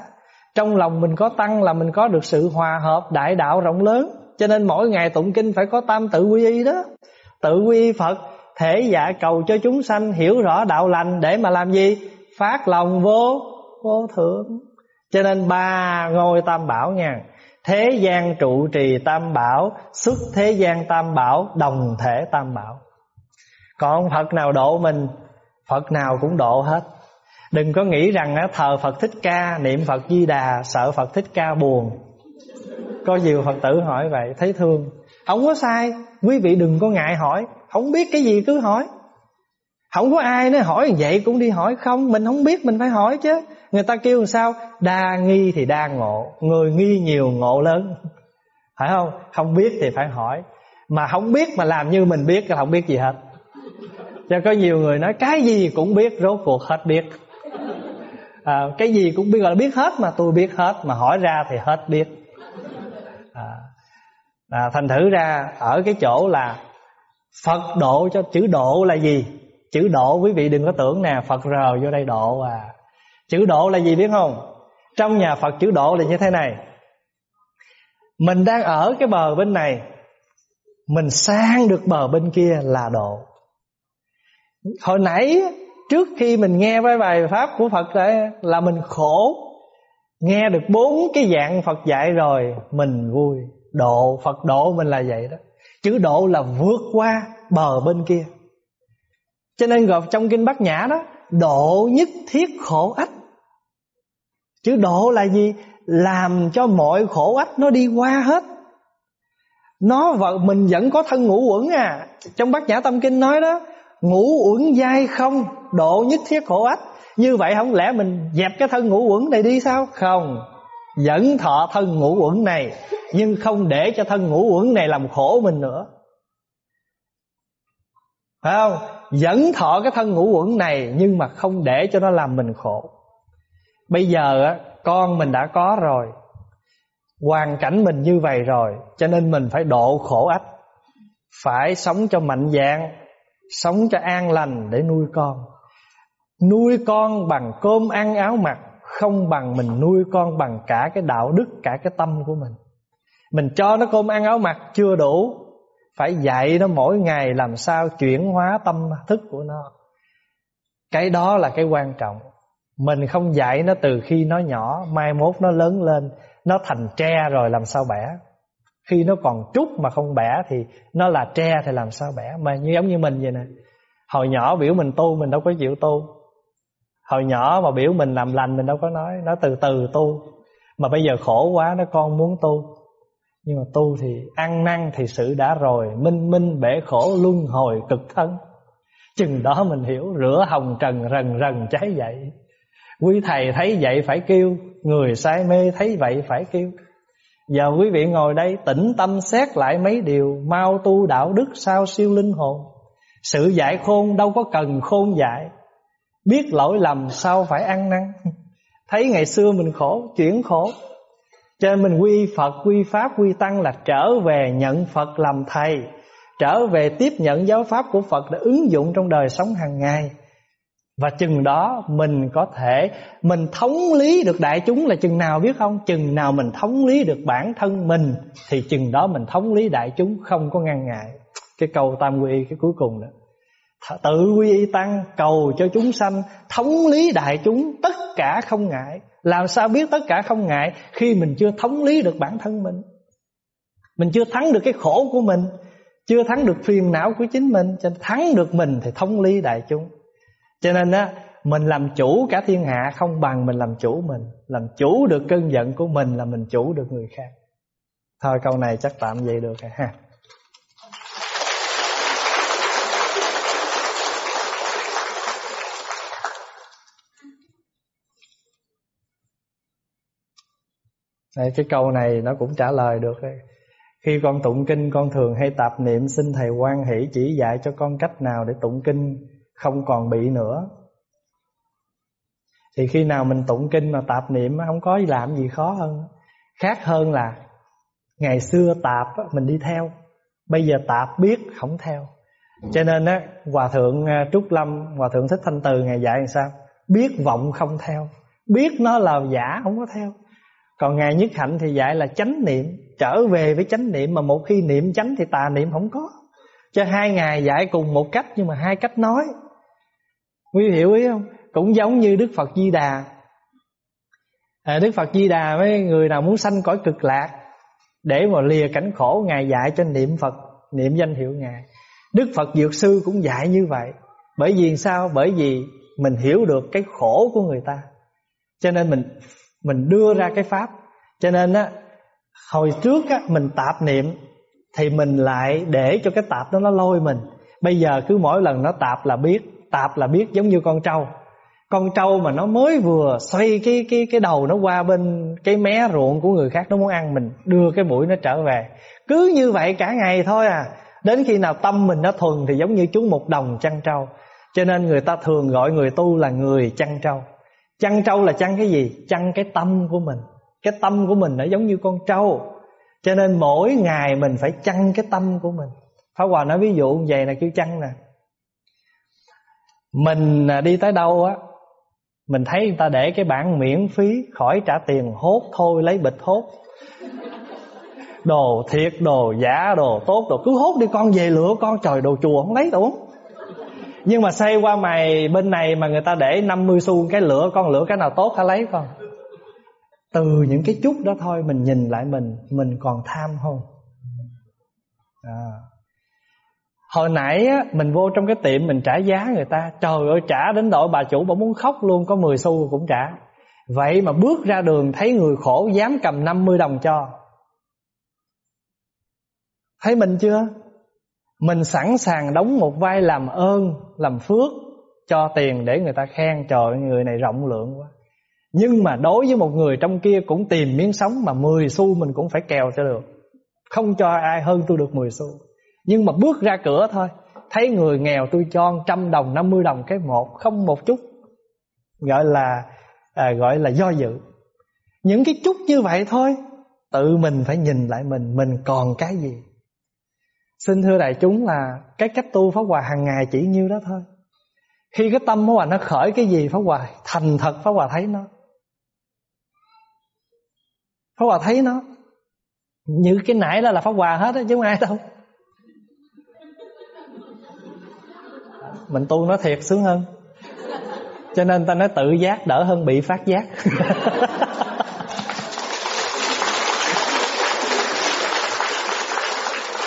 Trong lòng mình có Tăng là mình có được sự hòa hợp Đại đạo rộng lớn. Cho nên mỗi ngày tụng kinh phải có tam tự quy y đó. Tự quy Phật Thể dạ cầu cho chúng sanh hiểu rõ đạo lành Để mà làm gì? Phát lòng vô vô thượng. Cho nên ba ngôi tam bảo nha. Thế gian trụ trì tam bảo, Xuất thế gian tam bảo, Đồng thể tam bảo. Còn Phật nào độ mình, Phật nào cũng độ hết. Đừng có nghĩ rằng thờ Phật Thích Ca, Niệm Phật Di Đà, Sợ Phật Thích Ca buồn. Có nhiều Phật tử hỏi vậy, Thấy thương. Không có sai, Quý vị đừng có ngại hỏi. Không biết cái gì cứ hỏi. Không có ai nói hỏi vậy cũng đi hỏi. Không, mình không biết, mình phải hỏi chứ. Người ta kêu làm sao? Đa nghi thì đa ngộ Người nghi nhiều ngộ lớn. Phải không? Không biết thì phải hỏi. Mà không biết mà làm như mình biết Không biết gì hết. Cho có nhiều người nói Cái gì cũng biết Rốt cuộc hết biết. À, Cái gì cũng biết gọi là biết hết Mà tôi biết hết Mà hỏi ra thì hết biết. À, à, Thành thử ra Ở cái chỗ là Phật độ cho chữ độ là gì? Chữ độ quý vị đừng có tưởng nè Phật rờ vô đây độ à. Chữ độ là gì biết không? Trong nhà Phật chữ độ là như thế này. Mình đang ở cái bờ bên này, Mình sang được bờ bên kia là độ. Hồi nãy, Trước khi mình nghe cái bài Pháp của Phật đấy Là mình khổ. Nghe được bốn cái dạng Phật dạy rồi, Mình vui. Độ, Phật độ mình là vậy đó. Chữ độ là vượt qua bờ bên kia. Cho nên gọi trong Kinh Bát Nhã đó, Độ nhất thiết khổ ách. Chữ độ là gì? Làm cho mọi khổ ách nó đi qua hết. Nó và mình vẫn có thân ngũ uẩn à. Trong Bát Nhã Tâm Kinh nói đó, Ngũ uẩn dai không, Độ nhất thiết khổ ách Như vậy không lẽ mình dẹp cái thân ngũ uẩn này đi sao? Không. Vẫn thọ thân ngũ uẩn này, Nhưng không để cho thân ngũ uẩn này làm khổ mình nữa. Phải không? Vẫn thọ cái thân ngũ uẩn này, Nhưng mà không để cho nó làm mình khổ. Bây giờ á, con mình đã có rồi. Hoàn cảnh mình như vậy rồi, Cho nên mình phải độ khổ ách. Phải sống cho mạnh dạng, Sống cho an lành để nuôi con. Nuôi con bằng cơm ăn áo mặc, Không bằng mình nuôi con bằng cả cái đạo đức, Cả cái tâm của mình. Mình cho nó cơm ăn áo mặc chưa đủ, Phải dạy nó mỗi ngày Làm sao chuyển hóa tâm thức của nó. Cái đó là cái quan trọng mình không dạy nó từ khi nó nhỏ, Mai mốt nó lớn lên, Nó thành tre rồi làm sao bẻ. Khi nó còn trúc mà không bẻ Thì nó là tre thì làm sao bẻ. Mà như giống như mình vậy nè, Hồi nhỏ biểu mình tu, mình đâu có chịu tu. Hồi nhỏ mà biểu mình làm lành, Mình đâu có nói, Nó từ từ tu. Mà bây giờ khổ quá, nó con muốn tu. Nhưng mà tu thì ăn năn thì sự đã rồi, Minh minh bể khổ luân hồi cực thân. Chừng đó mình hiểu, Rửa hồng trần rần rần cháy dậy. Quý thầy thấy vậy phải kêu Người say mê thấy vậy phải kêu. Giờ quý vị ngồi đây tĩnh tâm xét lại mấy điều Mau tu đạo đức sao siêu linh hồn. Sự giải khôn đâu có cần khôn dạy Biết lỗi lầm sao phải ăn năn. Thấy ngày xưa mình khổ, chuyển khổ. Cho nên mình quy Phật, quy Pháp, quy Tăng là trở về nhận Phật làm thầy. Trở về tiếp nhận giáo Pháp của Phật để ứng dụng trong đời sống hàng ngày và chừng đó mình có thể, Mình thống lý được đại chúng là chừng nào biết không? Chừng nào mình thống lý được bản thân mình, Thì chừng đó mình thống lý đại chúng Không có ngăn ngại. Cái câu tam quy y cái cuối cùng đó. Tự quy y tăng, cầu cho chúng sanh, Thống lý đại chúng, Tất cả không ngại. Làm sao biết tất cả không ngại? Khi mình chưa thống lý được bản thân mình. Mình chưa thắng được cái khổ của mình, chưa thắng được phiền não của chính mình, cho thắng được mình thì thống lý đại chúng cho nên á mình làm chủ cả thiên hạ không bằng mình làm chủ mình. Làm chủ được cơn giận của mình là mình chủ được người khác. Thôi câu này chắc tạm vậy được rồi ha. Đây, cái câu này nó cũng trả lời được đấy. Khi con tụng kinh con thường hay tạp niệm xin thầy quan hỷ chỉ dạy cho con cách nào để tụng kinh không còn bị nữa. Thì khi nào mình tụng kinh mà tạp niệm không có làm gì khó hơn. Khác hơn là ngày xưa tạp mình đi theo, bây giờ tạp biết không theo. Cho nên á hòa thượng à, Trúc Lâm, hòa thượng Thích Thanh Từ ngày dạy làm sao? Biết vọng không theo, biết nó là giả không có theo. Còn Ngài Nhất Hạnh thì dạy là chánh niệm Trở về với chánh niệm Mà một khi niệm chánh thì tà niệm không có Cho hai Ngài dạy cùng một cách Nhưng mà hai cách nói Quý hiểu ý không? Cũng giống như Đức Phật Di Đà. À, Đức Phật Di Đà với người nào muốn sanh cõi cực lạc Để mà lìa cảnh khổ Ngài dạy cho niệm Phật Niệm danh hiệu Ngài. Đức Phật Dược Sư cũng dạy như vậy. Bởi vì sao? Bởi vì mình hiểu được cái khổ của người ta. Cho nên mình mình đưa ra cái pháp. Cho nên á hồi trước á mình tạp niệm thì mình lại để cho cái tạp đó nó lôi mình. Bây giờ cứ mỗi lần nó tạp là biết tạp là biết giống như con trâu. Con trâu mà nó mới vừa xoay cái cái cái đầu nó qua bên cái mé ruộng của người khác nó muốn ăn mình, đưa cái mũi nó trở về. Cứ như vậy cả ngày thôi à. Đến khi nào tâm mình nó thuần thì giống như chú một đồng chăn trâu. Cho nên người ta thường gọi người tu là người chăn trâu. Chăn trâu là chăn cái gì? Chăn cái tâm của mình. Cái tâm của mình nó giống như con trâu. Cho nên mỗi ngày mình phải chăn cái tâm của mình. Pháp Hòa nói ví dụ như vậy là kêu chăn nè. Mình à, đi tới đâu á Mình thấy người ta để cái bảng miễn phí Khỏi trả tiền hốt thôi lấy bịch hốt. Đồ thiệt, đồ giả, đồ tốt Đồ cứ hốt đi con về lựa con Trời đồ chùa không lấy đâu. Nhưng mà xây qua mày bên này mà người ta để 50 xu cái lửa con lửa cái nào tốt hả lấy con. Từ những cái chút đó thôi mình nhìn lại mình mình còn tham không à hồi nãy á, mình vô trong cái tiệm mình trả giá người ta. Trời ơi trả đến độ bà chủ bà muốn khóc luôn có 10 xu cũng trả. Vậy mà bước ra đường thấy người khổ dám cầm 50 đồng cho. Thấy mình chưa? Mình sẵn sàng đóng một vai làm ơn Làm phước Cho tiền để người ta khen. Trời người này rộng lượng quá. Nhưng mà đối với một người trong kia Cũng tìm miếng sống mà 10 xu mình cũng phải kèo cho được. Không cho ai hơn tôi được 10 xu. Nhưng mà bước ra cửa thôi Thấy người nghèo tôi cho trăm đồng 50 đồng cái một Không một chút Gọi là à, gọi là do dự Những cái chút như vậy thôi Tự mình phải nhìn lại mình Mình còn cái gì Xin thưa đại chúng là cái cách tu Pháp Hòa hàng ngày chỉ nhiêu đó thôi. Khi cái tâm Pháp Hòa nó khởi cái gì Pháp Hòa thành thật Pháp Hòa thấy nó. Pháp Hòa thấy nó. Như cái nãy đó là Pháp Hòa hết đó chứ không ai đâu. Mình tu nó thiệt sướng hơn. Cho nên ta nói tự giác đỡ hơn bị phát giác.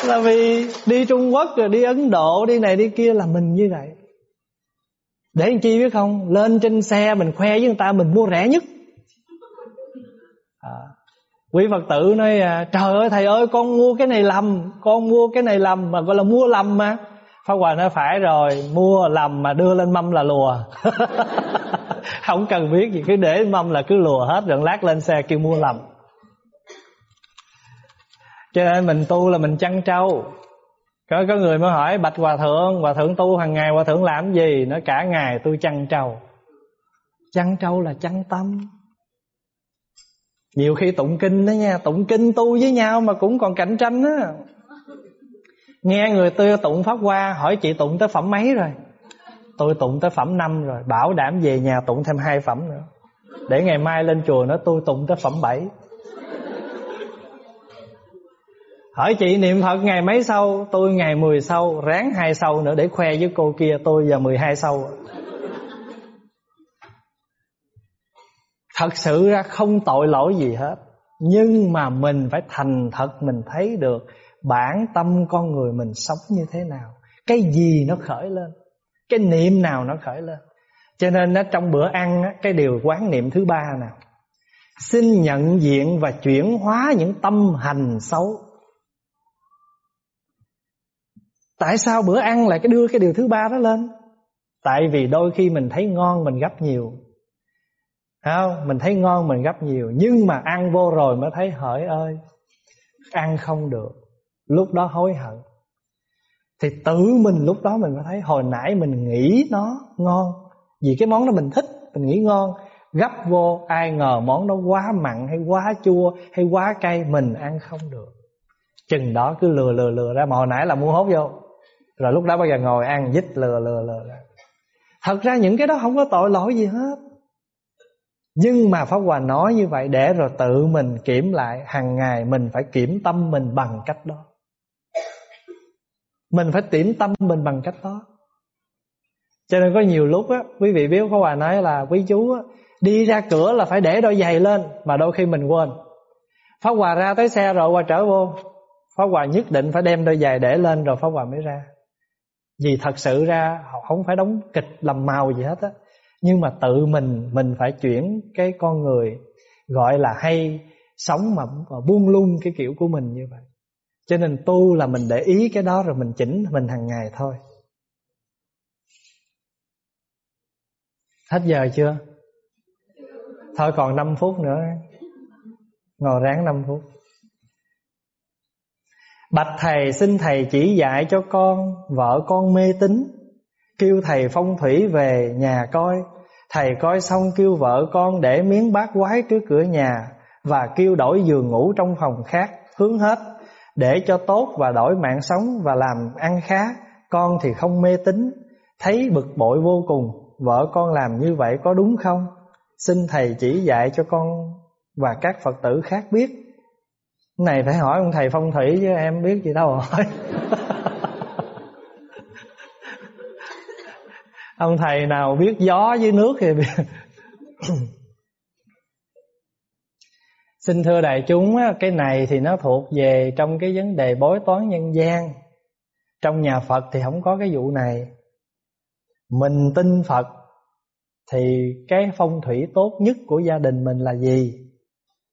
là vì đi Trung Quốc rồi đi Ấn Độ đi này đi kia là mình như vậy để làm chi biết không lên trên xe mình khoe với người ta mình mua rẻ nhất à, quý Phật tử nói à, trời ơi thầy ơi con mua cái này lầm con mua cái này lầm mà gọi là mua lầm mà Pháp Hòa nói, phải rồi, Mua lầm mà đưa lên mâm là lùa. Không cần biết gì, Cứ để mâm là cứ lùa hết, Rồi lát lên xe kêu mua lầm. Cho nên mình tu là mình chăn trâu. Có có người mới hỏi, bạch hòa thượng hòa thượng tu hàng ngày, hòa thượng làm gì? Nói, cả ngày tôi chăn trâu. Chăn trâu là chăn tâm. Nhiều khi tụng kinh đó nha, tụng kinh tu với nhau mà cũng còn cạnh tranh á nghe người tôi tụng pháp hoa, hỏi chị tụng tới phẩm mấy rồi? Tôi tụng tới phẩm năm rồi, bảo đảm về nhà tụng thêm hai phẩm nữa. Để ngày mai lên chùa nó tôi tụng tới phẩm bảy. Hỏi chị niệm Phật ngày mấy sau? Tôi ngày 10 sau, Ráng hai sau nữa để khoe với cô kia, Tôi giờ 12 sau. Thật sự ra không tội lỗi gì hết, Nhưng mà mình phải thành thật Mình thấy được bản tâm con người mình sống như thế nào. Cái gì nó khởi lên? Cái niệm nào nó khởi lên? Cho nên nó trong bữa ăn á, cái điều quán niệm thứ ba nào xin nhận diện và chuyển hóa những tâm hành xấu. Tại sao bữa ăn lại cái đưa cái điều thứ ba đó lên? Tại vì đôi khi mình thấy ngon mình gấp nhiều. Không? Mình thấy ngon mình gấp nhiều. Nhưng mà ăn vô rồi mới thấy hỡi ơi ăn không được lúc đó hối hận. Thì tự mình lúc đó mình mới thấy hồi nãy mình nghĩ nó ngon. Vì cái món đó mình thích, mình nghĩ ngon. Gấp vô, ai ngờ món đó quá mặn hay quá chua hay quá cay, mình ăn không được. Chừng đó cứ lừa lừa lừa ra. Mà hồi nãy là mua hốt vô. Rồi lúc đó bây giờ ngồi ăn dít lừa lừa lừa ra. Thật ra những cái đó không có tội lỗi gì hết. Nhưng mà Pháp Hòa nói như vậy để rồi tự mình kiểm lại. Hàng ngày mình phải kiểm tâm mình bằng cách đó. Mình phải kiểm tâm mình bằng cách đó. Cho nên có nhiều lúc á, quý vị biết có bà nói là quý chú á, đi ra cửa là phải để đôi giày lên mà đôi khi mình quên. Pháp Hòa ra tới xe rồi qua trở vô, Pháp Hòa nhất định phải đem đôi giày để lên rồi Pháp Hòa mới ra. Vì thật sự ra họ không phải đóng kịch làm màu gì hết á nhưng mà tự mình mình phải chuyển cái con người gọi là hay sống mà, mà buông lung cái kiểu của mình như vậy cho nên tu là mình để ý cái đó rồi mình chỉnh mình hàng ngày thôi. Hết giờ chưa? Thôi còn 5 phút nữa. Ngồi ráng 5 phút. Bạch thầy xin thầy chỉ dạy cho con, Vợ con mê tín. Kêu thầy phong thủy về nhà coi. Thầy coi xong kêu vợ con để miếng bát quái trước cửa nhà Và kêu đổi giường ngủ trong phòng khác, Hướng hết. Để cho tốt và đổi mạng sống và làm ăn khá Con thì không mê tín. Thấy bực bội vô cùng, Vợ con làm như vậy có đúng không? Xin thầy chỉ dạy cho con và các Phật tử khác biết. Này, phải hỏi ông thầy phong thủy chứ em biết gì đâu hỏi. Ông thầy nào biết gió với nước thì xin thưa đại chúng cái này thì nó thuộc về trong cái vấn đề bói toán nhân gian. Trong nhà phật thì không có cái vụ này. Mình tin phật thì cái phong thủy tốt nhất của gia đình mình là gì?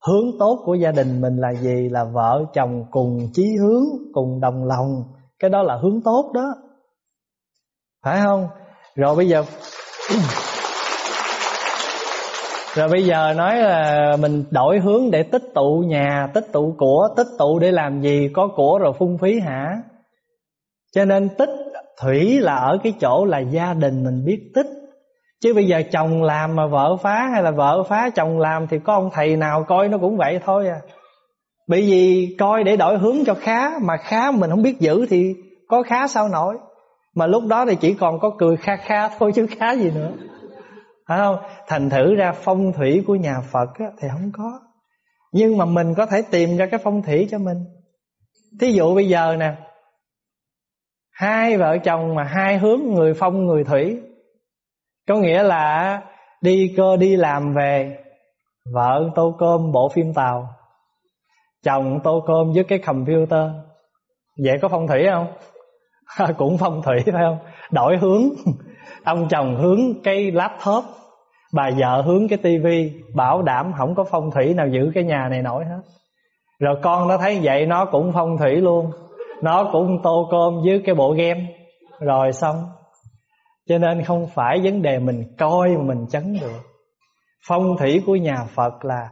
Hướng tốt của gia đình mình là gì? Là vợ chồng cùng chí hướng, cùng đồng lòng. Cái đó là hướng tốt đó. Phải không? Rồi bây giờ rồi bây giờ nói là mình đổi hướng để tích tụ nhà, tích tụ của, tích tụ để làm gì? Có của rồi phung phí hả? Cho nên tích thủy là ở cái chỗ là gia đình mình biết tích. Chứ bây giờ chồng làm mà vợ phá hay là vợ phá chồng làm thì có ông thầy nào coi nó cũng vậy thôi à. Bởi vì coi để đổi hướng cho khá, mà khá mình không biết giữ thì có khá sao nổi. Mà lúc đó thì chỉ còn có cười kha kha thôi chứ khá gì nữa. Phải không? Thành thử ra phong thủy của nhà Phật á, thì không có. Nhưng mà mình có thể tìm ra cái phong thủy cho mình. Thí dụ bây giờ nè Hai vợ chồng mà hai hướng người phong người thủy Có nghĩa là đi cơ đi làm về Vợ tô cơm bộ phim tàu Chồng tô cơm với cái computer. Vậy có phong thủy không? cũng phong thủy phải không? Đổi hướng ông chồng hướng cái laptop, bà vợ hướng cái tivi, bảo đảm không có phong thủy nào giữ cái nhà này nổi hết. Rồi con nó thấy vậy, nó cũng phong thủy luôn. Nó cũng tô cơm với cái bộ game. Rồi xong. Cho nên không phải vấn đề mình coi mà mình chấn được. Phong thủy của nhà phật là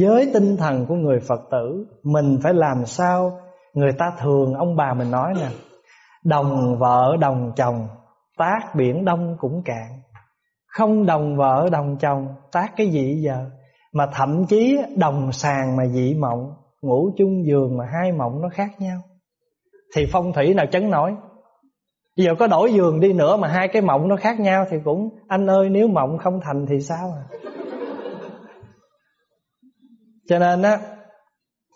với tinh thần của người phật tử, mình phải làm sao người ta thường, ông bà mình nói nè, Đồng vợ, đồng chồng Tác biển đông cũng cạn. Không đồng vợ đồng chồng, Tác cái gì giờ. Mà thậm chí đồng sàng mà dị mộng Ngủ chung giường mà hai mộng nó khác nhau. Thì phong thủy nào chấn nổi? Giờ có đổi giường đi nữa Mà hai cái mộng nó khác nhau Thì cũng, anh ơi, nếu mộng không thành thì sao à? Cho nên á,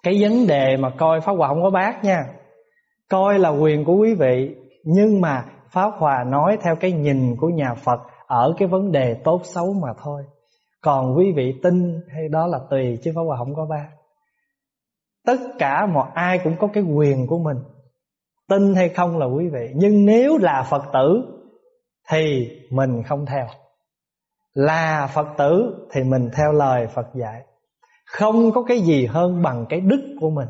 Cái vấn đề mà coi Pháp Hòa không có bác nha. Coi là quyền của quý vị, Nhưng mà Pháp Hòa nói theo cái nhìn của nhà Phật Ở cái vấn đề tốt xấu mà thôi. Còn quý vị tin hay đó là tùy, Chứ Pháp Hòa không có ba. Tất cả mọi ai cũng có cái quyền của mình. Tin hay không là quý vị. Nhưng nếu là phật tử, thì mình không theo. Là phật tử, thì mình theo lời phật dạy. Không có cái gì hơn bằng cái đức của mình.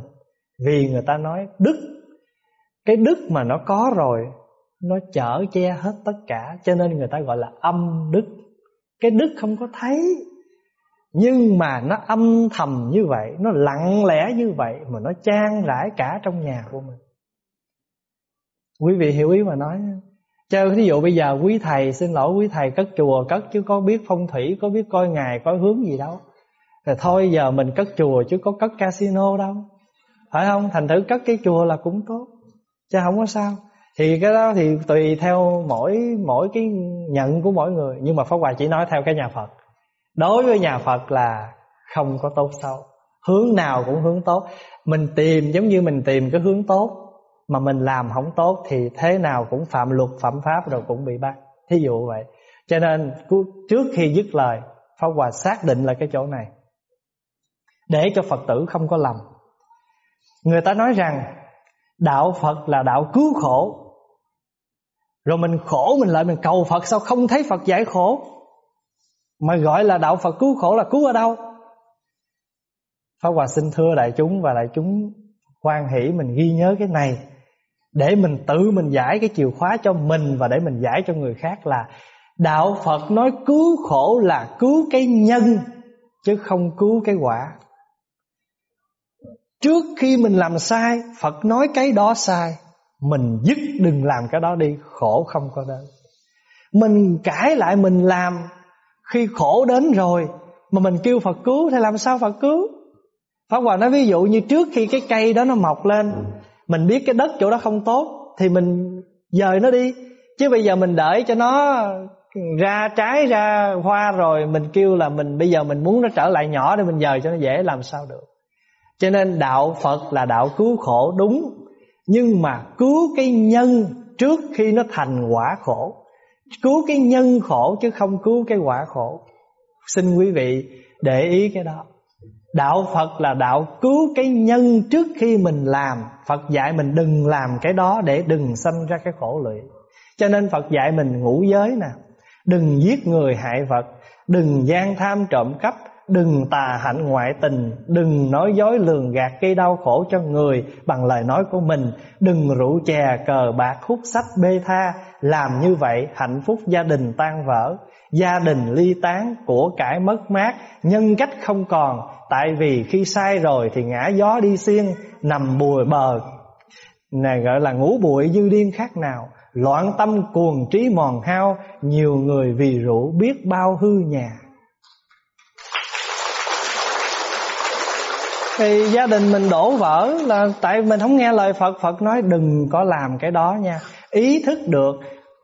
Vì người ta nói đức, cái đức mà nó có rồi nó chở che hết tất cả, cho nên người ta gọi là âm đức. Cái đức không có thấy, nhưng mà nó âm thầm như vậy, nó lặng lẽ như vậy mà nó trang rải cả trong nhà của mình. Quý vị hiểu ý mà nói. Cho ví dụ bây giờ quý thầy, xin lỗi quý thầy, cất chùa cất chứ có biết phong thủy, có biết coi ngày coi hướng gì đâu. Rồi thôi giờ mình cất chùa chứ có cất casino đâu. Phải không? Thành thử cất cái chùa là cũng tốt, chứ không có sao thì cái đó thì tùy theo mỗi mỗi cái nhận của mỗi người. Nhưng mà pháp hòa chỉ nói theo cái nhà phật. Đối với nhà phật là không có tốt xấu. Hướng nào cũng hướng tốt. Mình tìm giống như mình tìm cái hướng tốt mà mình làm không tốt thì thế nào cũng phạm luật, phạm pháp rồi cũng bị bắt. Thí dụ vậy. Cho nên trước khi dứt lời, pháp hòa xác định là cái chỗ này. Để cho phật tử không có lầm. Người ta nói rằng đạo phật là đạo cứu khổ rồi mình khổ, mình lại mình cầu Phật, Sao không thấy Phật giải khổ? Mà gọi là đạo Phật cứu khổ là cứu ở đâu? Pháp Hòa xin thưa đại chúng Và đại chúng hoan hỷ mình ghi nhớ cái này. Để mình tự mình giải cái chìa khóa cho mình Và để mình giải cho người khác là Đạo Phật nói cứu khổ là cứu cái nhân, Chứ không cứu cái quả. Trước khi mình làm sai, Phật nói cái đó sai mình dứt đừng làm cái đó đi, Khổ không có đến. Mình cãi lại, mình làm, Khi khổ đến rồi Mà mình kêu Phật cứu Thì làm sao Phật cứu? Pháp Hòa nói ví dụ như trước khi cái cây đó nó mọc lên, Mình biết cái đất chỗ đó không tốt Thì mình dời nó đi. Chứ bây giờ mình đợi cho nó ra, trái ra hoa rồi Mình kêu là mình, bây giờ mình muốn nó trở lại nhỏ Để mình dời cho nó dễ, làm sao được? Cho nên đạo Phật là đạo cứu khổ đúng nhưng mà cứu cái nhân trước khi nó thành quả khổ. Cứu cái nhân khổ chứ không cứu cái quả khổ. Xin quý vị để ý cái đó. Đạo Phật là đạo cứu cái nhân trước khi mình làm. Phật dạy mình đừng làm cái đó để đừng sanh ra cái khổ lụy. Cho nên Phật dạy mình ngủ giới nè. Đừng giết người hại vật. Đừng gian tham trộm cắp Đừng tà hạnh ngoại tình, Đừng nói dối lường gạt gây đau khổ cho người Bằng lời nói của mình. Đừng rượu chè cờ bạc hút sách bê tha, Làm như vậy hạnh phúc gia đình tan vỡ. Gia đình ly tán Của cải mất mát, Nhân cách không còn. Tại vì khi sai rồi thì ngã gió đi xiên, Nằm bùi bờ. Này gọi là ngủ bụi dư điên khác nào. Loạn tâm cuồng trí mòn hao, Nhiều người vì rượu biết bao hư nhà thì gia đình mình đổ vỡ là tại mình không nghe lời Phật. Phật nói đừng có làm cái đó nha. Ý thức được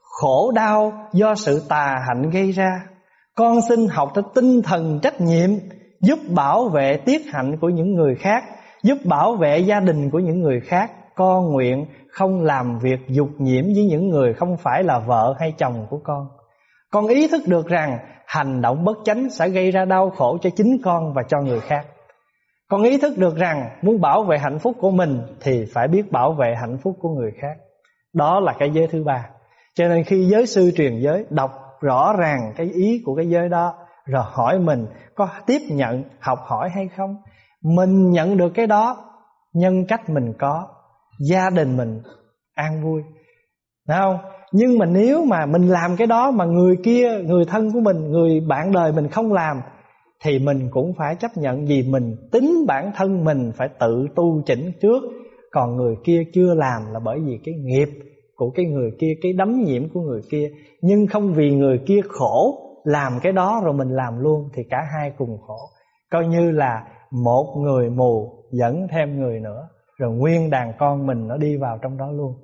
khổ đau do sự tà hạnh gây ra. Con xin học cho tinh thần trách nhiệm, giúp bảo vệ tiết hạnh của những người khác, giúp bảo vệ gia đình của những người khác. Con nguyện không làm việc dục nhiễm với những người không phải là vợ hay chồng của con. Con ý thức được rằng hành động bất chánh sẽ gây ra đau khổ cho chính con và cho người khác con ý thức được rằng muốn bảo vệ hạnh phúc của mình Thì phải biết bảo vệ hạnh phúc của người khác. Đó là cái giới thứ ba. Cho nên khi giới sư truyền giới Đọc rõ ràng cái ý của cái giới đó Rồi hỏi mình có tiếp nhận học hỏi hay không? Mình nhận được cái đó Nhân cách mình có Gia đình mình an vui. Đúng không? Nhưng mà nếu mà mình làm cái đó Mà người kia, người thân của mình Người bạn đời mình không làm thì mình cũng phải chấp nhận vì mình tính bản thân mình phải tự tu chỉnh trước. Còn người kia chưa làm là bởi vì cái nghiệp của cái người kia, cái đấm nhiễm của người kia. Nhưng không vì người kia khổ, làm cái đó rồi mình làm luôn thì cả hai cùng khổ. Coi như là một người mù dẫn thêm người nữa, rồi nguyên đàn con mình nó đi vào trong đó luôn.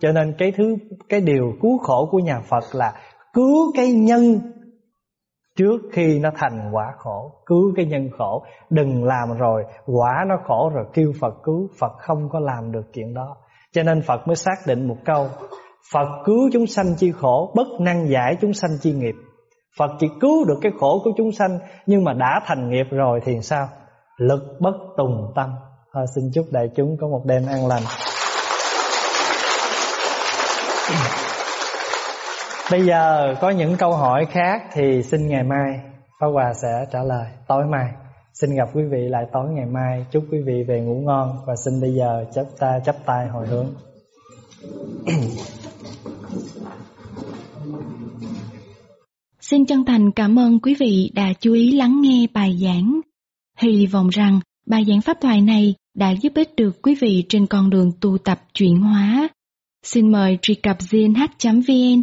Cho nên cái thứ, cái điều cứu khổ của nhà Phật là cứu cái nhân trước khi nó thành quả khổ, cứu cái nhân khổ. Đừng làm rồi, quả nó khổ rồi kêu phật cứu. Phật không có làm được chuyện đó. Cho nên phật mới xác định một câu, phật cứu chúng sanh chi khổ, bất năng giải chúng sanh chi nghiệp. Phật chỉ cứu được cái khổ của chúng sanh, nhưng mà đã thành nghiệp rồi thì sao? Lực bất tùng tâm. Thôi, xin chúc đại chúng có một đêm an lành bây giờ có những câu hỏi khác thì xin ngày mai Pháp Hòa sẽ trả lời tối mai Xin gặp quý vị lại tối ngày mai Chúc quý vị về ngủ ngon Và xin bây giờ chấp ta, chấp tay hồi hướng Xin chân thành cảm ơn quý vị đã chú ý lắng nghe bài giảng. Hy vọng rằng bài giảng pháp thoại này đã giúp ích được quý vị trên con đường tu tập chuyển hóa. Xin mời truy cập gnh.vn